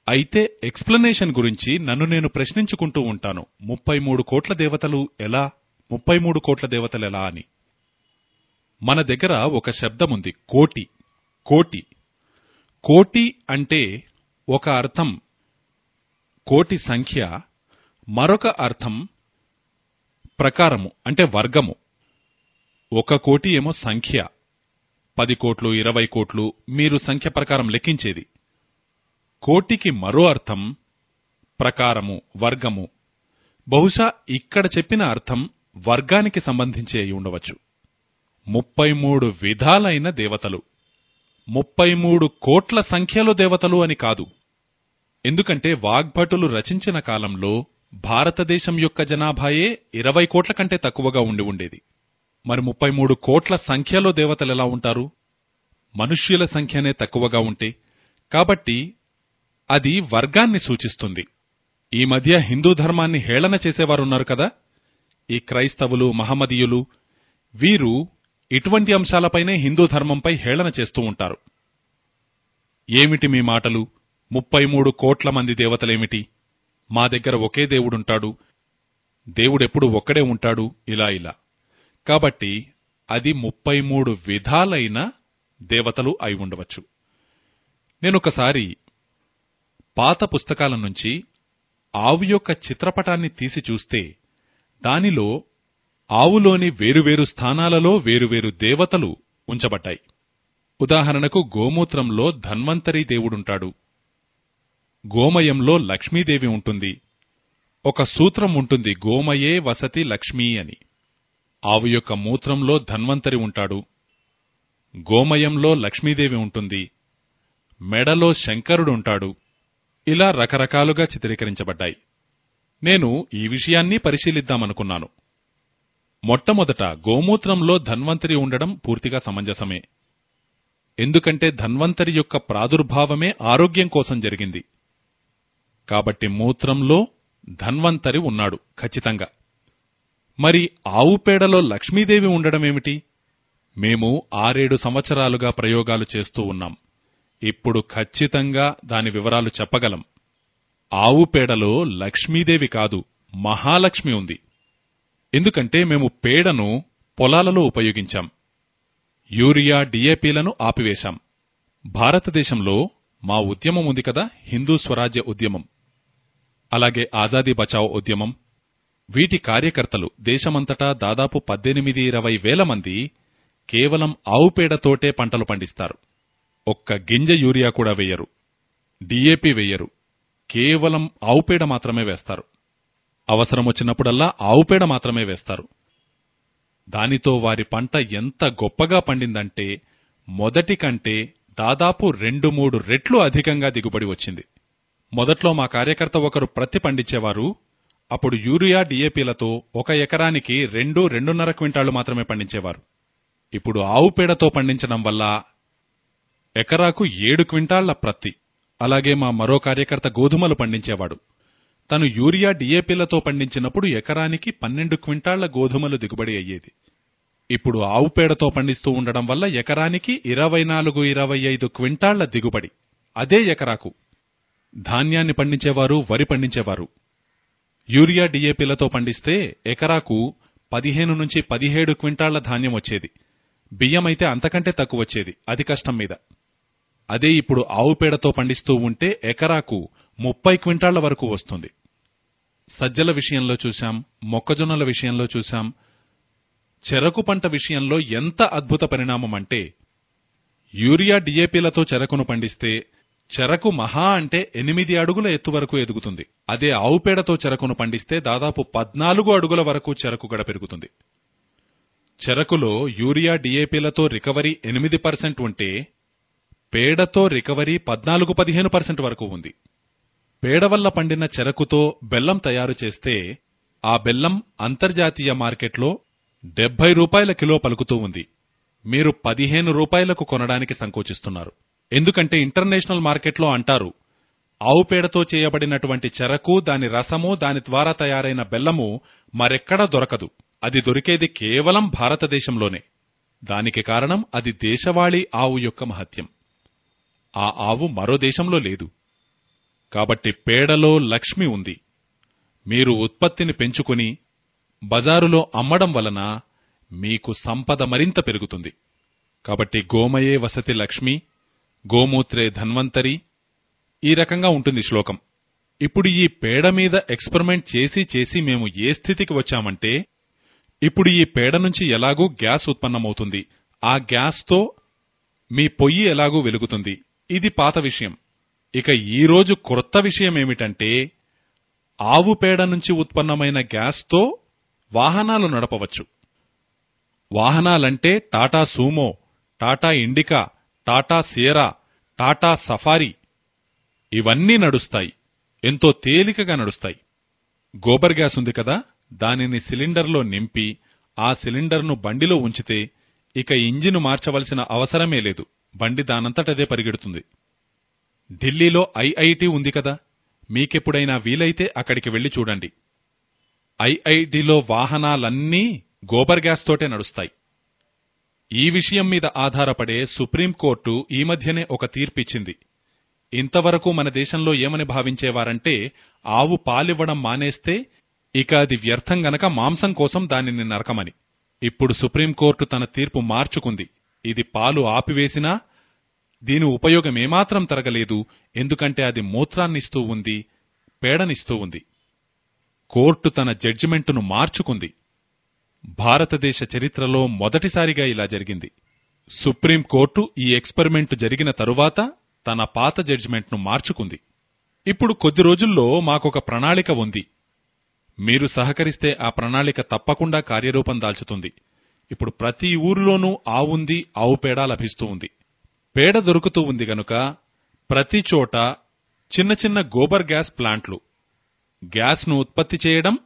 అయితే ఎక్స్ప్లెనేషన్ గురించి నన్ను నేను ప్రశ్నించుకుంటూ ఉంటాను. ముప్పై మూడు కోట్ల దేవతలు ఎలా? ముప్పై మూడు కోట్ల దేవతలెలా అని. మన దగ్గర ఒక శబ్దముంది కోటి. కోటి. కోటి అంటే ఒక అర్థం కోటి సంఖ్య మరొక అర్థం ప్రకారము అంటే వర్గము. ఒక కోటి ఏమో సంఖ్య. పది కోట్లు ఇరవై కోట్లు మీరు సంఖ్య ప్రకారం లెక్కించేది. కోటికి మరో అర్థం ప్రకారము వర్గము. బహుశా ఇక్కడ చెప్పిన అర్థం వర్గానికి సంబంధించి అయి ఉండవచ్చు. ముప్పై మూడు విధాలైన దేవతలు. ముప్పై మూడు కోట్ల సంఖ్యలో దేవతలు అని కాదు. ఎందుకంటే వాగ్భటులు రచించిన కాలంలో భారతదేశం యొక్క జనాభాయే ఇరవై కోట్ల కంటే తక్కువగా ఉండి ఉండేది. మరి ముప్పై మూడు కోట్ల సంఖ్యలో దేవతలెలా ఉంటారు? మనుష్యుల సంఖ్యనే తక్కువగా ఉంటే. కాబట్టి అది వర్గాన్ని సూచిస్తుంది. ఈ మధ్య హిందూ ధర్మాన్ని హేళన చేసేవారున్నారు కదా? ఈ క్రైస్తవులు మహమ్మదీయులు వీరు ఇటువంటి అంశాలపైనే హిందూ ధర్మంపై హేళన చేస్తూ ఉంటారు. ఏమిటి మీ మాటలు? ముప్పై మూడు కోట్ల మంది దేవతలేమిటి? మా దగ్గర ఒకే దేవుడుంటాడు. దేవుడెప్పుడు ఒక్కడే ఉంటాడు? ఇలా ఇలా. కాబట్టి అది ముప్పై మూడు విధాలైన దేవతలు అయి ఉండవచ్చు. నేనొకసారి పాత పుస్తకాల నుంచి ఆవు యొక్క చిత్రపటాన్ని తీసి చూస్తే దానిలో ఆవులోని వేరువేరు స్థానాలలో వేరువేరు దేవతలు ఉంచబడ్డాయి. ఉదాహరణకు గోమూత్రంలో ధన్వంతరి దేవుడుంటాడు. గోమయంలో లక్ష్మీదేవి ఉంటుంది. ఒక సూత్రం ఉంటుంది గోమయే వసతి లక్ష్మీ అని. ఆవు యొక్క మూత్రంలో ధన్వంతరి ఉంటాడు. గోమయంలో లక్ష్మీదేవి ఉంటుంది. మెడలో శంకరుడుంటాడు ఇలా రకరకాలుగా చిత్రీకరించబడ్డాయి. నేను ఈ విషయాన్ని పరిశీలిద్దామనుకున్నాను. మొట్టమొదట గోమూత్రంలో ధన్వంతరి ఉండడం పూర్తిగా సమంజసమే. ఎందుకంటే ధన్వంతరి యొక్క ప్రాదుర్భావమే ఆరోగ్యం కోసం జరిగింది. కాబట్టి మూత్రంలో ధన్వంతరి ఉన్నాడు ఖచ్చితంగా. మరి ఆవు పేడలో లక్ష్మీదేవి ఉండడమేమిటి? మేము ఆరేడు సంవత్సరాలుగా ప్రయోగాలు చేస్తూ ఉన్నాం. ఇప్పుడు ఖచ్చితంగా దాని వివరాలు చెప్పగలం. ఆవు పేడలో లక్ష్మీదేవి కాదు మహాలక్ష్మి ఉంది. ఎందుకంటే మేము పేడను పొలాలలో ఉపయోగించాం. యూరియా డిఏపీలను ఆపివేశాం. భారతదేశంలో మా ఉద్యమం ఉంది కదా హిందూ స్వరాజ్య ఉద్యమం. అలాగే ఆజాదీ బచావ్ ఉద్యమం. వీటి కార్యకర్తలు దేశమంతటా దాదాపు పద్దెనిమిది ఇరవై వేల మంది కేవలం ఆవు పేడతోటే పంటలు పండిస్తారు. ఒక్క గింజ యూరియా కూడా వేయరు. డిఏపీ వేయరు. కేవలం ఆవు పేడ మాత్రమే వేస్తారు. అవసరమొచ్చినప్పుడల్లా ఆవుపేడ మాత్రమే వేస్తారు. దానితో వారి పంట ఎంత గొప్పగా పండిందంటే మొదటి కంటే దాదాపు రెండు మూడు రెట్లు అధికంగా దిగుబడి వచ్చింది. మొదట్లో మా కార్యకర్త ఒకరు ప్రత్తి పండించేవారు అప్పుడు యూరియా డిఏపీలతో ఒక ఎకరానికి రెండు రెండున్నర క్వింటాళ్ళు మాత్రమే పండించేవారు. ఇప్పుడు ఆవు పేడతో పండించడం వల్ల ఎకరాకు ఏడు క్వింటాళ్ళ ప్రత్తి. అలాగే మా మరో కార్యకర్త గోధుమలు పండించేవాడు. తను యూరియా డిఏపీలతో పండించినప్పుడు ఎకరానికి పన్నెండు క్వింటాళ్ళ గోధుమలు దిగుబడి అయ్యేది. ఇప్పుడు ఆవు పేడతో పండిస్తూ ఉండడం వల్ల ఎకరానికి ఇరవై నాలుగు ఇరవై ఐదు క్వింటాళ్ళ దిగుబడి. అదే ఎకరాకు. ధాన్యాన్ని పండించేవారు వరి పండించేవారు. యూరియా డిఏపీలతో పండిస్తే ఎకరాకు పదిహేను నుంచి పదిహేడు క్వింటాళ్ళ ధాన్యం వచ్చేది. బియ్యమైతే అంతకంటే తక్కువ వచ్చేది. అది కష్టం మీద. అదే ఇప్పుడు ఆవు పేడతో పండిస్తూ ఉంటే ఎకరాకు ముప్పై క్వింటాళ్ళ వరకు వస్తుంది. సజ్జల విషయంలో చూశాం మొక్కజొన్నల విషయంలో చూశాం. చెరకు పంట విషయంలో ఎంత అద్భుత పరిణామం అంటే యూరియా డిఏపీలతో చెరకును పండిస్తే చెరకు మహా అంటే ఎనిమిది అడుగుల ఎత్తు వరకు ఎదుగుతుంది. అదే ఆవు పేడతో చెరకును పండిస్తే దాదాపు పద్నాలుగు అడుగుల వరకు చెరకు గడ పెరుగుతుంది. చెరకులో యూరియా డిఏపీలతో రికవరీ ఎనిమిది పర్సెంట్ ఉంటే పేడతో రికవరీ పద్నాలుగు పదిహేను పర్సెంట్ వరకు ఉంది. పేడ వల్ల పండిన చెరకుతో బెల్లం తయారు చేస్తే ఆ బెల్లం అంతర్జాతీయ మార్కెట్లో డెబ్బై రూపాయల కిలో పలుకుతూ ఉంది. మీరు పదిహేను రూపాయలకు కొనడానికి సంకోచిస్తున్నారు. ఎందుకంటే ఇంటర్నేషనల్ మార్కెట్లో అంటారు ఆవు పేడతో చేయబడినటువంటి చెరకు దాని రసము దాని ద్వారా తయారైన బెల్లము మరెక్కడా దొరకదు. అది దొరికేది కేవలం భారతదేశంలోనే. దానికి కారణం అది దేశవాళీ ఆవు యొక్క మహత్యం. ఆ ఆవు మరో దేశంలో లేదు. కాబట్టి పేడలో లక్ష్మి ఉంది. మీరు ఉత్పత్తిని పెంచుకుని బజారులో అమ్మడం వలన మీకు సంపద మరింత పెరుగుతుంది. కాబట్టి గోమయే వసతి లక్ష్మి గోమూత్రే ధన్వంతరి ఈ రకంగా ఉంటుంది శ్లోకం. ఇప్పుడు ఈ పేడ మీద ఎక్స్పెరిమెంట్ చేసి చేసి మేము ఏ స్థితికి వచ్చామంటే ఇప్పుడు ఈ పేడ నుంచి ఎలాగూ గ్యాస్ ఉత్పన్నమవుతుంది. ఆ గ్యాస్తో మీ పొయ్యి ఎలాగూ వెలుగుతుంది. ఇది పాత విషయం. ఇక ఈ రోజు క్రొత్త విషయమేమిటంటే ఆవు పేడ నుంచి ఉత్పన్నమైన గ్యాస్తో వాహనాలు నడపవచ్చు. వాహనాలంటే Tata Sumo Tata Indica Tata Sierra Tata Safari ఇవన్నీ నడుస్తాయి. ఎంతో తేలికగా నడుస్తాయి. గోబర్ గ్యాస్ ఉంది కదా దానిని సిలిండర్లో నింపి ఆ సిలిండర్ను బండిలో ఉంచితే ఇక ఇంజిన్ మార్చవలసిన అవసరమే లేదు. బండి దానంతటదే పరిగెడుతుంది. ఢిల్లీలో ఐఐటి ఉంది కదా. మీకెప్పుడైనా వీలైతే అక్కడికి వెళ్ళి చూడండి. ఐఐటిలో వాహనాలన్నీ గోబర్ గ్యాస్ తోటే నడుస్తాయి. ఈ విషయం మీద ఆధారపడే సుప్రీంకోర్టు ఈ మధ్యనే ఒక తీర్పిచ్చింది. ఇంతవరకు మన దేశంలో ఏమని భావించేవారంటే ఆవు పాలివ్వడం మానేస్తే ఇక అది వ్యర్థం గనక మాంసం కోసం దానిని నరకమని. ఇప్పుడు సుప్రీంకోర్టు తన తీర్పు మార్చుకుంది. ఇది పాలు ఆపివేసినా దీని ఉపయోగం ఏమాత్రం తరగలేదు. ఎందుకంటే అది మూత్రాన్నిస్తూ ఉంది పేడనిస్తూ ఉంది. కోర్టు తన జడ్జిమెంటును మార్చుకుంది. భారతదేశ చరిత్రలో మొదటిసారిగా ఇలా జరిగింది. సుప్రీంకోర్టు ఈ ఎక్స్పెరిమెంట్ జరిగిన తరువాత తన పాత జడ్జిమెంట్ను మార్చుకుంది. ఇప్పుడు కొద్ది రోజుల్లో మాకొక ప్రణాళిక ఉంది. మీరు సహకరిస్తే ఆ ప్రణాళిక తప్పకుండా కార్యరూపం దాల్చుతుంది. ఇప్పుడు ప్రతి ఊరిలోనూ ఆవుంది ఆవు పేడ లభిస్తూ ఉంది. పేడ దొరుకుతూ ఉంది గనుక ప్రతి చోట చిన్న చిన్న గోబర్ గ్యాస్ ప్లాంట్లు. గ్యాస్ను ఉత్పత్తి చేయడం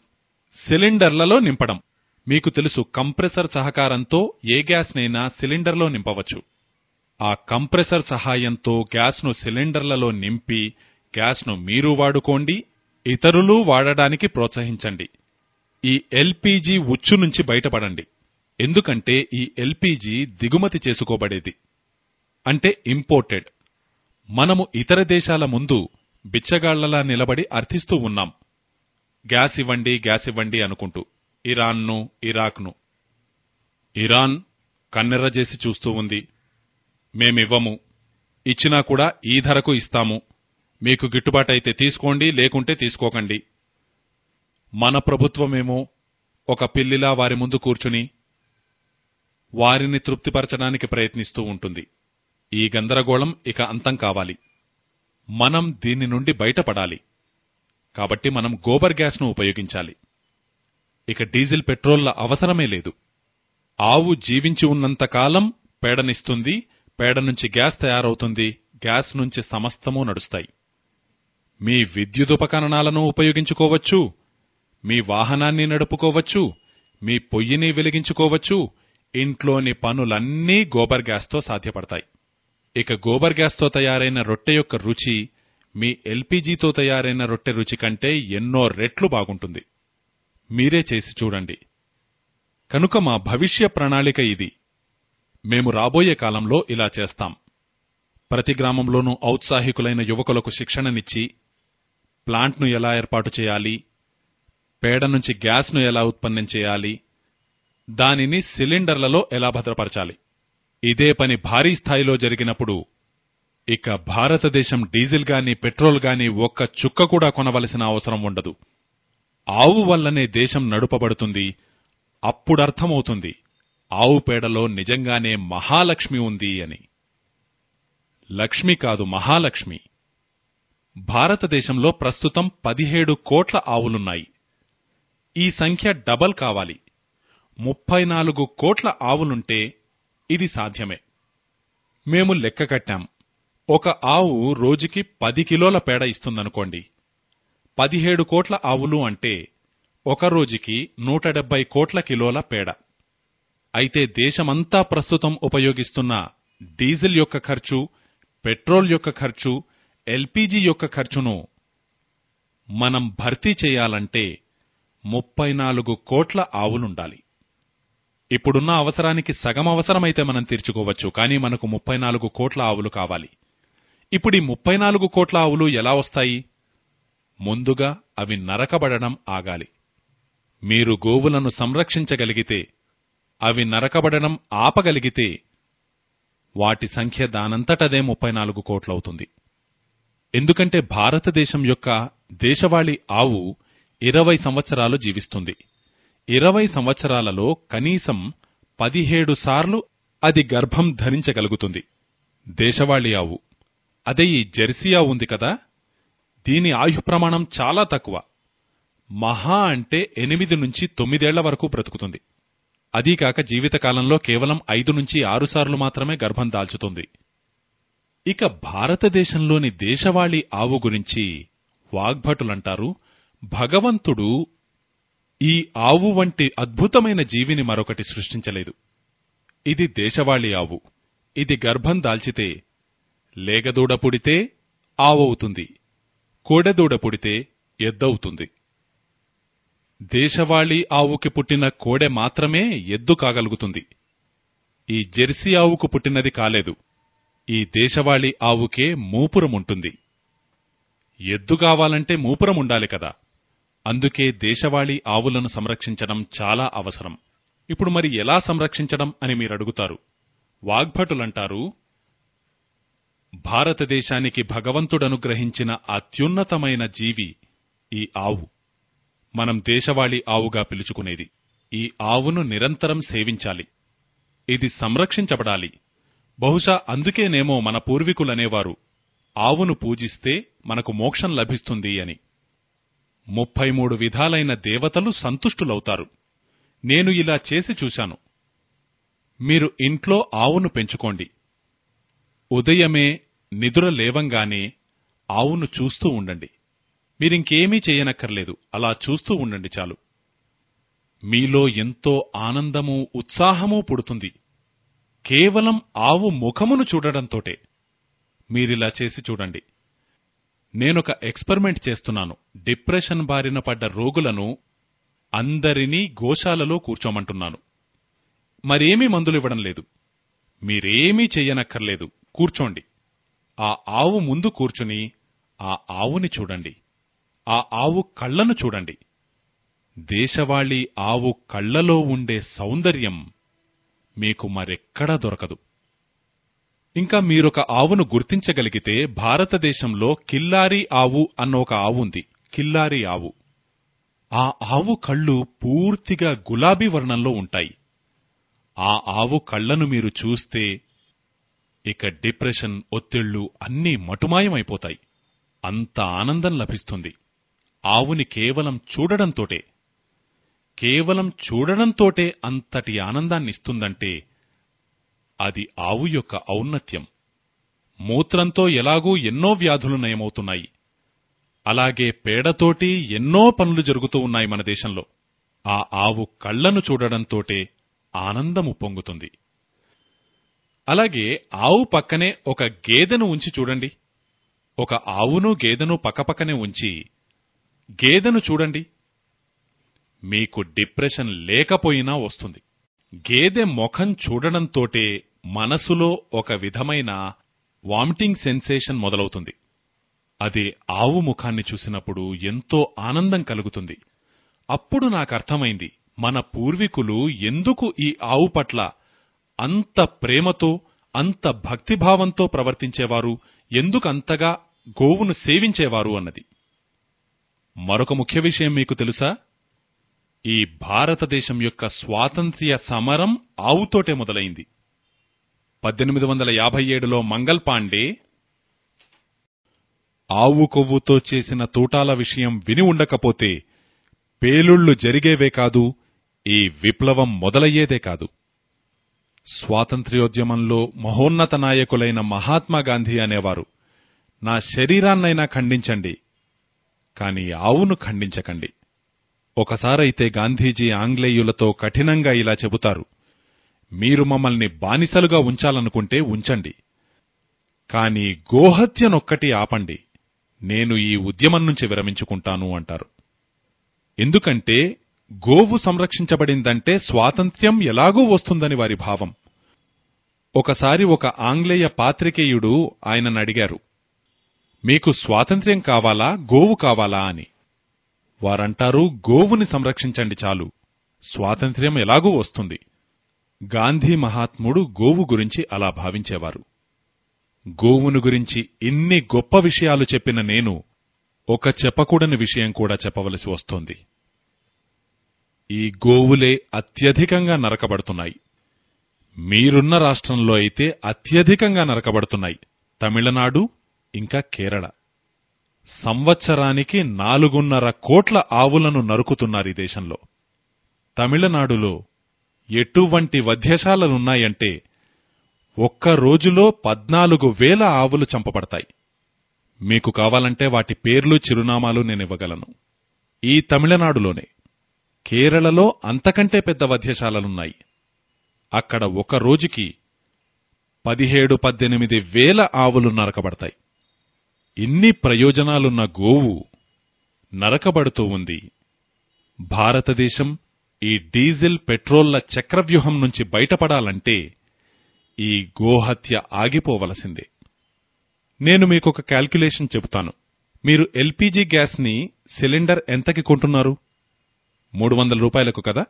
సిలిండర్లలో నింపడం. మీకు తెలుసు కంప్రెసర్ సహకారంతో ఏ గ్యాస్నైనా సిలిండర్లో నింపవచ్చు. ఆ కంప్రెసర్ సహాయంతో గ్యాస్ను సిలిండర్లలో నింపి గ్యాస్ను మీరు వాడుకోండి ఇతరులు వాడడానికి ప్రోత్సహించండి. ఈ ఎల్పీజీ ఉచ్చు నుంచి బయటపడండి. ఎందుకంటే ఈ ఎల్పీజీ దిగుమతి చేసుకోబడేది. అంటే ఇంపోర్టెడ్ మనము ఇతర దేశాల ముందు బిచ్చగాళ్ళలా నిలబడి అర్థిస్తూ ఉన్నాం. గ్యాస్ ఇవ్వండి గ్యాస్ ఇవ్వండి అనుకుంటూ. ఇరాన్ను ఇరాక్ను. ఇరాన్ కన్నెర్రజేసి చూస్తూ ఉంది. మేమివ్వము. ఇచ్చినా కూడా ఈ ధరకు ఇస్తాము. మీకు గిట్టుబాటైతే తీసుకోండి లేకుంటే తీసుకోకండి. మన ప్రభుత్వమేమో ఒక పిల్లిలా వారి ముందు కూర్చుని వారిని తృప్తిపరచడానికి ప్రయత్నిస్తూ ఉంటుంది. ఈ గందరగోళం ఇక అంతం కావాలి. మనం దీని నుండి బయటపడాలి. కాబట్టి మనం గోబర్ గ్యాస్ను ఉపయోగించాలి. ఇక డీజిల్ పెట్రోల్ల అవసరమే లేదు. ఆవు జీవించి ఉన్నంతకాలం పేడనిస్తుంది పేడ నుంచి గ్యాస్ తయారవుతుంది గ్యాస్ నుంచి సమస్తమూ నడుస్తాయి. మీ విద్యుదుపకరణాలను ఉపయోగించుకోవచ్చు మీ వాహనాన్ని నడుపుకోవచ్చు మీ పొయ్యిని వెలిగించుకోవచ్చు ఇంట్లోని పనులన్నీ గోబర్ గ్యాస్తో సాధ్యపడతాయి. ఇక గోబర్ గ్యాస్తో తయారైన రొట్టె యొక్క రుచి మీ ఎల్పీజీతో తయారైన రొట్టె రుచి కంటే ఎన్నో రెట్లు బాగుంటుంది. మీరే చేసి చూడండి. కనుక మా భవిష్య ప్రణాళిక ఇది. మేము రాబోయే కాలంలో ఇలా చేస్తాం. ప్రతి గ్రామంలోనూ ఔత్సాహికులైన యువకులకు శిక్షణనిచ్చి ప్లాంట్ను ఎలా ఏర్పాటు చేయాలి పేడ నుంచి గ్యాస్ను ఎలా ఉత్పన్నం చేయాలి దానిని సిలిండర్లలో ఎలా భద్రపరచాలి. ఇదే పని భారీ స్థాయిలో జరిగినప్పుడు ఇక భారతదేశం డీజిల్ గాని పెట్రోల్ గాని ఒక్క చుక్క కూడా కొనవలసిన అవసరం ఉండదు. ఆవు వల్లనే దేశం నడుపబడుతుంది. అప్పుడర్థమవుతుంది. ఆవు పేడలో నిజంగానే మహాలక్ష్మి ఉంది అని. లక్ష్మి కాదు మహాలక్ష్మి. భారతదేశంలో ప్రస్తుతం పదిహేడు కోట్ల ఆవులున్నాయి. ఈ సంఖ్య డబల్ కావాలి. ముప్పై నాలుగు కోట్ల ఆవులుంటే ఇది సాధ్యమే. మేము లెక్క కట్టాం. ఒక ఆవు రోజుకి పది కిలోల పేడ ఇస్తుందనుకోండి. పదిహేడు కోట్ల ఆవులు అంటే ఒక రోజుకి నూట డెబ్బై కోట్ల కిలోల పేడ. అయితే దేశమంతా ప్రస్తుతం ఉపయోగిస్తున్న డీజిల్ యొక్క ఖర్చు పెట్రోల్ యొక్క ఖర్చు ఎల్పీజీ యొక్క ఖర్చును మనం భర్తీ చేయాలంటే ముప్పై నాలుగు కోట్ల ఆవులుండాలి. ఇప్పుడున్న అవసరానికి సగం అవసరమైతే మనం తీర్చుకోవచ్చు కానీ మనకు ముప్పై నాలుగు కోట్ల ఆవులు కావాలి. ఇప్పుడు ఈ ముప్పై నాలుగు కోట్ల ఆవులు ఎలా వస్తాయి? ముందుగా అవి నరకబడడం ఆగాలి. మీరు గోవులను సంరక్షించగలిగితే అవి నరకబడడం ఆపగలిగితే వాటి సంఖ్య దానంతటదే ముప్పై నాలుగు కోట్లవుతుంది. ఎందుకంటే భారతదేశం యొక్క దేశవాళీ ఆవు ఇరవై సంవత్సరాలు జీవిస్తుంది. ఇరవై సంవత్సరాలలో కనీసం పదిహేడు సార్లు అది గర్భం ధరించగలుగుతుంది. దేశవాళీ ఆవు. అదే ఈ జెర్సీ ఆవు ఉంది కదా? దీని ఆయు ప్రమాణం చాలా తక్కువ. మహా అంటే ఎనిమిది నుంచి తొమ్మిదేళ్ళ వరకు బ్రతుకుతుంది. అదీకాక జీవితకాలంలో కేవలం ఐదు నుంచి ఆరు సార్లు మాత్రమే గర్భం దాల్చుతుంది. ఇక భారతదేశంలోని దేశవాళీ ఆవు గురించి వాగ్భటులంటారు భగవంతుడు ఈ ఆవు వంటి అద్భుతమైన జీవిని మరొకటి సృష్టించలేదు. ఇది దేశవాళీ ఆవు. ఇది గర్భం దాల్చితే లేగదూడ పుడితే ఆవవుతుంది. కోడెదూడ పుడితే ఎద్దవుతుంది. దేశవాళీ ఆవుకి పుట్టిన కోడె మాత్రమే ఎద్దు కాగలుగుతుంది. ఈ జెర్సీ ఆవుకు పుట్టినది కాలేదు. ఈ దేశవాళీ ఆవుకే మూపురముంటుంది. ఎద్దు కావాలంటే మూపురం ఉండాలి కదా. అందుకే దేశవాళీ ఆవులను సంరక్షించడం చాలా అవసరం. ఇప్పుడు మరి ఎలా సంరక్షించడం అని మీరడుగుతారు? వాగ్భటులంటారు భారతదేశానికి భగవంతుడనుగ్రహించిన అత్యున్నతమైన జీవి ఈ ఆవు. మనం దేశవాళీ ఆవుగా పిలుచుకునేది. ఈ ఆవును నిరంతరం సేవించాలి. ఇది సంరక్షించబడాలి. బహుశా అందుకేనేమో మన పూర్వీకులనేవారు ఆవును పూజిస్తే మనకు మోక్షం లభిస్తుంది అని. ముప్పై మూడు విధాలైన దేవతలు సంతుష్టులవుతారు. నేను ఇలా చేసి చూశాను. మీరు ఇంట్లో ఆవును పెంచుకోండి. ఉదయమే నిదుర లేవంగానే ఆవును చూస్తూ ఉండండి. మీరింకేమీ చేయనక్కర్లేదు. అలా చూస్తూ ఉండండి చాలు. మీలో ఎంతో ఆనందము ఉత్సాహమూ పుడుతుంది. కేవలం ఆవు ముఖమును చూడడంతోటే. మీరిలా చేసి చూడండి. నేనొక ఎక్స్పెరిమెంట్ చేస్తున్నాను. డిప్రెషన్ బారిన పడ్డ రోగులను అందరినీ గోశాలలో కూర్చోమంటున్నాను. మరేమీ మందులివ్వడం లేదు. మీరేమీ చెయ్యనక్కర్లేదు. కూర్చోండి. ఆ ఆవు ముందు కూర్చుని ఆ ఆవుని చూడండి. ఆ ఆవు కళ్ళను చూడండి. దేశవాళీ ఆవు కళ్ళలో ఉండే సౌందర్యం మీకు మరెక్కడా దొరకదు. ఇంకా మీరొక ఆవును గుర్తించగలిగితే భారతదేశంలో కిల్లారి ఆవు అన్న ఒక ఆవు ఉంది కిల్లారి ఆవు. ఆ ఆవు కళ్ళు పూర్తిగా గులాబీ వర్ణంలో ఉంటాయి. ఆ ఆవు కళ్ళను మీరు చూస్తే ఇక డిప్రెషన్ ఒత్తిళ్ళు అన్నీ మటుమాయమైపోతాయి. అంత ఆనందం లభిస్తుంది. ఆవుని కేవలం చూడడంతోటే. కేవలం చూడడంతోటే అంతటి ఆనందాన్నిస్తుందంటే అది ఆవు యొక్క ఔన్నత్యం. మూత్రంతో ఎలాగూ ఎన్నో వ్యాధులు నయమవుతున్నాయి. అలాగే పేడతోటి ఎన్నో పనులు జరుగుతూ ఉన్నాయి మన దేశంలో. ఆ ఆవు కళ్ళను చూడడంతోటే ఆనందము పొంగుతుంది అలాగే ఆవు పక్కనే ఒక గేదెను ఉంచి చూడండి. ఒక ఆవును గేదెను పక్కపక్కనే ఉంచి గేదెను చూడండి. మీకు డిప్రెషన్ లేకపోయినా వస్తుంది. గేదె ముఖం చూడడంతోటే మనసులో ఒక విధమైన వామిటింగ్ సెన్సేషన్ మొదలవుతుంది. అదే ఆవు ముఖాన్ని చూసినప్పుడు ఎంతో ఆనందం కలుగుతుంది. అప్పుడు నాకర్థమైంది మన పూర్వీకులు ఎందుకు ఈ ఆవు పట్ల అంత ప్రేమతో అంత భక్తిభావంతో ప్రవర్తించేవారు ఎందుకంతగా గోవును సేవించేవారు అన్నది. మరొక ముఖ్య విషయం మీకు తెలుసా? ఈ భారతదేశం యొక్క స్వాతంత్ర్య సమరం ఆవుతోటే మొదలైంది. పద్దెనిమిది వందల యాభై ఏడులో మంగల్ పాండే ఆవు కొవ్వుతో చేసిన తూటాల విషయం విని ఉండకపోతే పేలుళ్ళు జరిగేవే కాదు ఈ విప్లవం మొదలయ్యేదే కాదు. స్వాతంత్ర్యోద్యమంలో మహోన్నత నాయకులైన మహాత్మా గాంధీ అనేవారు నా శరీరాన్నైనా ఖండించండి కాని ఆవును ఖండించకండి. ఒకసారైతే గాంధీజీ ఆంగ్లేయులతో కఠినంగా ఇలా చెబుతారు. మీరు మమ్మల్ని బానిసలుగా ఉంచాలనుకుంటే ఉంచండి. కాని గోహత్యనొక్కటి ఆపండి. నేను ఈ ఉద్యమం నుంచి విరమించుకుంటాను అంటారు. ఎందుకంటే గోవు సంరక్షించబడిందంటే స్వాతంత్ర్యం ఎలాగూ వస్తుందని వారి భావం. ఒకసారి ఒక ఆంగ్లేయ పాత్రికేయుడు ఆయనను అడిగారు మీకు స్వాతంత్ర్యం కావాలా? గోవు కావాలా? అని. వారంటారు గోవుని సంరక్షించండి చాలు. స్వాతంత్ర్యం ఎలాగూ వస్తుంది. గాంధీ మహాత్ముడు గోవు గురించి అలా భావించేవారు. గోవును గురించి ఇన్ని గొప్ప విషయాలు చెప్పిన నేను ఒక చెప్పకూడని విషయం కూడా చెప్పవలసి వస్తోంది. ఈ గోవులే అత్యధికంగా నరకబడుతున్నాయి. మీరున్న రాష్ట్రంలో అయితే అత్యధికంగా నరకబడుతున్నాయి. తమిళనాడు ఇంకా కేరళ. సంవత్సరానికి నాలుగున్నర కోట్ల ఆవులను నరుకుతున్నారు ఈ దేశంలో. తమిళనాడులో ఎటువంటి వధ్యశాలలున్నాయంటే ఒక్క రోజులో పద్నాలుగు వేల ఆవులు చంపబడతాయి. మీకు కావాలంటే వాటి పేర్లు చిరునామాలు నేనివ్వగలను ఈ తమిళనాడులోనే కేరళలో అంతకంటే పెద్ద వధ్యశాలలున్నాయి. అక్కడ ఒక రోజుకి పదిహేడు పద్దెనిమిది వేల ఆవులు నరకబడతాయి. ఇన్ని ప్రయోజనాలున్న గోవు నరకబడుతూ ఉంది. భారతదేశం ఈ డీజిల్ పెట్రోళ్ళ చక్రవ్యూహం నుంచి బయటపడాలంటే ఈ గోహత్య ఆగిపోవలసిందే. నేను మీకొక క్యాల్కులేషన్ చెబుతాను. మీరు ఎల్పీజీ గ్యాస్ని సిలిండర్ ఎంతకి కొంటున్నారు? మూడు వందల రూపాయలకు కదా?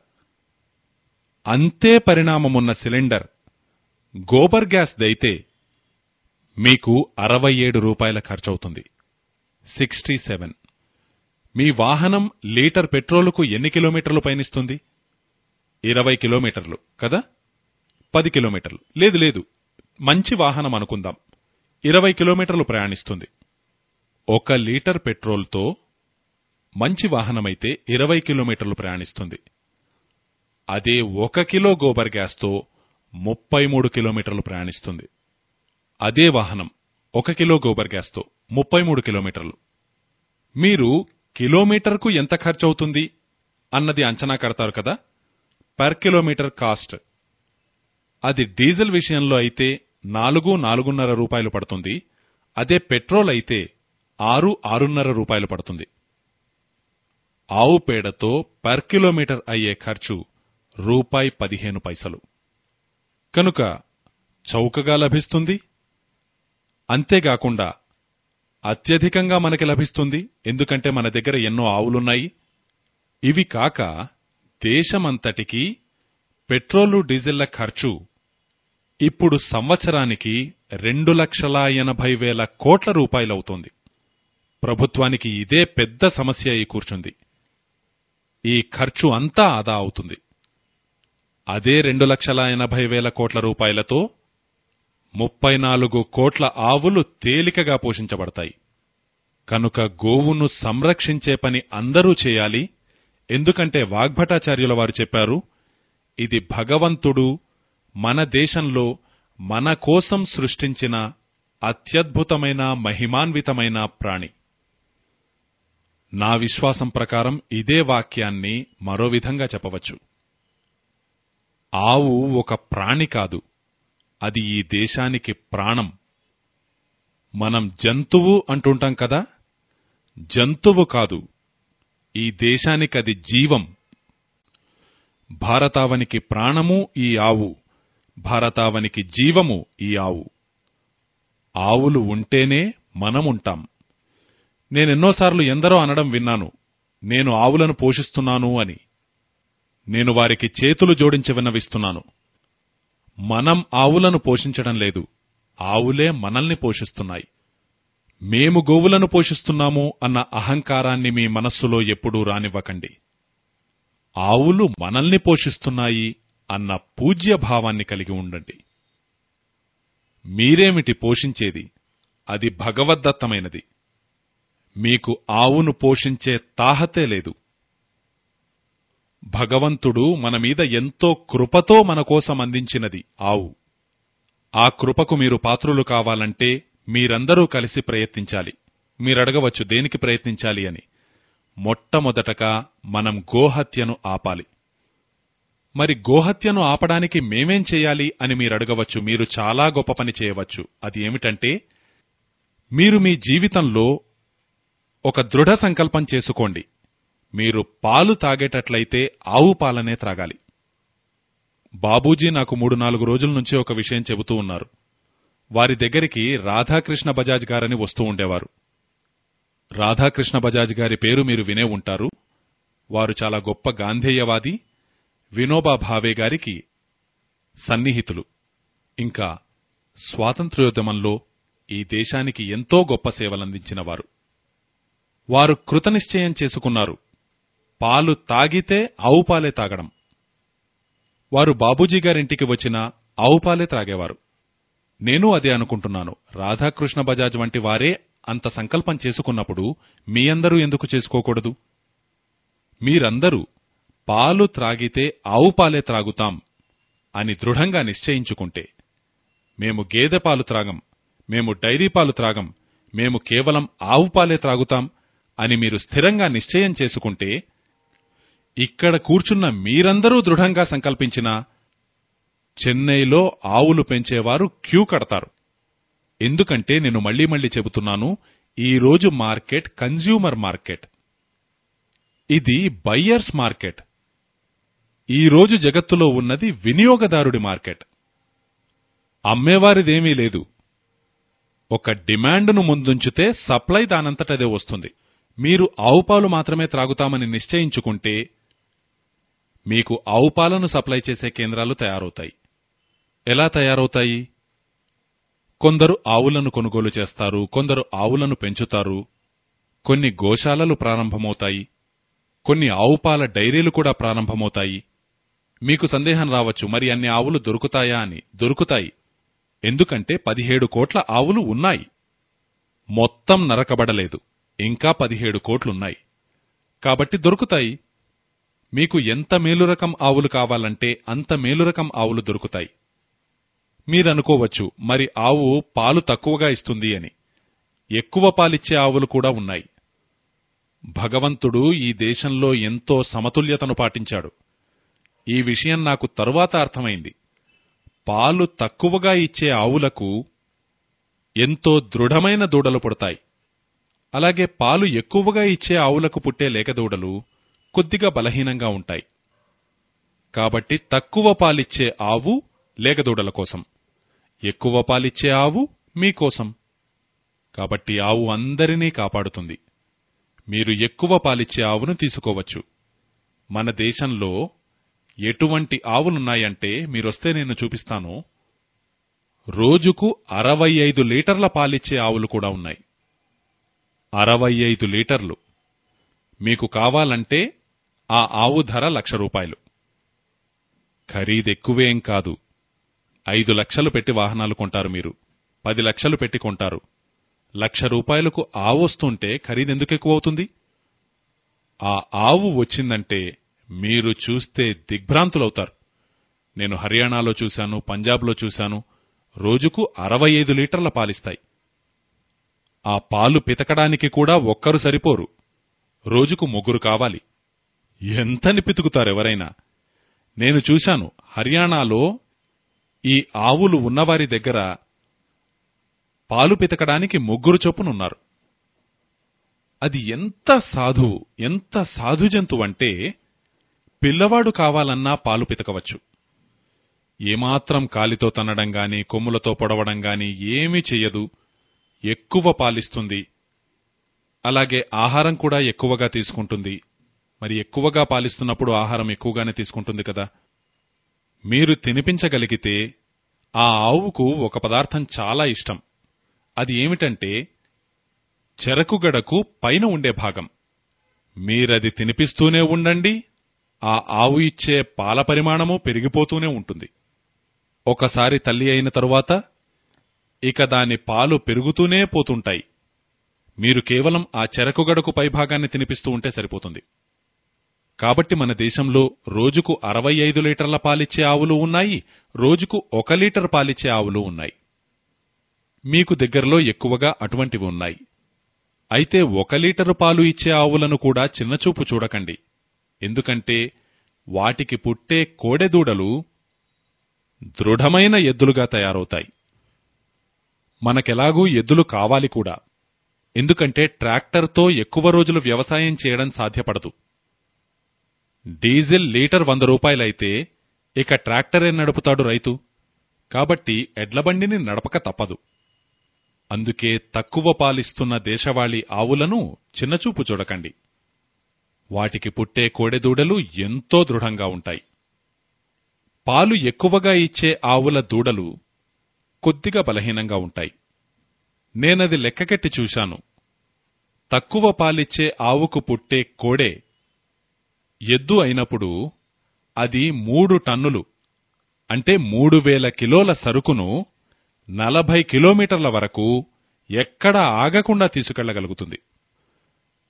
అంతే పరిణామమున్న సిలిండర్ గోబర్ గ్యాస్ దైతే మీకు అరవై ఏడు రూపాయల ఖర్చవుతుంది. Sixty seven. మీ వాహనం లీటర్ పెట్రోలుకు ఎన్ని కిలోమీటర్లు పయనిస్తుంది? ఇరవై కిలోమీటర్లు కదా? పది కిలోమీటర్లు. లేదు లేదు. మంచి వాహనం అనుకుందాం. ఇరవై కిలోమీటర్లు ప్రయాణిస్తుంది. ఒక లీటర్ పెట్రోల్తో మంచి వాహనమైతే ఇరవై కిలోమీటర్లు ప్రయాణిస్తుంది. అదే ఒక కిలో గోబర్ గ్యాస్తో ముప్పై మూడు కిలోమీటర్లు ప్రయాణిస్తుంది. అదే వాహనం ఒక కిలో గోబర్ గ్యాస్తో ముప్పై మూడు కిలోమీటర్లు. మీరు కిలోమీటర్కు ఎంత ఖర్చవుతుంది అన్నది అంచనా కడతారు కదా? Per kilometre cost. అది డీజిల్ విషయంలో అయితే నాలుగు నాలుగున్నర రూపాయలు పడుతుంది. అదే పెట్రోల్ అయితే ఆరు ఆరున్నర రూపాయలు పడుతుంది. ఆవు పేడతో పర్ కిలోమీటర్ అయ్యే ఖర్చు రూపాయి పదిహేను పైసలు. కనుక చౌకగా లభిస్తుంది. అంతేగాకుండా అత్యధికంగా మనకి లభిస్తుంది ఎందుకంటే మన దగ్గర ఎన్నో ఆవులున్నాయి. ఇవి కాక దేశమంతటికీ పెట్రోలు డీజిల్ల ఖర్చు ఇప్పుడు సంవత్సరానికి రెండు లక్షల ఎనభై వేల కోట్ల రూపాయలవుతోంది. ప్రభుత్వానికి ఇదే పెద్ద సమస్య అయి కూర్చుంది. ఈ ఖర్చు అంతా ఆదా అవుతుంది. అదే రెండు లక్షల ఎనభై వేల కోట్ల రూపాయలతో ముప్పై నాలుగు కోట్ల ఆవులు తేలికగా పోషించబడతాయి. కనుక గోవును సంరక్షించే పని అందరూ చేయాలి. ఎందుకంటే వాగ్భటాచార్యుల వారు చెప్పారు ఇది భగవంతుడు మన దేశంలో మన కోసం సృష్టించిన అత్యద్భుతమైన మహిమాన్వితమైన ప్రాణి. నా విశ్వాసం ప్రకారం ఇదే వాక్యాన్ని మరో విధంగా చెప్పవచ్చు. ఆవు ఒక ప్రాణి కాదు. అది ఈ దేశానికి ప్రాణం. మనం జంతువు అంటుంటాం కదా? జంతువు కాదు. ఈ దేశానికి అది జీవం. భారతావనికి ప్రాణము ఈ ఆవు. భారతావనికి జీవము ఈ ఆవు. ఆవులు ఉంటేనే మనముంటాం. నేనెన్నోసార్లు ఎందరో అనడం విన్నాను. నేను ఆవులను పోషిస్తున్నాను అని. నేను వారికి చేతులు జోడించి విన్నవిస్తున్నాను. మనం ఆవులను పోషించడం లేదు. ఆవులే మనల్ని పోషిస్తున్నాయి. మేము గోవులను పోషిస్తున్నాము అన్న అహంకారాన్ని మీ మనస్సులో ఎప్పుడూ రానివ్వకండి. ఆవులు మనల్ని పోషిస్తున్నాయి అన్న పూజ్య భావాన్ని కలిగి ఉండండి. మీరేమిటి పోషించేది? అది భగవద్దత్తమైనది. మీకు ఆవును పోషించే తాహతే లేదు. భగవంతుడు మన మీద ఎంతో కృపతో మనకోసం అందించినది. ఆవు. ఆ కృపకు మీరు పాత్రులు కావాలంటే మీరందరూ కలిసి ప్రయత్నించాలి. మీరడగవచ్చు దేనికి ప్రయత్నించాలి అని. మొట్టమొదటగా మనం గోహత్యను ఆపాలి. మరి గోహత్యను ఆపడానికి మేమేం చేయాలి అని మీరడగవచ్చు. మీరు చాలా గొప్ప పని చేయవచ్చు. అది ఏమిటంటే మీరు మీ జీవితంలో ఒక దృఢ సంకల్పం చేసుకోండి. మీరు పాలు తాగేటట్లయితే ఆవు పాలనే త్రాగాలి. బాబూజీ నాకు మూడు నాలుగు రోజుల నుంచి ఒక విషయం చెబుతూ ఉన్నారు. వారి దగ్గరికి రాధాకృష్ణ బజాజ్ గారని వస్తూ ఉండేవారు. రాధాకృష్ణ బజాజ్ గారి పేరు మీరు వినే ఉంటారు. వారు చాలా గొప్ప గాంధేయవాది వినోబా భావే గారికి సన్నిహితులు. ఇంకా స్వాతంత్ర్యోద్యమంలో ఈ దేశానికి ఎంతో గొప్ప సేవలందించినవారు. వారు కృతనిశ్చయం చేసుకున్నారు. పాలు తాగితే ఆవు పాలే తాగడం. వారు బాబూజీ గారింటికి వచ్చిన ఆవు పాలే త్రాగేవారు. నేను అదే అనుకుంటున్నాను. రాధాకృష్ణ బజాజ్ వంటి వారే అంత సంకల్పం చేసుకున్నప్పుడు మీ అందరూ ఎందుకు చేసుకోకూడదు? మీరందరూ పాలు త్రాగితే ఆవు పాలే త్రాగుతాం అని దృఢంగా నిశ్చయించుకుంటే మేము గేదె పాలు త్రాగం మేము డైరీ పాలు త్రాగం మేము కేవలం ఆవు పాలే త్రాగుతాం అని మీరు స్థిరంగా నిశ్చయం చేసుకుంటే ఇక్కడ కూర్చున్న మీరందరూ దృఢంగా సంకల్పించినా చెన్నైలో ఆవులు పెంచేవారు క్యూ కడతారు. ఎందుకంటే నేను మళ్ళీ మళ్ళీ చెబుతున్నాను ఈరోజు మార్కెట్ కన్జ్యూమర్ మార్కెట్. ఇది బయ్యర్స్ మార్కెట్. ఈ రోజు జగత్తులో ఉన్నది వినియోగదారుడి మార్కెట్. అమ్మేవారిదేమీ లేదు. ఒక డిమాండ్ను ముందుంచితే సప్లై దానంతటదే వస్తుంది. మీరు ఆవు పాలు మాత్రమే త్రాగుతామని నిశ్చయించుకుంటే మీకు ఆవు పాలను సప్లై చేసే కేంద్రాలు తయారవుతాయి. ఎలా తయారవుతాయి? కొందరు ఆవులను కొనుగోలు చేస్తారు కొందరు ఆవులను పెంచుతారు. కొన్ని గోశాలలు ప్రారంభమవుతాయి కొన్ని ఆవుపాల డైరీలు కూడా ప్రారంభమవుతాయి. మీకు సందేహం రావచ్చు మరి అన్ని ఆవులు దొరుకుతాయా అని. దొరుకుతాయి. ఎందుకంటే పదిహేడు కోట్ల ఆవులు ఉన్నాయి. మొత్తం నరకబడలేదు. ఇంకా పదిహేడు కోట్లున్నాయి. కాబట్టి దొరుకుతాయి. మీకు ఎంత మేలురకం ఆవులు కావాలంటే అంత మేలురకం ఆవులు దొరుకుతాయి. మీరనుకోవచ్చు మరి ఆవు పాలు తక్కువగా ఇస్తుంది అని. ఎక్కువ పాలిచ్చే ఆవులు కూడా ఉన్నాయి. భగవంతుడు ఈ దేశంలో ఎంతో సమతుల్యతను పాటించాడు. ఈ విషయం నాకు తరువాత అర్థమైంది. పాలు తక్కువగా ఇచ్చే ఆవులకు ఎంతో దృఢమైన దూడలు పుడతాయి. అలాగే పాలు ఎక్కువగా ఇచ్చే ఆవులకు పుట్టే లేకదూడలు కొద్దిగా బలహీనంగా ఉంటాయి. కాబట్టి తక్కువ పాలిచ్చే ఆవు లేగదూడల కోసం. ఎక్కువ పాలిచ్చే ఆవు మీకోసం కాబట్టి ఆవు అందరినీ కాపాడుతుంది. మీరు ఎక్కువ పాలిచ్చే ఆవును తీసుకోవచ్చు. మన దేశంలో ఎటువంటి ఆవులున్నాయంటే మీరొస్తే నేను చూపిస్తాను. రోజుకు అరవై ఐదు లీటర్ల పాలిచ్చే ఆవులు కూడా ఉన్నాయి. అరవై ఐదు లీటర్లు. మీకు కావాలంటే ఆ ఆవు ధర లక్ష రూపాయలు. ఖరీదెక్కువేం కాదు. ఐదు లక్షలు పెట్టి వాహనాలు కొంటారు మీరు. పది లక్షలు పెట్టి కొంటారు. లక్ష రూపాయలకు ఆవు వస్తుంటే ఖరీదెందుకు ఎక్కువ అవుతుంది ఆ ఆవు వచ్చిందంటే మీరు చూస్తే దిగ్భ్రాంతులవుతారు. నేను హర్యానాలో చూశాను పంజాబ్లో చూశాను. రోజుకు అరవై ఐదు లీటర్ల పాలిస్తాయి. ఆ పాలు పితకడానికి కూడా ఒక్కరు సరిపోరు. రోజుకు ముగ్గురు కావాలి. ఎంతని పితుకుతారెవరైనా. నేను చూశాను హర్యానాలో ఈ ఆవులు ఉన్నవారి దగ్గర పాలు పితకడానికి ముగ్గురు చొప్పునున్నారు. అది ఎంత సాధువు ఎంత సాధు జంతువంటే పిల్లవాడు కావాలన్నా పాలు పితకవచ్చు. ఏమాత్రం కాలితో తన్నడం గాని కొమ్ములతో పొడవడం గాని ఏమీ చెయ్యదు. ఎక్కువ పాలిస్తుంది. అలాగే ఆహారం కూడా ఎక్కువగా తీసుకుంటుంది. మరి ఎక్కువగా పాలిస్తున్నప్పుడు ఆహారం ఎక్కువగానే తీసుకుంటుంది కదా. మీరు తినిపించగలిగితే ఆ ఆవుకు ఒక పదార్థం చాలా ఇష్టం. అది ఏమిటంటే చెరకుగడకు పైన ఉండే భాగం. మీరది తినిపిస్తూనే ఉండండి ఆ ఆవు ఇచ్చే పాల పరిమాణము పెరిగిపోతూనే ఉంటుంది. ఒకసారి తల్లి అయిన తరువాత ఇక దాని పాలు పెరుగుతూనే పోతుంటాయి. మీరు కేవలం ఆ చెరకుగడకు పైభాగాన్ని తినిపిస్తూ ఉంటే సరిపోతుంది. కాబట్టి మన దేశంలో రోజుకు అరవై ఐదు లీటర్ల పాలిచ్చే ఆవులు ఉన్నాయి రోజుకు ఒక లీటర్ పాలిచ్చే ఆవులు ఉన్నాయి. మీకు దగ్గరలో ఎక్కువగా అటువంటివి ఉన్నాయి. అయితే ఒక లీటరు పాలు ఇచ్చే ఆవులను కూడా చిన్నచూపు చూడకండి. ఎందుకంటే వాటికి పుట్టే కోడెదూడలు దృఢమైన ఎద్దులుగా తయారవుతాయి. మనకెలాగూ ఎద్దులు కావాలి కూడా. ఎందుకంటే ట్రాక్టర్తో ఎక్కువ రోజులు వ్యవసాయం చేయడం సాధ్యపడదు. డీజిల్ లీటర్ వంద రూపాయలైతే ఇక ట్రాక్టరే నడుపుతాడు రైతు. కాబట్టి ఎడ్లబండిని నడపక తప్పదు. అందుకే తక్కువ పాలిస్తున్న దేశవాళీ ఆవులను చిన్నచూపు చూడకండి. వాటికి పుట్టే కోడెదూడలు ఎంతో దృఢంగా ఉంటాయి. పాలు ఎక్కువగా ఇచ్చే ఆవుల దూడలు కొద్దిగా బలహీనంగా ఉంటాయి. నేనది లెక్కకెట్టి చూశాను. తక్కువ పాలిచ్చే ఆవుకు పుట్టే కోడె ఎద్దు అయినప్పుడు అది మూడు టన్నులు అంటే మూడు వేల కిలోల సరుకును నలభై కిలోమీటర్ల వరకు ఎక్కడా ఆగకుండా తీసుకెళ్ళగలుగుతుంది.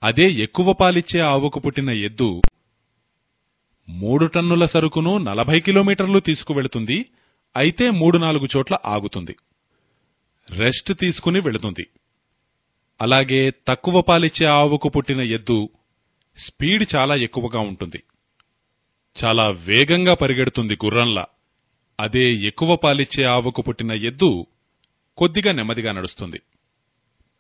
అదే ఎక్కువ పాలిచ్చే ఆవుకు పుట్టిన ఎద్దు మూడు టన్నుల సరుకును నలభై కిలోమీటర్లు తీసుకువెళుతుంది అయితే మూడు నాలుగు చోట్ల ఆగుతుంది. రెస్ట్ తీసుకుని వెళుతుంది. అలాగే తక్కువ పాలిచ్చే ఆవుకు పుట్టిన ఎద్దు స్పీడ్ చాలా ఎక్కువగా ఉంటుంది. చాలా వేగంగా పరిగెడుతుంది గుర్రంలా. అదే ఎక్కువ పాలిచ్చే ఆవుకు పుట్టిన ఎద్దు కొద్దిగా నెమ్మదిగా నడుస్తుంది.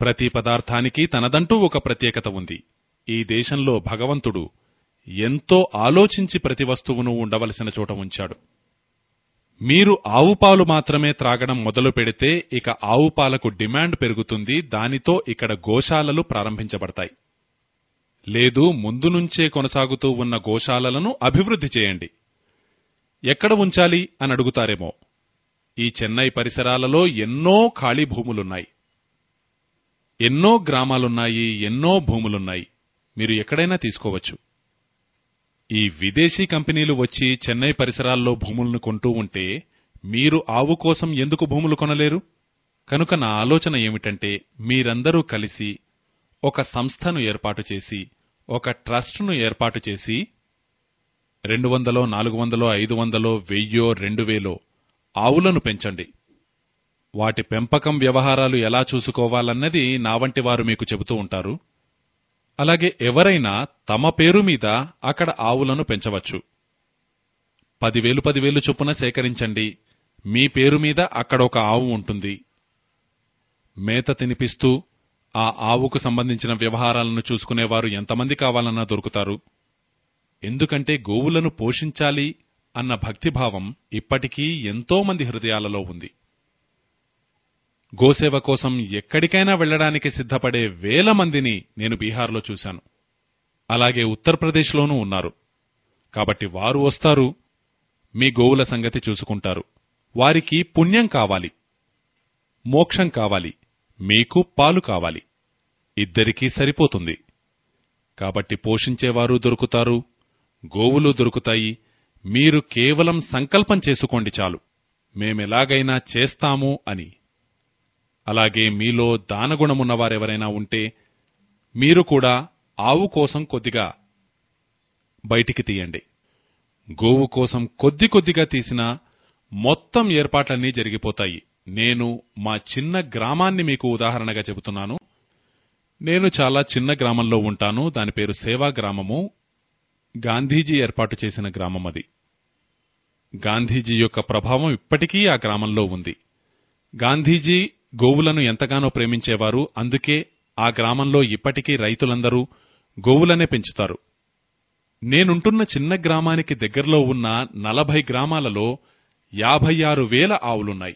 ప్రతి పదార్థానికి తనదంటూ ఒక ప్రత్యేకత ఉంది. ఈ దేశంలో భగవంతుడు ఎంతో ఆలోచించి ప్రతి వస్తువును ఉండవలసిన చోట ఉంచాడు. మీరు ఆవుపాలు మాత్రమే త్రాగడం మొదలు పెడితే ఇక ఆవుపాలకు డిమాండ్ పెరుగుతుంది. దానితో ఇక్కడ గోశాలలు ప్రారంభించబడతాయి. లేదు ముందు నుంచే కొనసాగుతూ ఉన్న గోశాలలను అభివృద్ధి చేయండి. ఎక్కడ ఉంచాలి అని అడుగుతారేమో. ఈ చెన్నై పరిసరాలలో ఎన్నో ఖాళీ భూములున్నాయి. ఎన్నో గ్రామాలున్నాయి ఎన్నో భూములున్నాయి. మీరు ఎక్కడైనా తీసుకోవచ్చు. ఈ విదేశీ కంపెనీలు వచ్చి చెన్నై పరిసరాల్లో భూములను కొంటూ ఉంటే మీరు ఆవు కోసం ఎందుకు భూములు కొనలేరు? కనుక నా ఆలోచన ఏమిటంటే మీరందరూ కలిసి ఒక సంస్థను ఏర్పాటు చేసి ఒక ట్రస్ట్ను ఏర్పాటు చేసి రెండు వందలో నాలుగు వందలో ఐదు వందలో వెయ్యో రెండు వేలో ఆవులను పెంచండి. వాటి పెంపకం వ్యవహారాలు ఎలా చూసుకోవాలన్నది నా వంటి వారు మీకు చెబుతూ ఉంటారు. అలాగే ఎవరైనా తమ పేరు మీద అక్కడ ఆవులను పెంచవచ్చు. పదివేలు పదివేలు చొప్పున సేకరించండి. మీ పేరు మీద అక్కడ ఒక ఆవు ఉంటుంది. మేత తినిపిస్తూ ఆ ఆవుకు సంబంధించిన వ్యవహారాలను చూసుకునేవారు ఎంతమంది కావాలన్నా దొరుకుతారు. ఎందుకంటే గోవులను పోషించాలి అన్న భక్తిభావం ఇప్పటికీ ఎంతో మంది హృదయాలలో ఉంది. గోసేవ కోసం ఎక్కడికైనా వెళ్ళడానికి సిద్ధపడే వేల మందిని నేను బీహార్లో చూశాను. అలాగే ఉత్తరప్రదేశ్లోనూ ఉన్నారు. కాబట్టి వారు వస్తారు మీ గోవుల సంగతి చూసుకుంటారు. వారికి పుణ్యం కావాలి మోక్షం కావాలి. మీకు పాలు కావాలి. ఇద్దరికీ సరిపోతుంది. కాబట్టి పోషించేవారు దొరుకుతారు గోవులు దొరుకుతాయి మీరు కేవలం సంకల్పం చేసుకోండి చాలు. మేమెలాగైనా చేస్తాము అని. అలాగే మీలో దానగుణమున్నవారెవరైనా ఉంటే మీరు కూడా ఆవు కోసం కొద్దిగా బయటికి తీయండి. గోవు కోసం కొద్ది కొద్దిగా తీసినా మొత్తం ఏర్పాట్లన్నీ జరిగిపోతాయి. నేను మా చిన్న గ్రామాన్ని మీకు ఉదాహరణగా చెబుతున్నాను. నేను చాలా చిన్న గ్రామంలో ఉంటాను. దాని పేరు సేవా గ్రామము. గాంధీజీ ఏర్పాటు చేసిన గ్రామం అది. గాంధీజీ యొక్క ప్రభావం ఇప్పటికీ ఆ గ్రామంలో ఉంది. గాంధీజీ గోవులను ఎంతగానో ప్రేమించేవారు. అందుకే ఆ గ్రామంలో ఇప్పటికీ రైతులందరూ గోవులనే పెంచుతారు. నేనుంటున్న చిన్న గ్రామానికి దగ్గరలో ఉన్న నలభై గ్రామాలలో యాభై ఆరు వేల ఆవులున్నాయి.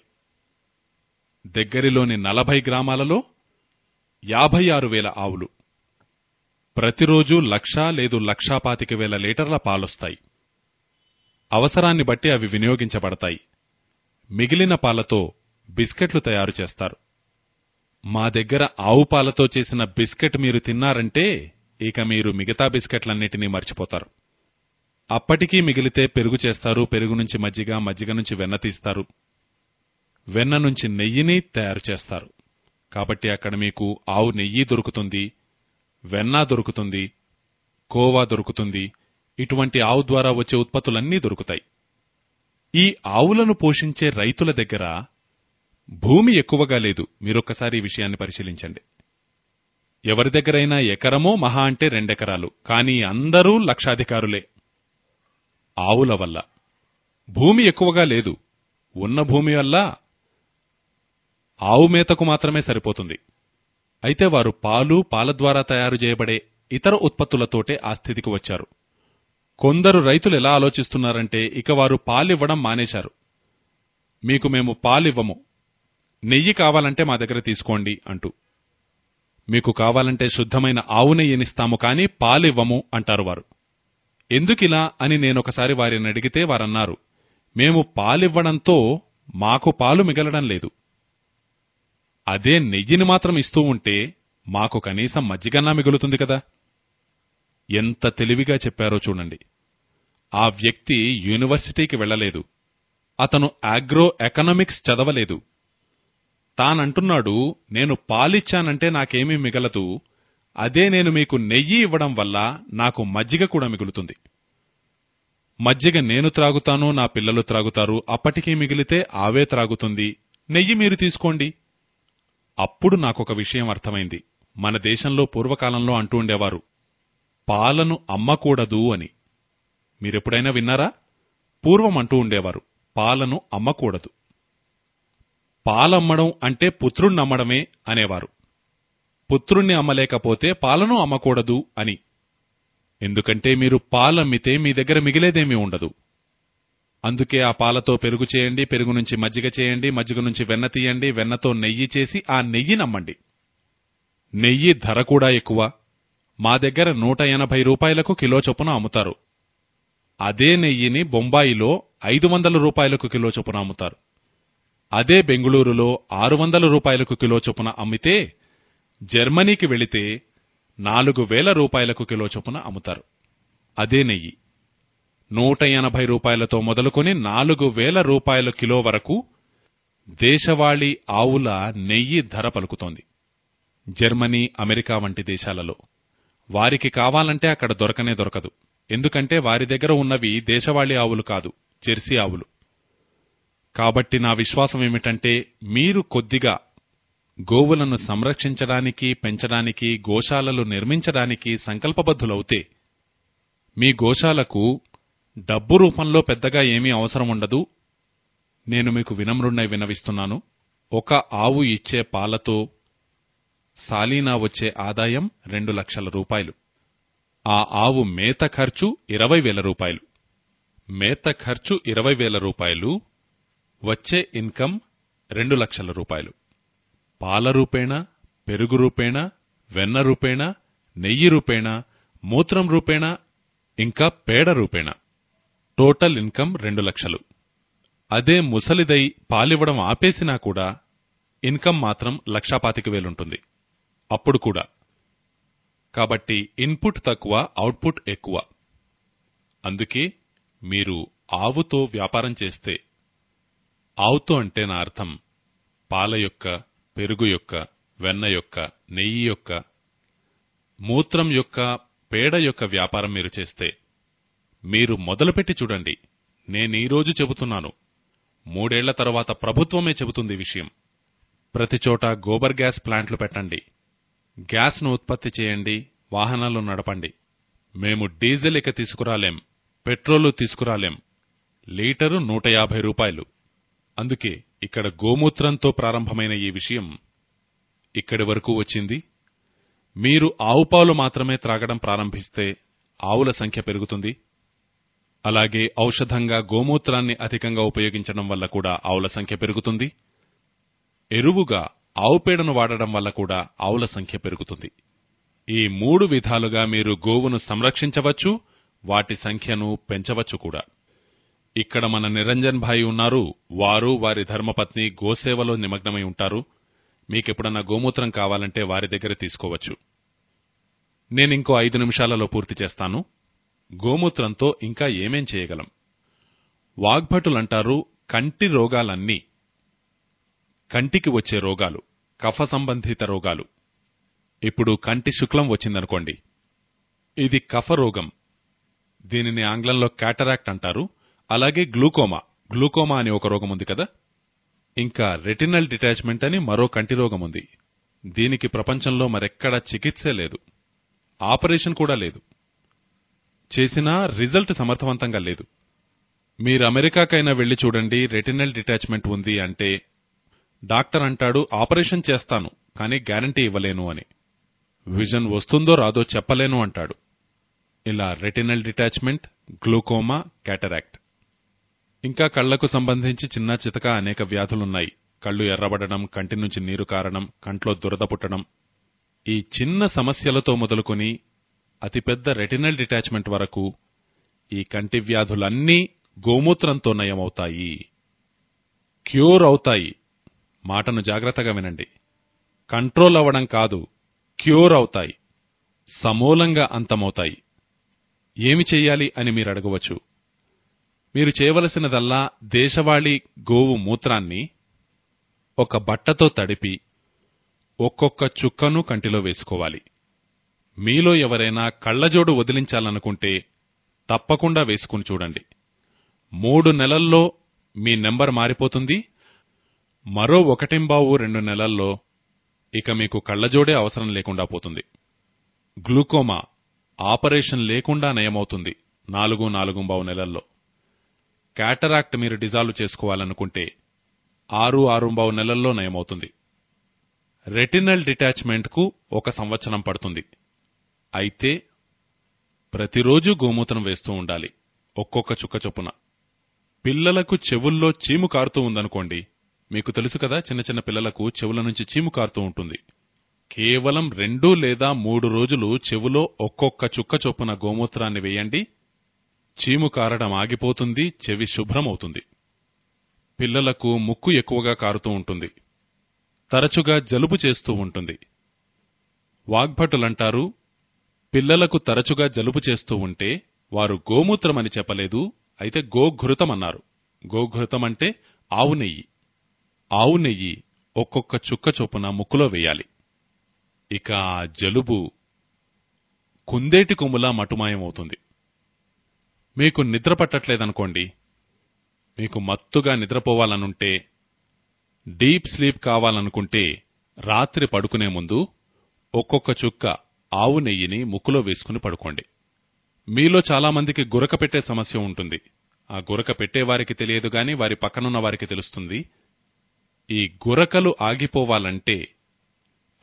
దగ్గరిలోని నలభై గ్రామాలలో యాభై ఆరు వేల ఆవులు. ప్రతిరోజు లక్షా లేదు లక్షా పాతిక వేల లీటర్ల పాలొస్తాయి. అవసరాన్ని బట్టి అవి వినియోగించబడతాయి. మిగిలిన పాలతో బిస్కెట్లు తయారు చేస్తారు. మా దగ్గర ఆవు పాలతో చేసిన బిస్కెట్ మీరు తిన్నారంటే ఇక మీరు మిగతా బిస్కెట్లన్నిటినీ మర్చిపోతారు. అప్పటికీ మిగిలితే పెరుగు చేస్తారు పెరుగు నుంచి మజ్జిగ మజ్జిగ నుంచి వెన్న తీస్తారు. వెన్న నుంచి నెయ్యిని తయారు చేస్తారు. కాబట్టి అక్కడ మీకు ఆవు నెయ్యి దొరుకుతుంది వెన్న దొరుకుతుంది కోవా దొరుకుతుంది. ఇటువంటి ఆవు ద్వారా వచ్చే ఉత్పత్తులన్నీ దొరుకుతాయి. ఈ ఆవులను పోషించే రైతుల దగ్గర భూమి ఎక్కువగా లేదు. మీరొక్కసారి ఈ విషయాన్ని పరిశీలించండి. ఎవరి దగ్గరైనా ఎకరమో మహా అంటే రెండెకరాలు. కానీ అందరూ లక్షాధికారులే. ఆవుల వల్ల. భూమి ఎక్కువగా లేదు. ఉన్న భూమి వల్ల ఆవు మేతకు మాత్రమే సరిపోతుంది. అయితే వారు పాలు పాల ద్వారా తయారు చేయబడే ఇతర ఉత్పత్తులతోటే ఆ స్థితికి వచ్చారు. కొందరు రైతులు ఎలా ఆలోచిస్తున్నారంటే ఇక వారు పాలివ్వడం మానేశారు. మీకు మేము పాలివ్వము. నెయ్యి కావాలంటే మా దగ్గర తీసుకోండి అంటూ. మీకు కావాలంటే శుద్ధమైన ఆవు నెయ్యినిస్తాము కానీ పాలివ్వము అంటారు వారు. ఎందుకిలా అని నేనొకసారి వారిని అడిగితే వారన్నారు మేము పాలివ్వడంతో మాకు పాలు మిగలడం లేదు. అదే నెయ్యిని మాత్రం ఇస్తూ ఉంటే మాకు కనీసం మజ్జిగన్నా మిగులుతుంది కదా? ఎంత తెలివిగా చెప్పారో చూడండి. ఆ వ్యక్తి యూనివర్సిటీకి వెళ్ళలేదు. అతను ఆగ్రో ఎకనామిక్స్ చదవలేదు. తానంటున్నాడు నేను పాలిచ్చానంటే నాకేమీ మిగలదు. అదే నేను మీకు నెయ్యి ఇవ్వడం వల్ల నాకు మజ్జిగ కూడా మిగులుతుంది. మజ్జిగ నేను త్రాగుతాను నా పిల్లలు త్రాగుతారు. అప్పటికీ మిగిలితే ఆవే త్రాగుతుంది. నెయ్యి మీరు తీసుకోండి. అప్పుడు నాకొక విషయం అర్థమైంది. మన దేశంలో పూర్వకాలంలో అంటూ ఉండేవారు పాలను అమ్మకూడదు అని. మీరెప్పుడైనా విన్నారా? పూర్వం అంటూ ఉండేవారు పాలను అమ్మకూడదు. పాలమ్మడం అంటే పుత్రుణ్ణమ్మడమే అనేవారు. పుత్రుణ్ణి అమ్మలేకపోతే పాలను అమ్మకూడదు అని. ఎందుకంటే మీరు పాలమ్మితే మీ దగ్గర మిగిలేదేమీ ఉండదు. అందుకే ఆ పాలతో పెరుగు చేయండి పెరుగు నుంచి మజ్జిగ చేయండి మజ్జిగ నుంచి వెన్న తీయండి వెన్నతో నెయ్యి చేసి ఆ నెయ్యి నమ్మండి. నెయ్యి ధర కూడా ఎక్కువ. మా దగ్గర నూట ఎనభై రూపాయలకు కిలో చొప్పున అమ్ముతారు. అదే నెయ్యిని బొంబాయిలో ఐదు వందల రూపాయలకు కిలో చొప్పున అమ్ముతారు. అదే బెంగుళూరులో ఆరు వందల రూపాయలకు కిలో చొప్పున అమ్మితే జర్మనీకి వెళితే నాలుగు వేల రూపాయలకు కిలో చొప్పున అమ్ముతారు. అదే నెయ్యి. నూట ఎనభై రూపాయలతో మొదలుకొని నాలుగు వేల రూపాయల కిలో వరకు దేశవాళీ ఆవుల నెయ్యి ధర పలుకుతోంది. జర్మనీ అమెరికా వంటి దేశాలలో. వారికి కావాలంటే అక్కడ దొరకనే దొరకదు. ఎందుకంటే వారి దగ్గర ఉన్నవి దేశవాళీ ఆవులు కాదు జెర్సీ ఆవులు. కాబట్టి నా విశ్వాసం ఏమిటంటే మీరు కొద్దిగా గోవులను సంరక్షించడానికి పెంచడానికి గోశాలలు నిర్మించడానికి సంకల్పబద్ధులవుతే మీ గోశాలకు డబ్బు రూపంలో పెద్దగా ఏమీ అవసరం ఉండదు. నేను మీకు వినమ్రుణ్ణై వినవిస్తున్నాను. ఒక ఆవు ఇచ్చే పాలతో సాలీనా వచ్చే ఆదాయం రెండు లక్షల రూపాయలు. ఆ ఆవు మేత ఖర్చు ఇరవై వేల రూపాయలు. మేత ఖర్చు ఇరవై వేల రూపాయలు వచ్చే ఇన్కమ్ రెండు లక్షల రూపాయలు. పాల రూపేణా పెరుగు రూపేణా వెన్న రూపేణా నెయ్యి రూపేణా మూత్రం రూపేణా ఇంకా పేడ రూపేణా. టోటల్ ఇన్కమ్ రెండు లక్షలు. అదే ముసలిదై పాలివ్వడం ఆపేసినా కూడా ఇన్కమ్ మాత్రం లక్షాపాతిక వేలుంటుంది. అప్పుడు కూడా. కాబట్టి ఇన్పుట్ తక్కువ అవుట్పుట్ ఎక్కువ. అందుకే మీరు ఆవుతో వ్యాపారం చేస్తే ఆవుతో అంటే నా అర్థం? పాల యొక్క పెరుగు యొక్క వెన్న యొక్క నెయ్యి యొక్క మూత్రం యొక్క పేడ యొక్క వ్యాపారం మీరు చేస్తే మీరు మొదలుపెట్టి చూడండి. నేనీరోజు చెబుతున్నాను. మూడేళ్ళ తర్వాత ప్రభుత్వమే చెబుతుంది ఈ విషయం. ప్రతిచోటా గోబర్ గ్యాస్ ప్లాంట్లు పెట్టండి. గ్యాస్ను ఉత్పత్తి చేయండి వాహనాలు నడపండి. మేము డీజిల్ ఇక తీసుకురాలేం పెట్రోలు తీసుకురాలేం. లీటరు నూట యాభై రూపాయలు. అందుకే ఇక్కడ గోమూత్రంతో ప్రారంభమైన ఈ విషయం ఇక్కడి వరకు వచ్చింది. మీరు ఆవు పాలు మాత్రమే త్రాగడం ప్రారంభిస్తే ఆవుల సంఖ్య పెరుగుతుంది. అలాగే ఔషధంగా గోమూత్రాన్ని అధికంగా ఉపయోగించడం వల్ల కూడా ఆవుల సంఖ్య పెరుగుతుంది. ఎరువుగా ఆవు పేడను వాడడం వల్ల కూడా ఆవుల సంఖ్య పెరుగుతుంది. ఈ మూడు విధాలుగా మీరు గోవును సంరక్షించవచ్చు వాటి సంఖ్యను పెంచవచ్చు కూడా. ఇక్కడ మన నిరంజన్ భాయి ఉన్నారు. వారు వారి ధర్మపత్ని గోసేవలో నిమగ్నమై ఉంటారు. మీకెప్పుడన్నా గోమూత్రం కావాలంటే వారి దగ్గర తీసుకోవచ్చు. నేనింకో ఐదు నిమిషాలలో పూర్తి చేస్తాను. గోమూత్రంతో ఇంకా ఏమేం చేయగలం? వాగ్భటులంటారు కంటి రోగాలన్నీ. కంటికి వచ్చే రోగాలు కఫ సంబంధిత రోగాలు. ఇప్పుడు కంటి శుక్లం వచ్చిందనుకోండి. ఇది కఫ రోగం. దీనిని ఆంగ్లంలో క్యాటరాక్ట్ అంటారు. అలాగే గ్లూకోమా. గ్లూకోమా అనే ఒక రోగం ఉంది కదా? ఇంకా రెటినల్ డిటాచ్మెంట్ అని మరో కంటి రోగం ఉంది. దీనికి ప్రపంచంలో మరెక్కడా చికిత్సే లేదు. ఆపరేషన్ కూడా లేదు. చేసినా రిజల్ట్ సమర్థవంతంగా లేదు. మీరు అమెరికాకైనా వెళ్ళి చూడండి రెటినల్ డిటాచ్మెంట్ ఉంది అంటే డాక్టర్ అంటాడు ఆపరేషన్ చేస్తాను కానీ గ్యారంటీ ఇవ్వలేను అని. విజన్ వస్తుందో రాదో చెప్పలేను అంటాడు. ఇలా రెటినల్ డిటాచ్మెంట్ గ్లూకోమా క్యాటరాక్ట్. ఇంకా కళ్ళకు సంబంధించి చిన్న చితక అనేక వ్యాధులున్నాయి. కళ్ళు ఎర్రబడడం కంటి నుంచి నీరు కారడం కంట్లో దురద పుట్టడం. ఈ చిన్న సమస్యలతో మొదలుకొని అతిపెద్ద రెటినల్ డిటాచ్మెంట్ వరకు ఈ కంటి వ్యాధులన్నీ గోమూత్రంతో నయమవుతాయి. క్యూర్ అవుతాయి. మాటను జాగ్రత్తగా వినండి. కంట్రోల్ అవ్వడం కాదు క్యూర్ అవుతాయి. సమూలంగా అంతమవుతాయి. ఏమి చెయ్యాలి అని మీరు అడగవచ్చు. మీరు చేయవలసినదల్లా దేశవాళీ గోవు మూత్రాన్ని ఒక బట్టతో తడిపి ఒక్కొక్క చుక్కను కంటిలో వేసుకోవాలి. మీలో ఎవరైనా కళ్ళజోడు వదిలించాలనుకుంటే తప్పకుండా వేసుకుని చూడండి. మూడు నెలల్లో మీ నెంబర్ మారిపోతుంది. మరో ఒకటింబావు రెండు నెలల్లో ఇక మీకు కళ్ళజోడే అవసరం లేకుండా పోతుంది. గ్లూకోమా ఆపరేషన్ లేకుండా నయమవుతుంది నాలుగు నాలుగుంబావు నెలల్లో. క్యాటరాక్ట్ మీరు డిజాల్వ్ చేసుకోవాలనుకుంటే ఆరు ఆరుంబావు నెలల్లో నయమవుతుంది. రెటినల్ డిటాచ్మెంట్కు ఒక సంవత్సరం పడుతుంది. అయితే ప్రతిరోజు గోమూత్రం వేస్తూ ఉండాలి. ఒక్కొక్క చుక్క చొప్పున. పిల్లలకు చెవుల్లో చీము కారుతూ ఉందనుకోండి మీకు తెలుసు కదా చిన్న చిన్న పిల్లలకు చెవుల నుంచి చీము కారుతూ ఉంటుంది. కేవలం రెండు లేదా మూడు రోజులు చెవులో ఒక్కొక్క చుక్క చొప్పున గోమూత్రాన్ని వేయండి. చీము కారడం ఆగిపోతుంది చెవి శుభ్రమవుతుంది. పిల్లలకు ముక్కు ఎక్కువగా కారుతూ ఉంటుంది. తరచుగా జలుబు చేస్తూ ఉంటుంది. వాగ్భటులంటారు పిల్లలకు తరచుగా జలుబు చేస్తూ ఉంటే వారు గోమూత్రమని చెప్పలేదు అయితే గోఘృతమన్నారు. గోఘృతమంటే ఆవు నెయ్యి. ఆవు నెయ్యి ఒక్కొక్క చుక్క చొప్పున ముక్కులో వేయాలి. ఇక ఆ జలుబు కుందేటి కొమ్ములా మటుమాయమవుతుంది. మీకు నిద్ర పట్టట్లేదనుకోండి. మీకు మత్తుగా నిద్రపోవాలనుంటే డీప్ స్లీప్ కావాలనుకుంటే రాత్రి పడుకునే ముందు ఒక్కొక్క చుక్క ఆవు నెయ్యిని ముక్కులో వేసుకుని పడుకోండి. మీలో చాలామందికి గురక పెట్టే సమస్య ఉంటుంది. ఆ గురక పెట్టేవారికి తెలియదు గాని వారి పక్కనున్న వారికి తెలుస్తుంది. ఈ గురకలు ఆగిపోవాలంటే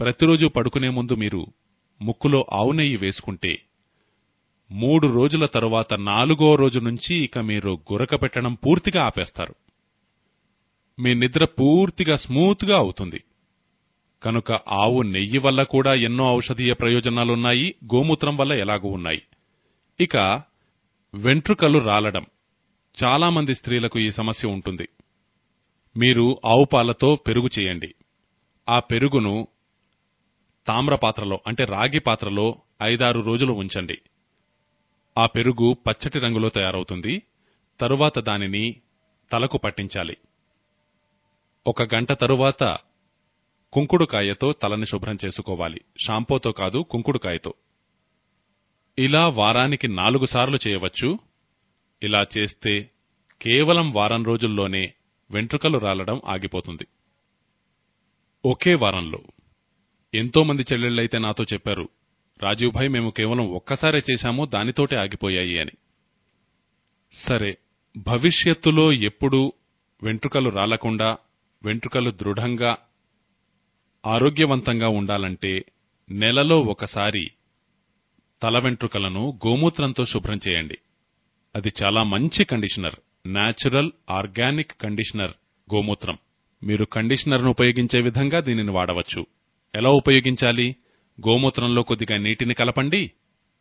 ప్రతిరోజు పడుకునే ముందు మీరు ముక్కులో ఆవు నెయ్యి వేసుకుంటే మూడు రోజుల తరువాత నాలుగో రోజు నుంచి ఇక మీరు గురక పెట్టడం పూర్తిగా ఆపేస్తారు. మీ నిద్ర పూర్తిగా స్మూత్గా అవుతుంది. కనుక ఆవు నెయ్యి వల్ల కూడా ఎన్నో ఔషధీయ ప్రయోజనాలున్నాయి గోమూత్రం వల్ల ఎలాగూ ఉన్నాయి. ఇక వెంట్రుకలు రాలడం. చాలామంది స్త్రీలకు ఈ సమస్య ఉంటుంది. మీరు ఆవు పాలతో పెరుగు చేయండి. ఆ పెరుగును తామ్ర పాత్రలో అంటే రాగి పాత్రలో ఐదారు రోజులు ఉంచండి. ఆ పెరుగు పచ్చటి రంగులో తయారవుతుంది. తరువాత దానిని తలకు పట్టించాలి. ఒక గంట తరువాత కుంకుడుకాయతో తలని శుభ్రం చేసుకోవాలి. షాంపూతో కాదు కుంకుడుకాయతో. ఇలా వారానికి నాలుగు సార్లు చేయవచ్చు. ఇలా చేస్తే కేవలం వారం రోజుల్లోనే వెంట్రుకలు రాలడం ఆగిపోతుంది. ఒకే వారంలో. ఎంతోమంది చెల్లెళ్ళైతే నాతో చెప్పారు రాజీవ్ భాయ్ మేము కేవలం ఒక్కసారే చేశాము దానితోటే ఆగిపోయాయి అని. సరే భవిష్యత్తులో ఎప్పుడూ వెంట్రుకలు రాలకుండా వెంట్రుకలు దృఢంగా ఆరోగ్యవంతంగా ఉండాలంటే నెలలో ఒకసారి తల వెంట్రుకలను గోమూత్రంతో శుభ్రం చేయండి. అది చాలా మంచి కండిషనర్ నాచురల్ ఆర్గానిక్ కండిషనర్ గోమూత్రం. మీరు కండిషనర్ను ఉపయోగించే విధంగా దీనిని వాడవచ్చు. ఎలా ఉపయోగించాలి? గోమూత్రంలో కొద్దిగా నీటిని కలపండి.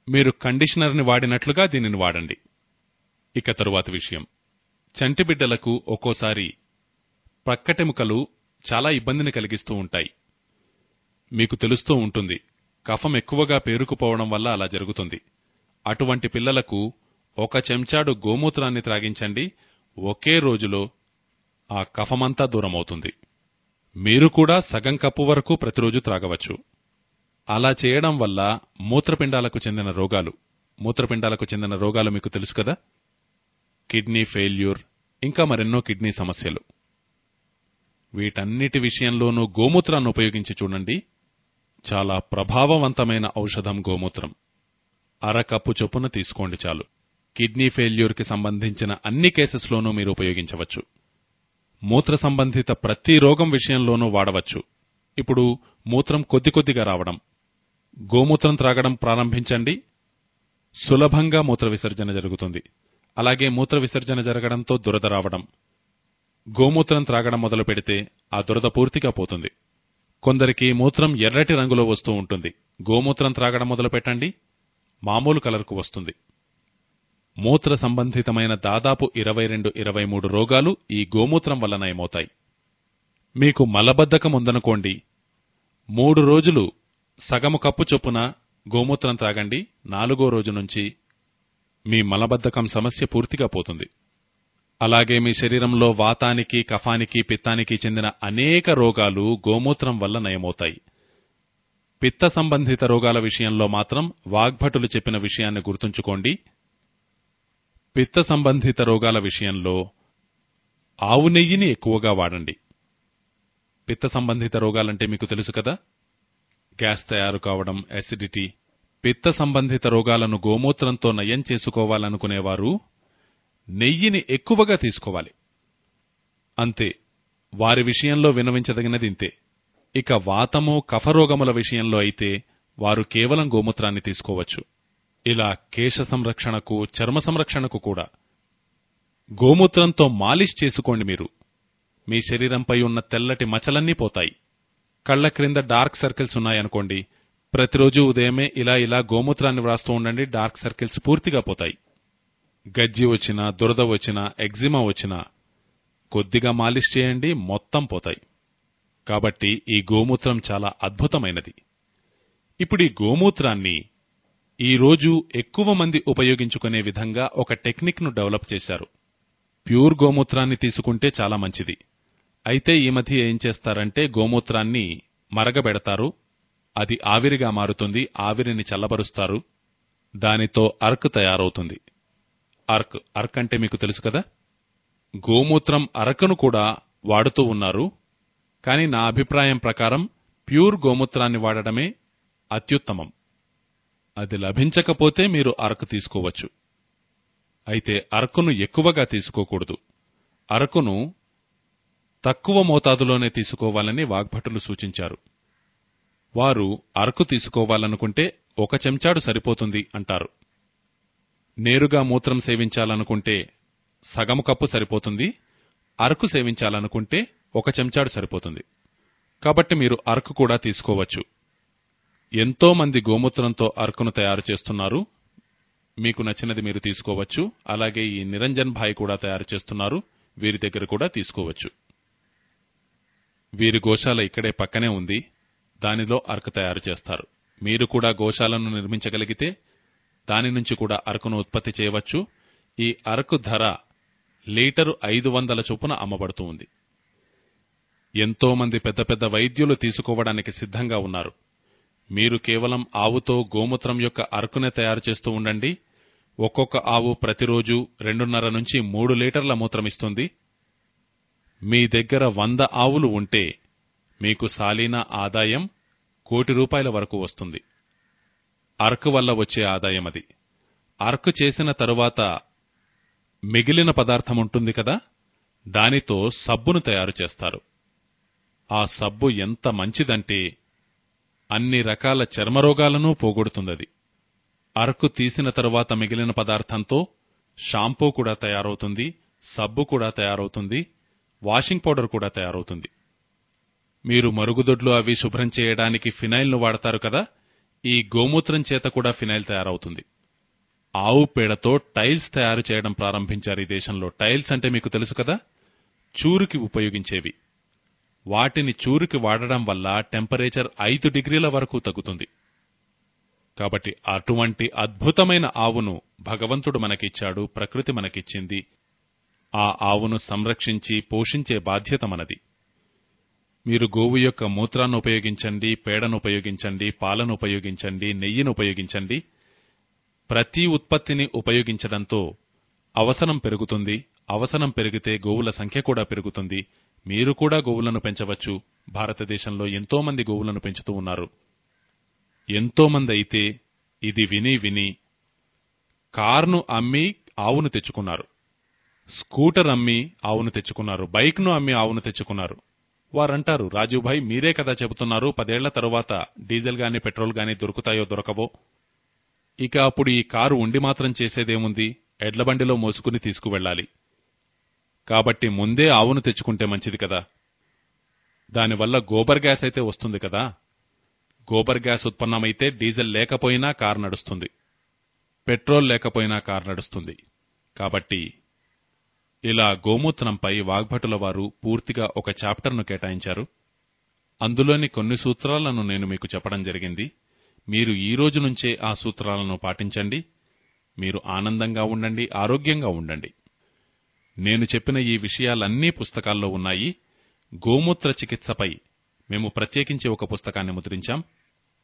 మీరు కండిషనర్ని వాడినట్లుగా దీనిని వాడండి. ఇక తరువాతి విషయం. చంటి బిడ్డలకు ఒక్కోసారి ప్రక్కటెముకలు చాలా ఇబ్బందిని కలిగిస్తూ ఉంటాయి. మీకు తెలుస్తూ ఉంటుంది. కఫం ఎక్కువగా పేరుకుపోవడం వల్ల అలా జరుగుతుంది. అటువంటి పిల్లలకు ఒక చెంచాడు గోమూత్రాన్ని త్రాగించండి. ఒకే రోజులో ఆ కఫమంతా దూరమవుతుంది. మీరు కూడా సగం కప్పు వరకు ప్రతిరోజు త్రాగవచ్చు. అలా చేయడం వల్ల మూత్రపిండాలకు చెందిన రోగాలు. మూత్రపిండాలకు చెందిన రోగాలు మీకు తెలుసు కదా? కిడ్నీ ఫెయిల్యూర్ ఇంకా మరెన్నో కిడ్నీ సమస్యలు. వీటన్నిటి విషయంలోనూ గోమూత్రాన్ని ఉపయోగించి చూడండి. చాలా ప్రభావవంతమైన ఔషధం గోమూత్రం. అరకప్పు చొప్పున తీసుకోండి చాలు. కిడ్నీ ఫెయిల్యూర్కి సంబంధించిన అన్ని కేసెస్లోనూ మీరు ఉపయోగించవచ్చు. మూత్ర సంబంధిత ప్రతి రోగం విషయంలోనూ వాడవచ్చు. ఇప్పుడు మూత్రం కొద్ది కొద్దిగా రావడం. గోమూత్రం త్రాగడం ప్రారంభించండి. సులభంగా మూత్ర విసర్జన జరుగుతుంది. అలాగే మూత్ర విసర్జన జరగడంతో దురద రావడం. గోమూత్రం త్రాగడం మొదలు పెడితే ఆ దురద పూర్తిగా పోతుంది. కొందరికి మూత్రం ఎర్రటి రంగులో వస్తూ ఉంటుంది. గోమూత్రం త్రాగడం మొదలుపెట్టండి. మామూలు కలర్కు వస్తుంది. మూత్ర సంబంధితమైన దాదాపు ఇరవై రెండు ఇరవై మూడు రోగాలు ఈ గోమూత్రం వల్ల నయమవుతాయి. మీకు మలబద్ధకం ఉందనుకోండి మూడు రోజులు సగము కప్పు చొప్పున గోమూత్రం త్రాగండి. నాలుగో రోజు నుంచి మీ మలబద్ధకం సమస్య పూర్తిగా పోతుంది. అలాగే మీ శరీరంలో వాతానికి కఫానికి పిత్తానికి చెందిన అనేక రోగాలు గోమూత్రం వల్ల నయమవుతాయి. పిత్త సంబంధిత రోగాల విషయంలో మాత్రం వాగ్భటులు చెప్పిన విషయాన్ని గుర్తుంచుకోండి. పిత్త సంబంధిత రోగాల విషయంలో ఆవు నెయ్యిని ఎక్కువగా వాడండి. పిత్త సంబంధిత రోగాలంటే మీకు తెలుసు కదా? గ్యాస్ తయారు కావడం అసిడిటీ పిత్త సంబంధిత రోగాలను గోమూత్రంతో నయం చేసుకోవాలనుకునేవారు నెయ్యిని ఎక్కువగా తీసుకోవాలి. అంతే వారి విషయంలో వినవించదగినది ఇంతే. ఇక వాతము కఫరోగముల విషయంలో అయితే వారు కేవలం గోమూత్రాన్ని తీసుకోవచ్చు. ఇలా కేశ సంరక్షణకు చర్మ సంరక్షణకు కూడా. గోమూత్రంతో మాలిష్ చేసుకోండి మీరు. మీ శరీరంపై ఉన్న తెల్లటి మచ్చలన్నీ పోతాయి. కళ్ళ క్రింద డార్క్ సర్కిల్స్ ఉన్నాయనుకోండి ప్రతిరోజు ఉదయమే ఇలా ఇలా గోమూత్రాన్ని వ్రాస్తూ ఉండండి డార్క్ సర్కిల్స్ పూర్తిగా పోతాయి. గజ్జి వచ్చినా దురద వచ్చినా ఎగ్జిమా వచ్చినా కొద్దిగా మాలిష్ చేయండి మొత్తం పోతాయి. కాబట్టి ఈ గోమూత్రం చాలా అద్భుతమైనది. ఇప్పుడు ఈ గోమూత్రాన్ని ఈ రోజు ఎక్కువ మంది ఉపయోగించుకునే విధంగా ఒక టెక్నిక్ను డెవలప్ చేశారు. ప్యూర్ గోమూత్రాన్ని తీసుకుంటే చాలా మంచిది. అయితే ఈ మధ్య ఏం చేస్తారంటే గోమూత్రాన్ని మరగబెడతారు. అది ఆవిరిగా మారుతుంది ఆవిరిని చల్లబరుస్తారు. దానితో అర్క్ తయారవుతుంది. అర్క్ అర్క్ అంటే మీకు తెలుసు కదా? గోమూత్రం అరకను కూడా వాడుతూ ఉన్నారు. కానీ నా అభిప్రాయం ప్రకారం ప్యూర్ గోమూత్రాన్ని వాడడమే అత్యుత్తమం. అది లభించకపోతే మీరు అరకు తీసుకోవచ్చు. అయితే అరకును ఎక్కువగా తీసుకోకూడదు. అరకును తక్కువ మోతాదులోనే తీసుకోవాలని వాగ్భటులు సూచించారు. వారు అరకు తీసుకోవాలనుకుంటే ఒక చెంచాడు సరిపోతుంది అంటారు. నేరుగా మూత్రం సేవించాలనుకుంటే సగం కప్పు సరిపోతుంది అరకు సేవించాలనుకుంటే ఒక చెంచాడు సరిపోతుంది. కాబట్టి మీరు అరకు కూడా తీసుకోవచ్చు. ఎంతో మంది గోమూత్రంతో అరకును తయారు చేస్తున్నారు. మీకు నచ్చినది మీరు తీసుకోవచ్చు. అలాగే ఈ నిరంజన్ భాయ్ కూడా తయారు చేస్తున్నారు. వీరి దగ్గర కూడా తీసుకోవచ్చు. వీరి గోశాల ఇక్కడే పక్కనే ఉంది. దానిలో అరకు తయారు చేస్తారు. మీరు కూడా గోశాలను నిర్మించగలిగితే దాని నుంచి కూడా అరకును ఉత్పత్తి చేయవచ్చు. ఈ అరకు ధర లీటరు ఐదు వందల చొప్పున అమ్మబడుతుంది ఎంతో మంది పెద్ద పెద్ద వైద్యులు తీసుకోవడానికి సిద్ధంగా ఉన్నారు. మీరు కేవలం ఆవుతో గోమూత్రం యొక్క అరకునే తయారు చేస్తూ ఉండండి. ఒక్కొక్క ఆవు ప్రతిరోజు రెండున్నర నుంచి మూడు లీటర్ల మూత్రమిస్తుంది మీ దగ్గర వంద ఆవులు ఉంటే మీకు సాలీనా ఆదాయం కోటి రూపాయల వరకు వస్తుంది. అరకు వల్ల వచ్చే ఆదాయం అది అరకు చేసిన తరువాత మిగిలిన పదార్థం ఉంటుంది కదా దానితో సబ్బును తయారు చేస్తారు. ఆ సబ్బు ఎంత మంచిదంటే అన్ని రకాల చర్మరోగాలను పోగొడుతుందది అరకు తీసిన తరువాత మిగిలిన పదార్థంతో షాంపూ కూడా తయారవుతుంది సబ్బు కూడా తయారవుతుంది వాషింగ్ పౌడర్ కూడా తయారవుతుంది. మీరు మరుగుదొడ్లు అవి శుభ్రం చేయడానికి ఫినైల్ను వాడతారు కదా ఈ గోమూత్రం చేత కూడా ఫినైల్ తయారవుతుంది. ఆవు పేడతో టైల్స్ తయారు చేయడం ప్రారంభించారు ఈ దేశంలో. టైల్స్ అంటే మీకు తెలుసు కదా? చూరుకి ఉపయోగించేవి. వాటిని చూరుకి వాడడం వల్ల టెంపరేచర్ ఐదు డిగ్రీల వరకు తగ్గుతుంది. కాబట్టి అటువంటి అద్భుతమైన ఆవును భగవంతుడు మనకిచ్చాడు ప్రకృతి మనకిచ్చింది. ఆ ఆవును సంరక్షించి పోషించే బాధ్యత మనది. మీరు గోవు యొక్క మూత్రాన్ని ఉపయోగించండి పేడను ఉపయోగించండి పాలను ఉపయోగించండి నెయ్యిని ఉపయోగించండి ప్రతి ఉత్పత్తిని ఉపయోగించడంతో అవసరం పెరుగుతుంది. అవసరం పెరిగితే గోవుల సంఖ్య కూడా పెరుగుతుంది. మీరు కూడా గోవులను పెంచవచ్చు. భారతదేశంలో ఎంతో మంది గోవులను పెంచుతూ ఉన్నారు. ఎంతో మంది అయితే ఇది విని విని కార్ను అమ్మి ఆవును తెచ్చుకున్నారు. స్కూటర్ అమ్మి ఆవును తెచ్చుకున్నారు. బైక్ను అమ్మి ఆవును తెచ్చుకున్నారు. వారంటారు రాజీవ్ భాయ్ మీరే కదా చెబుతున్నారు పదేళ్ళ తరువాత డీజిల్ గాని పెట్రోల్ గాని దొరుకుతాయో దొరకవో? ఇక అప్పుడు ఈ కారు ఉండి మాత్రం చేసేదేముంది? ఎడ్లబండిలో మోసుకుని తీసుకువెళ్ళాలి. కాబట్టి ముందే ఆవును తెచ్చుకుంటే మంచిది కదా? దానివల్ల గోబర్ గ్యాస్ అయితే వస్తుంది కదా? గోబర్ గ్యాస్ ఉత్పన్నమైతే డీజిల్ లేకపోయినా కారు నడుస్తుంది. పెట్రోల్ లేకపోయినా కారు నడుస్తుంది. కాబట్టి ఇలా గోమూత్రంపై వాగ్భటుల వారు పూర్తిగా ఒక చాప్టర్ను కేటాయించారు. అందులోని కొన్ని సూత్రాలను నేను మీకు చెప్పడం జరిగింది. మీరు ఈ రోజు నుంచే ఆ సూత్రాలను పాటించండి. మీరు ఆనందంగా ఉండండి ఆరోగ్యంగా ఉండండి. నేను చెప్పిన ఈ విషయాలన్నీ పుస్తకాల్లో ఉన్నాయి. గోమూత్ర చికిత్సపై మేము ప్రత్యేకించి ఒక పుస్తకాన్ని ముద్రించాం.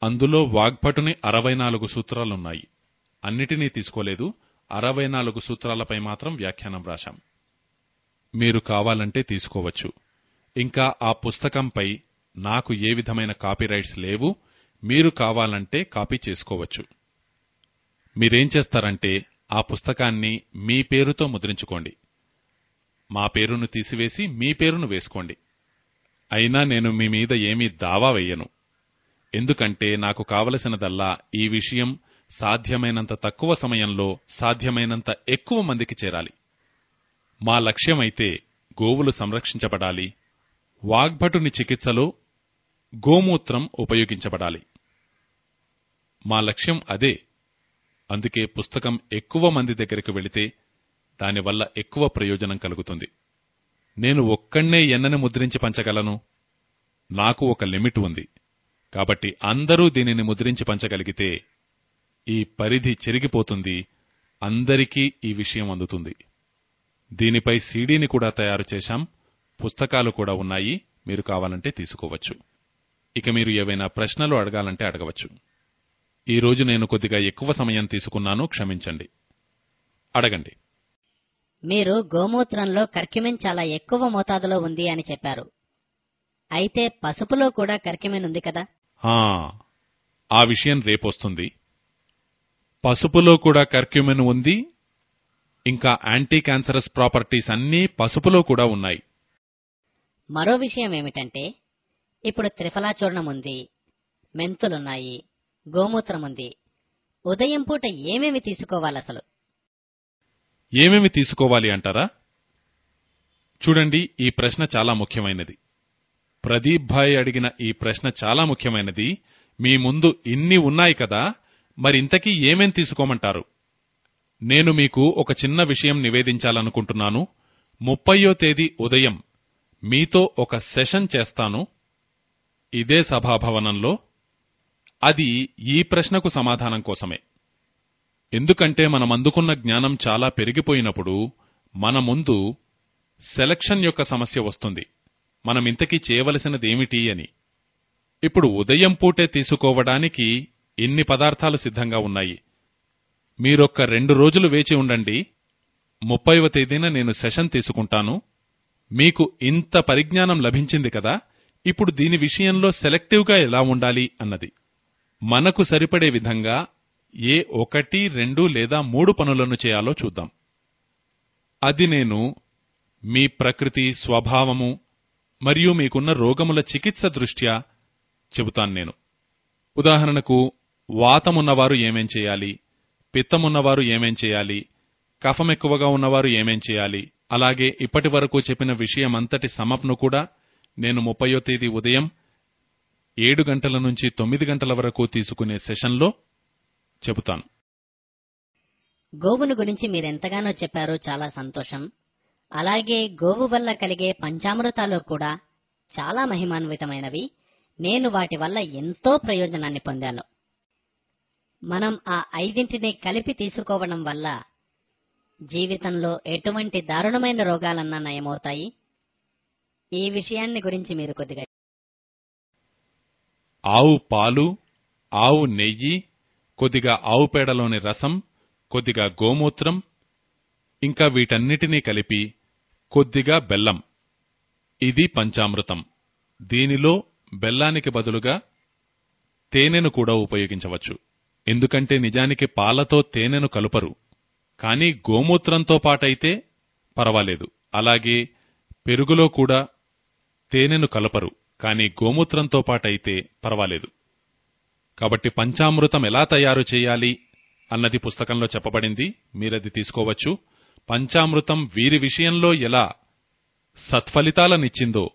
అందులో వాగ్భటుని అరవై నాలుగు సూత్రాలున్నాయి. అన్నిటినీ తీసుకోలేదు. అరవై నాలుగు సూత్రాలపై మాత్రం వ్యాఖ్యానం రాశాం మీరు కావాలంటే తీసుకోవచ్చు. ఇంకా ఆ పుస్తకంపై నాకు ఏ విధమైన కాపీరైట్స్ లేవు మీరు కావాలంటే కాపీ చేసుకోవచ్చు. మీరేం చేస్తారంటే ఆ పుస్తకాన్ని మీ పేరుతో ముద్రించుకోండి. మా పేరును తీసివేసి మీ పేరును వేసుకోండి. అయినా నేను మీ మీద ఏమీ దావా వెయ్యను ఎందుకంటే నాకు కావలసినదల్లా ఈ విషయం సాధ్యమైనంత తక్కువ సమయంలో సాధ్యమైనంత ఎక్కువ మందికి చేరాలి. మా లక్ష్యమైతే గోవులు సంరక్షించబడాలి. వాగ్భటుని చికిత్సలో గోమూత్రం ఉపయోగించబడాలి. మా లక్ష్యం అదే. అందుకే పుస్తకం ఎక్కువ మంది దగ్గరికి వెళితే దానివల్ల ఎక్కువ ప్రయోజనం కలుగుతుంది. నేను ఒక్కణ్ణే ఎన్నని ముద్రించి పంచగలను? నాకు ఒక లిమిట్ ఉంది. కాబట్టి అందరూ దీనిని ముద్రించి పంచగలిగితే ఈ పరిధి చెరిగిపోతుంది. అందరికీ ఈ విషయం అందుతుంది. దీనిపై సీడీని కూడా తయారు చేశాం. పుస్తకాలు కూడా ఉన్నాయి. మీరు కావాలంటే తీసుకోవచ్చు. ఇక మీరు ఏవైనా ప్రశ్నలు అడగాలంటే అడగవచ్చు. ఈ రోజు నేను కొద్దిగా ఎక్కువ సమయం తీసుకున్నాను. క్షమించండి. అడగండి. మీరు గోమూత్రంలో కర్క్యుమిన్ చాలా ఎక్కువ మోతాదులో ఉంది అని చెప్పారు. అయితే పసుపులో కూడా కర్క్యుమిన్ ఉంది కదా? ఆ, ఆ విషయం రేపొస్తుంది. పసుపులో కూడా కర్క్యూమిన్ ఉంది. ఇంకా యాంటీ క్యాన్సరస్ ప్రాపర్టీస్ అన్నీ పసుపులో కూడా ఉన్నాయి. మరో విషయం ఏమిటంటే ఇప్పుడు త్రిఫలా చూర్ణం ఉంది మెంతులున్నాయి గోమూత్రం ఉంది. ఉదయం పూట ఏమేమి తీసుకోవాలి అసలు? ఏమేమి తీసుకోవాలి అంటారా? చూడండి ఈ ప్రశ్న చాలా ముఖ్యమైనది. ప్రదీప్ భాయ్ అడిగిన ఈ ప్రశ్న చాలా ముఖ్యమైనది. మీ ముందు ఇన్ని ఉన్నాయి కదా మరి ఇంతకీ ఏమేం తీసుకోమంటారు? నేను మీకు ఒక చిన్న విషయం నివేదించాలనుకుంటున్నాను. ముప్పయో తేదీ ఉదయం మీతో ఒక సెషన్ చేస్తాను. ఇదే సభాభవనంలో. అది ఈ ప్రశ్నకు సమాధానం కోసమే. ఎందుకంటే మనం అందుకున్న జ్ఞానం చాలా పెరిగిపోయినప్పుడు మన ముందు సెలక్షన్ యొక్క సమస్య వస్తుంది. మనం ఇంతకీ చేయవలసినదేమిటి అని. ఇప్పుడు ఉదయం పూటే తీసుకోవడానికి ఇన్ని పదార్థాలు సిద్ధంగా ఉన్నాయి. మీరొక్క రెండు రోజులు వేచి ఉండండి. ముప్పైవ తేదీన నేను సెషన్ తీసుకుంటాను. మీకు ఇంత పరిజ్ఞానం లభించింది కదా ఇప్పుడు దీని విషయంలో సెలెక్టివ్గా ఎలా ఉండాలి అన్నది. మనకు సరిపడే విధంగా ఏ ఒకటి రెండు లేదా మూడు పనులను చేయాలో చూద్దాం. అది నేను మీ ప్రకృతి స్వభావము మరియు మీకున్న రోగముల చికిత్స దృష్ట్యా చెబుతాను నేను. ఉదాహరణకు వాతమున్నవారు ఏమేం చేయాలి? పిత్తమున్నవారు ఏమేం చేయాలి? కఫం ఎక్కువగా ఉన్నవారు ఏమేం చేయాలి? అలాగే ఇప్పటి వరకు చెప్పిన విషయమంతటి సమప్ను కూడా నేను ముప్పయో తేదీ ఉదయం ఏడు గంటల నుంచి తొమ్మిది గంటల వరకు తీసుకునే సెషన్లో చెబుతాను. గోవును గురించి మీరెంతగానో చెప్పారో చాలా సంతోషం. అలాగే గోవు వల్ల కలిగే పంచామృతాలు కూడా చాలా మహిమాన్వితమైనవి. నేను వాటి వల్ల ఎంతో ప్రయోజనాన్ని పొందాను. మనం ఆ ఐదింటిని కలిపి తీసుకోవడం వల్ల జీవితంలో ఎటువంటి దారుణమైన రోగాలన్నా నయమవుతాయి? ఈ విషయాన్ని గురించి మీరు కొద్దిగా ఆవు పాలు ఆవు నెయ్యి కొద్దిగా ఆవు పేడలోని రసం కొద్దిగా గోమూత్రం ఇంకా వీటన్నిటినీ కలిపి కొద్దిగా బెల్లం. ఇది పంచామృతం. దీనిలో బెల్లానికి బదులుగా తేనెను కూడా ఉపయోగించవచ్చు. ఎందుకంటే నిజానికి పాలతో తేనెను కలుపరు. కానీ గోమూత్రంతో పాటైతే పర్వాలేదు. అలాగే పెరుగులో కూడా తేనెను కలపరు. కానీ గోమూత్రంతో పాటైతే పర్వాలేదు. కాబట్టి పంచామృతం ఎలా తయారు చేయాలి అన్నది పుస్తకంలో చెప్పబడింది. మీరది తీసుకోవచ్చు. పంచామృతం వీరి విషయంలో ఎలా సత్ఫలితాలనిచ్చిందో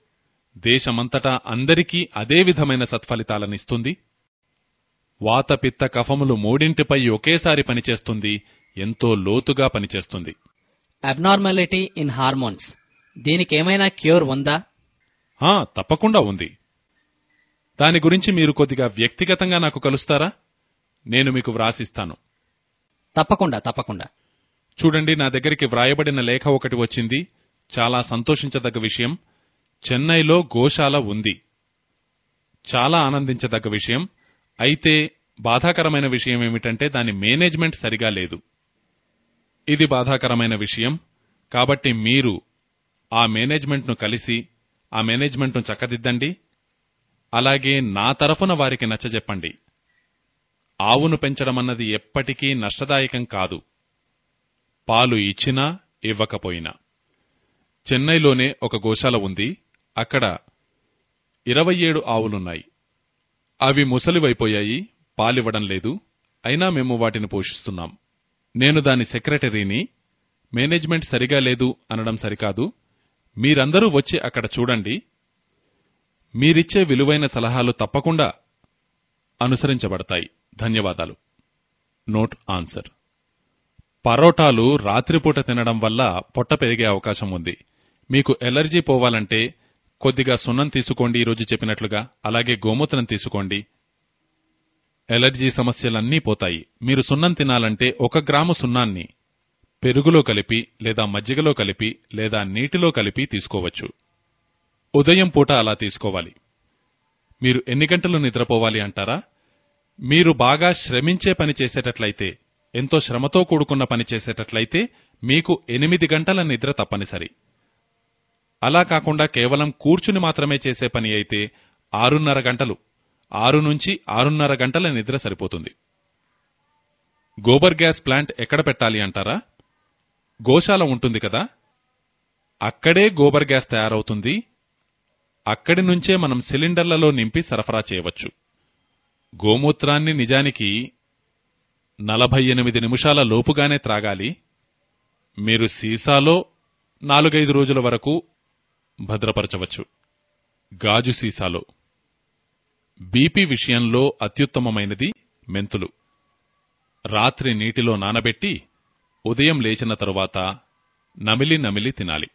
దేశమంతటా అందరికీ అదే విధమైన సత్ఫలితాలనిస్తుంది. వాతపిత్త కఫములు మూడింటిపై ఒకేసారి పనిచేస్తుంది ఎంతో లోతుగా పనిచేస్తుంది. అబ్నార్మాలిటీ ఇన్ హార్మోన్స్ దీనికేమైనా క్యూర్ ఉందా? తప్పకుండా ఉంది. దాని గురించి మీరు కొద్దిగా వ్యక్తిగతంగా నాకు కలుస్తారా? నేను మీకు వ్రాసిస్తాను. తప్పకుండా తప్పకుండా. చూడండి నా దగ్గరికి వ్రాయబడిన లేఖ ఒకటి వచ్చింది. చాలా సంతోషించదగ్గ విషయం. చెన్నైలో గోశాల ఉంది. చాలా ఆనందించదగ్గ విషయం. అయితే బాధాకరమైన విషయం ఏమిటంటే దాని మేనేజ్మెంట్ సరిగా లేదు. ఇది బాధాకరమైన విషయం. కాబట్టి మీరు ఆ మేనేజ్మెంట్ను కలిసి ఆ మేనేజ్మెంట్ను చక్కదిద్దండి. అలాగే నా తరఫున వారికి నచ్చజెప్పండి. ఆవును పెంచడమన్నది ఎప్పటికీ నష్టదాయకం కాదు. పాలు ఇచ్చినా ఇవ్వకపోయినా. చెన్నైలోనే ఒక గోశాల ఉంది. అక్కడ ఇరవై ఏడు ఆవులున్నాయి. అవి ముసలివైపోయాయి పాలివ్వడం లేదు. అయినా మేము వాటిని పోషిస్తున్నాం. నేను దాని సెక్రటరీని మేనేజ్మెంట్ సరిగా లేదు అనడం సరికాదు. మీరందరూ వచ్చి అక్కడ చూడండి. మీరిచ్చే విలువైన సలహాలు తప్పకుండా అనుసరించబడతాయి. ధన్యవాదాలు. నోట్ ఆన్సర్ పరోటాలు రాత్రిపూట తినడం వల్ల పొట్ట పెరిగే అవకాశం ఉంది. మీకు ఎలర్జీ పోవాలంటే కొద్దిగా సున్నం తీసుకోండి ఈరోజు చెప్పినట్లుగా అలాగే గోమూత్రం తీసుకోండి. ఎలర్జీ సమస్యలన్నీ పోతాయి. మీరు సున్నం తినాలంటే ఒక గ్రాము సున్నాన్ని పెరుగులో కలిపి లేదా మజ్జిగలో కలిపి లేదా నీటిలో కలిపి తీసుకోవచ్చు. ఉదయం పూట అలా తీసుకోవాలి. మీరు ఎన్ని గంటలు నిద్రపోవాలి అంటారా? మీరు బాగా శ్రమించే పని చేసేటట్లయితే ఎంతో శ్రమతో కూడుకున్న పని చేసేటట్లయితే మీకు ఎనిమిది గంటల నిద్ర తప్పనిసరి. అలా కాకుండా కేవలం కూర్చుని మాత్రమే చేసే పని అయితే ఆరున్నర గంటలు ఆరు నుంచి ఆరున్నర గంటల నిద్ర సరిపోతుంది. గోబర్ గ్యాస్ ప్లాంట్ ఎక్కడ పెట్టాలి అంటారా? గోశాల ఉంటుంది కదా. అక్కడే గోబర్ గ్యాస్ తయారవుతుంది. అక్కడి నుంచే మనం సిలిండర్లలో నింపి సరఫరా చేయవచ్చు. గోమూత్రాన్ని నిజానికి నలభై ఎనిమిది నిమిషాల లోపుగానే త్రాగాలి. మీరు సీసాలో నాలుగైదు రోజుల వరకు భద్రపరచవచ్చు. గాజు సీసాలో. బీపీ విషయంలో అత్యుత్తమమైనది మెంతులు. రాత్రి నీటిలో నానబెట్టి ఉదయం లేచిన తరువాత నమిలి నమిలి తినాలి.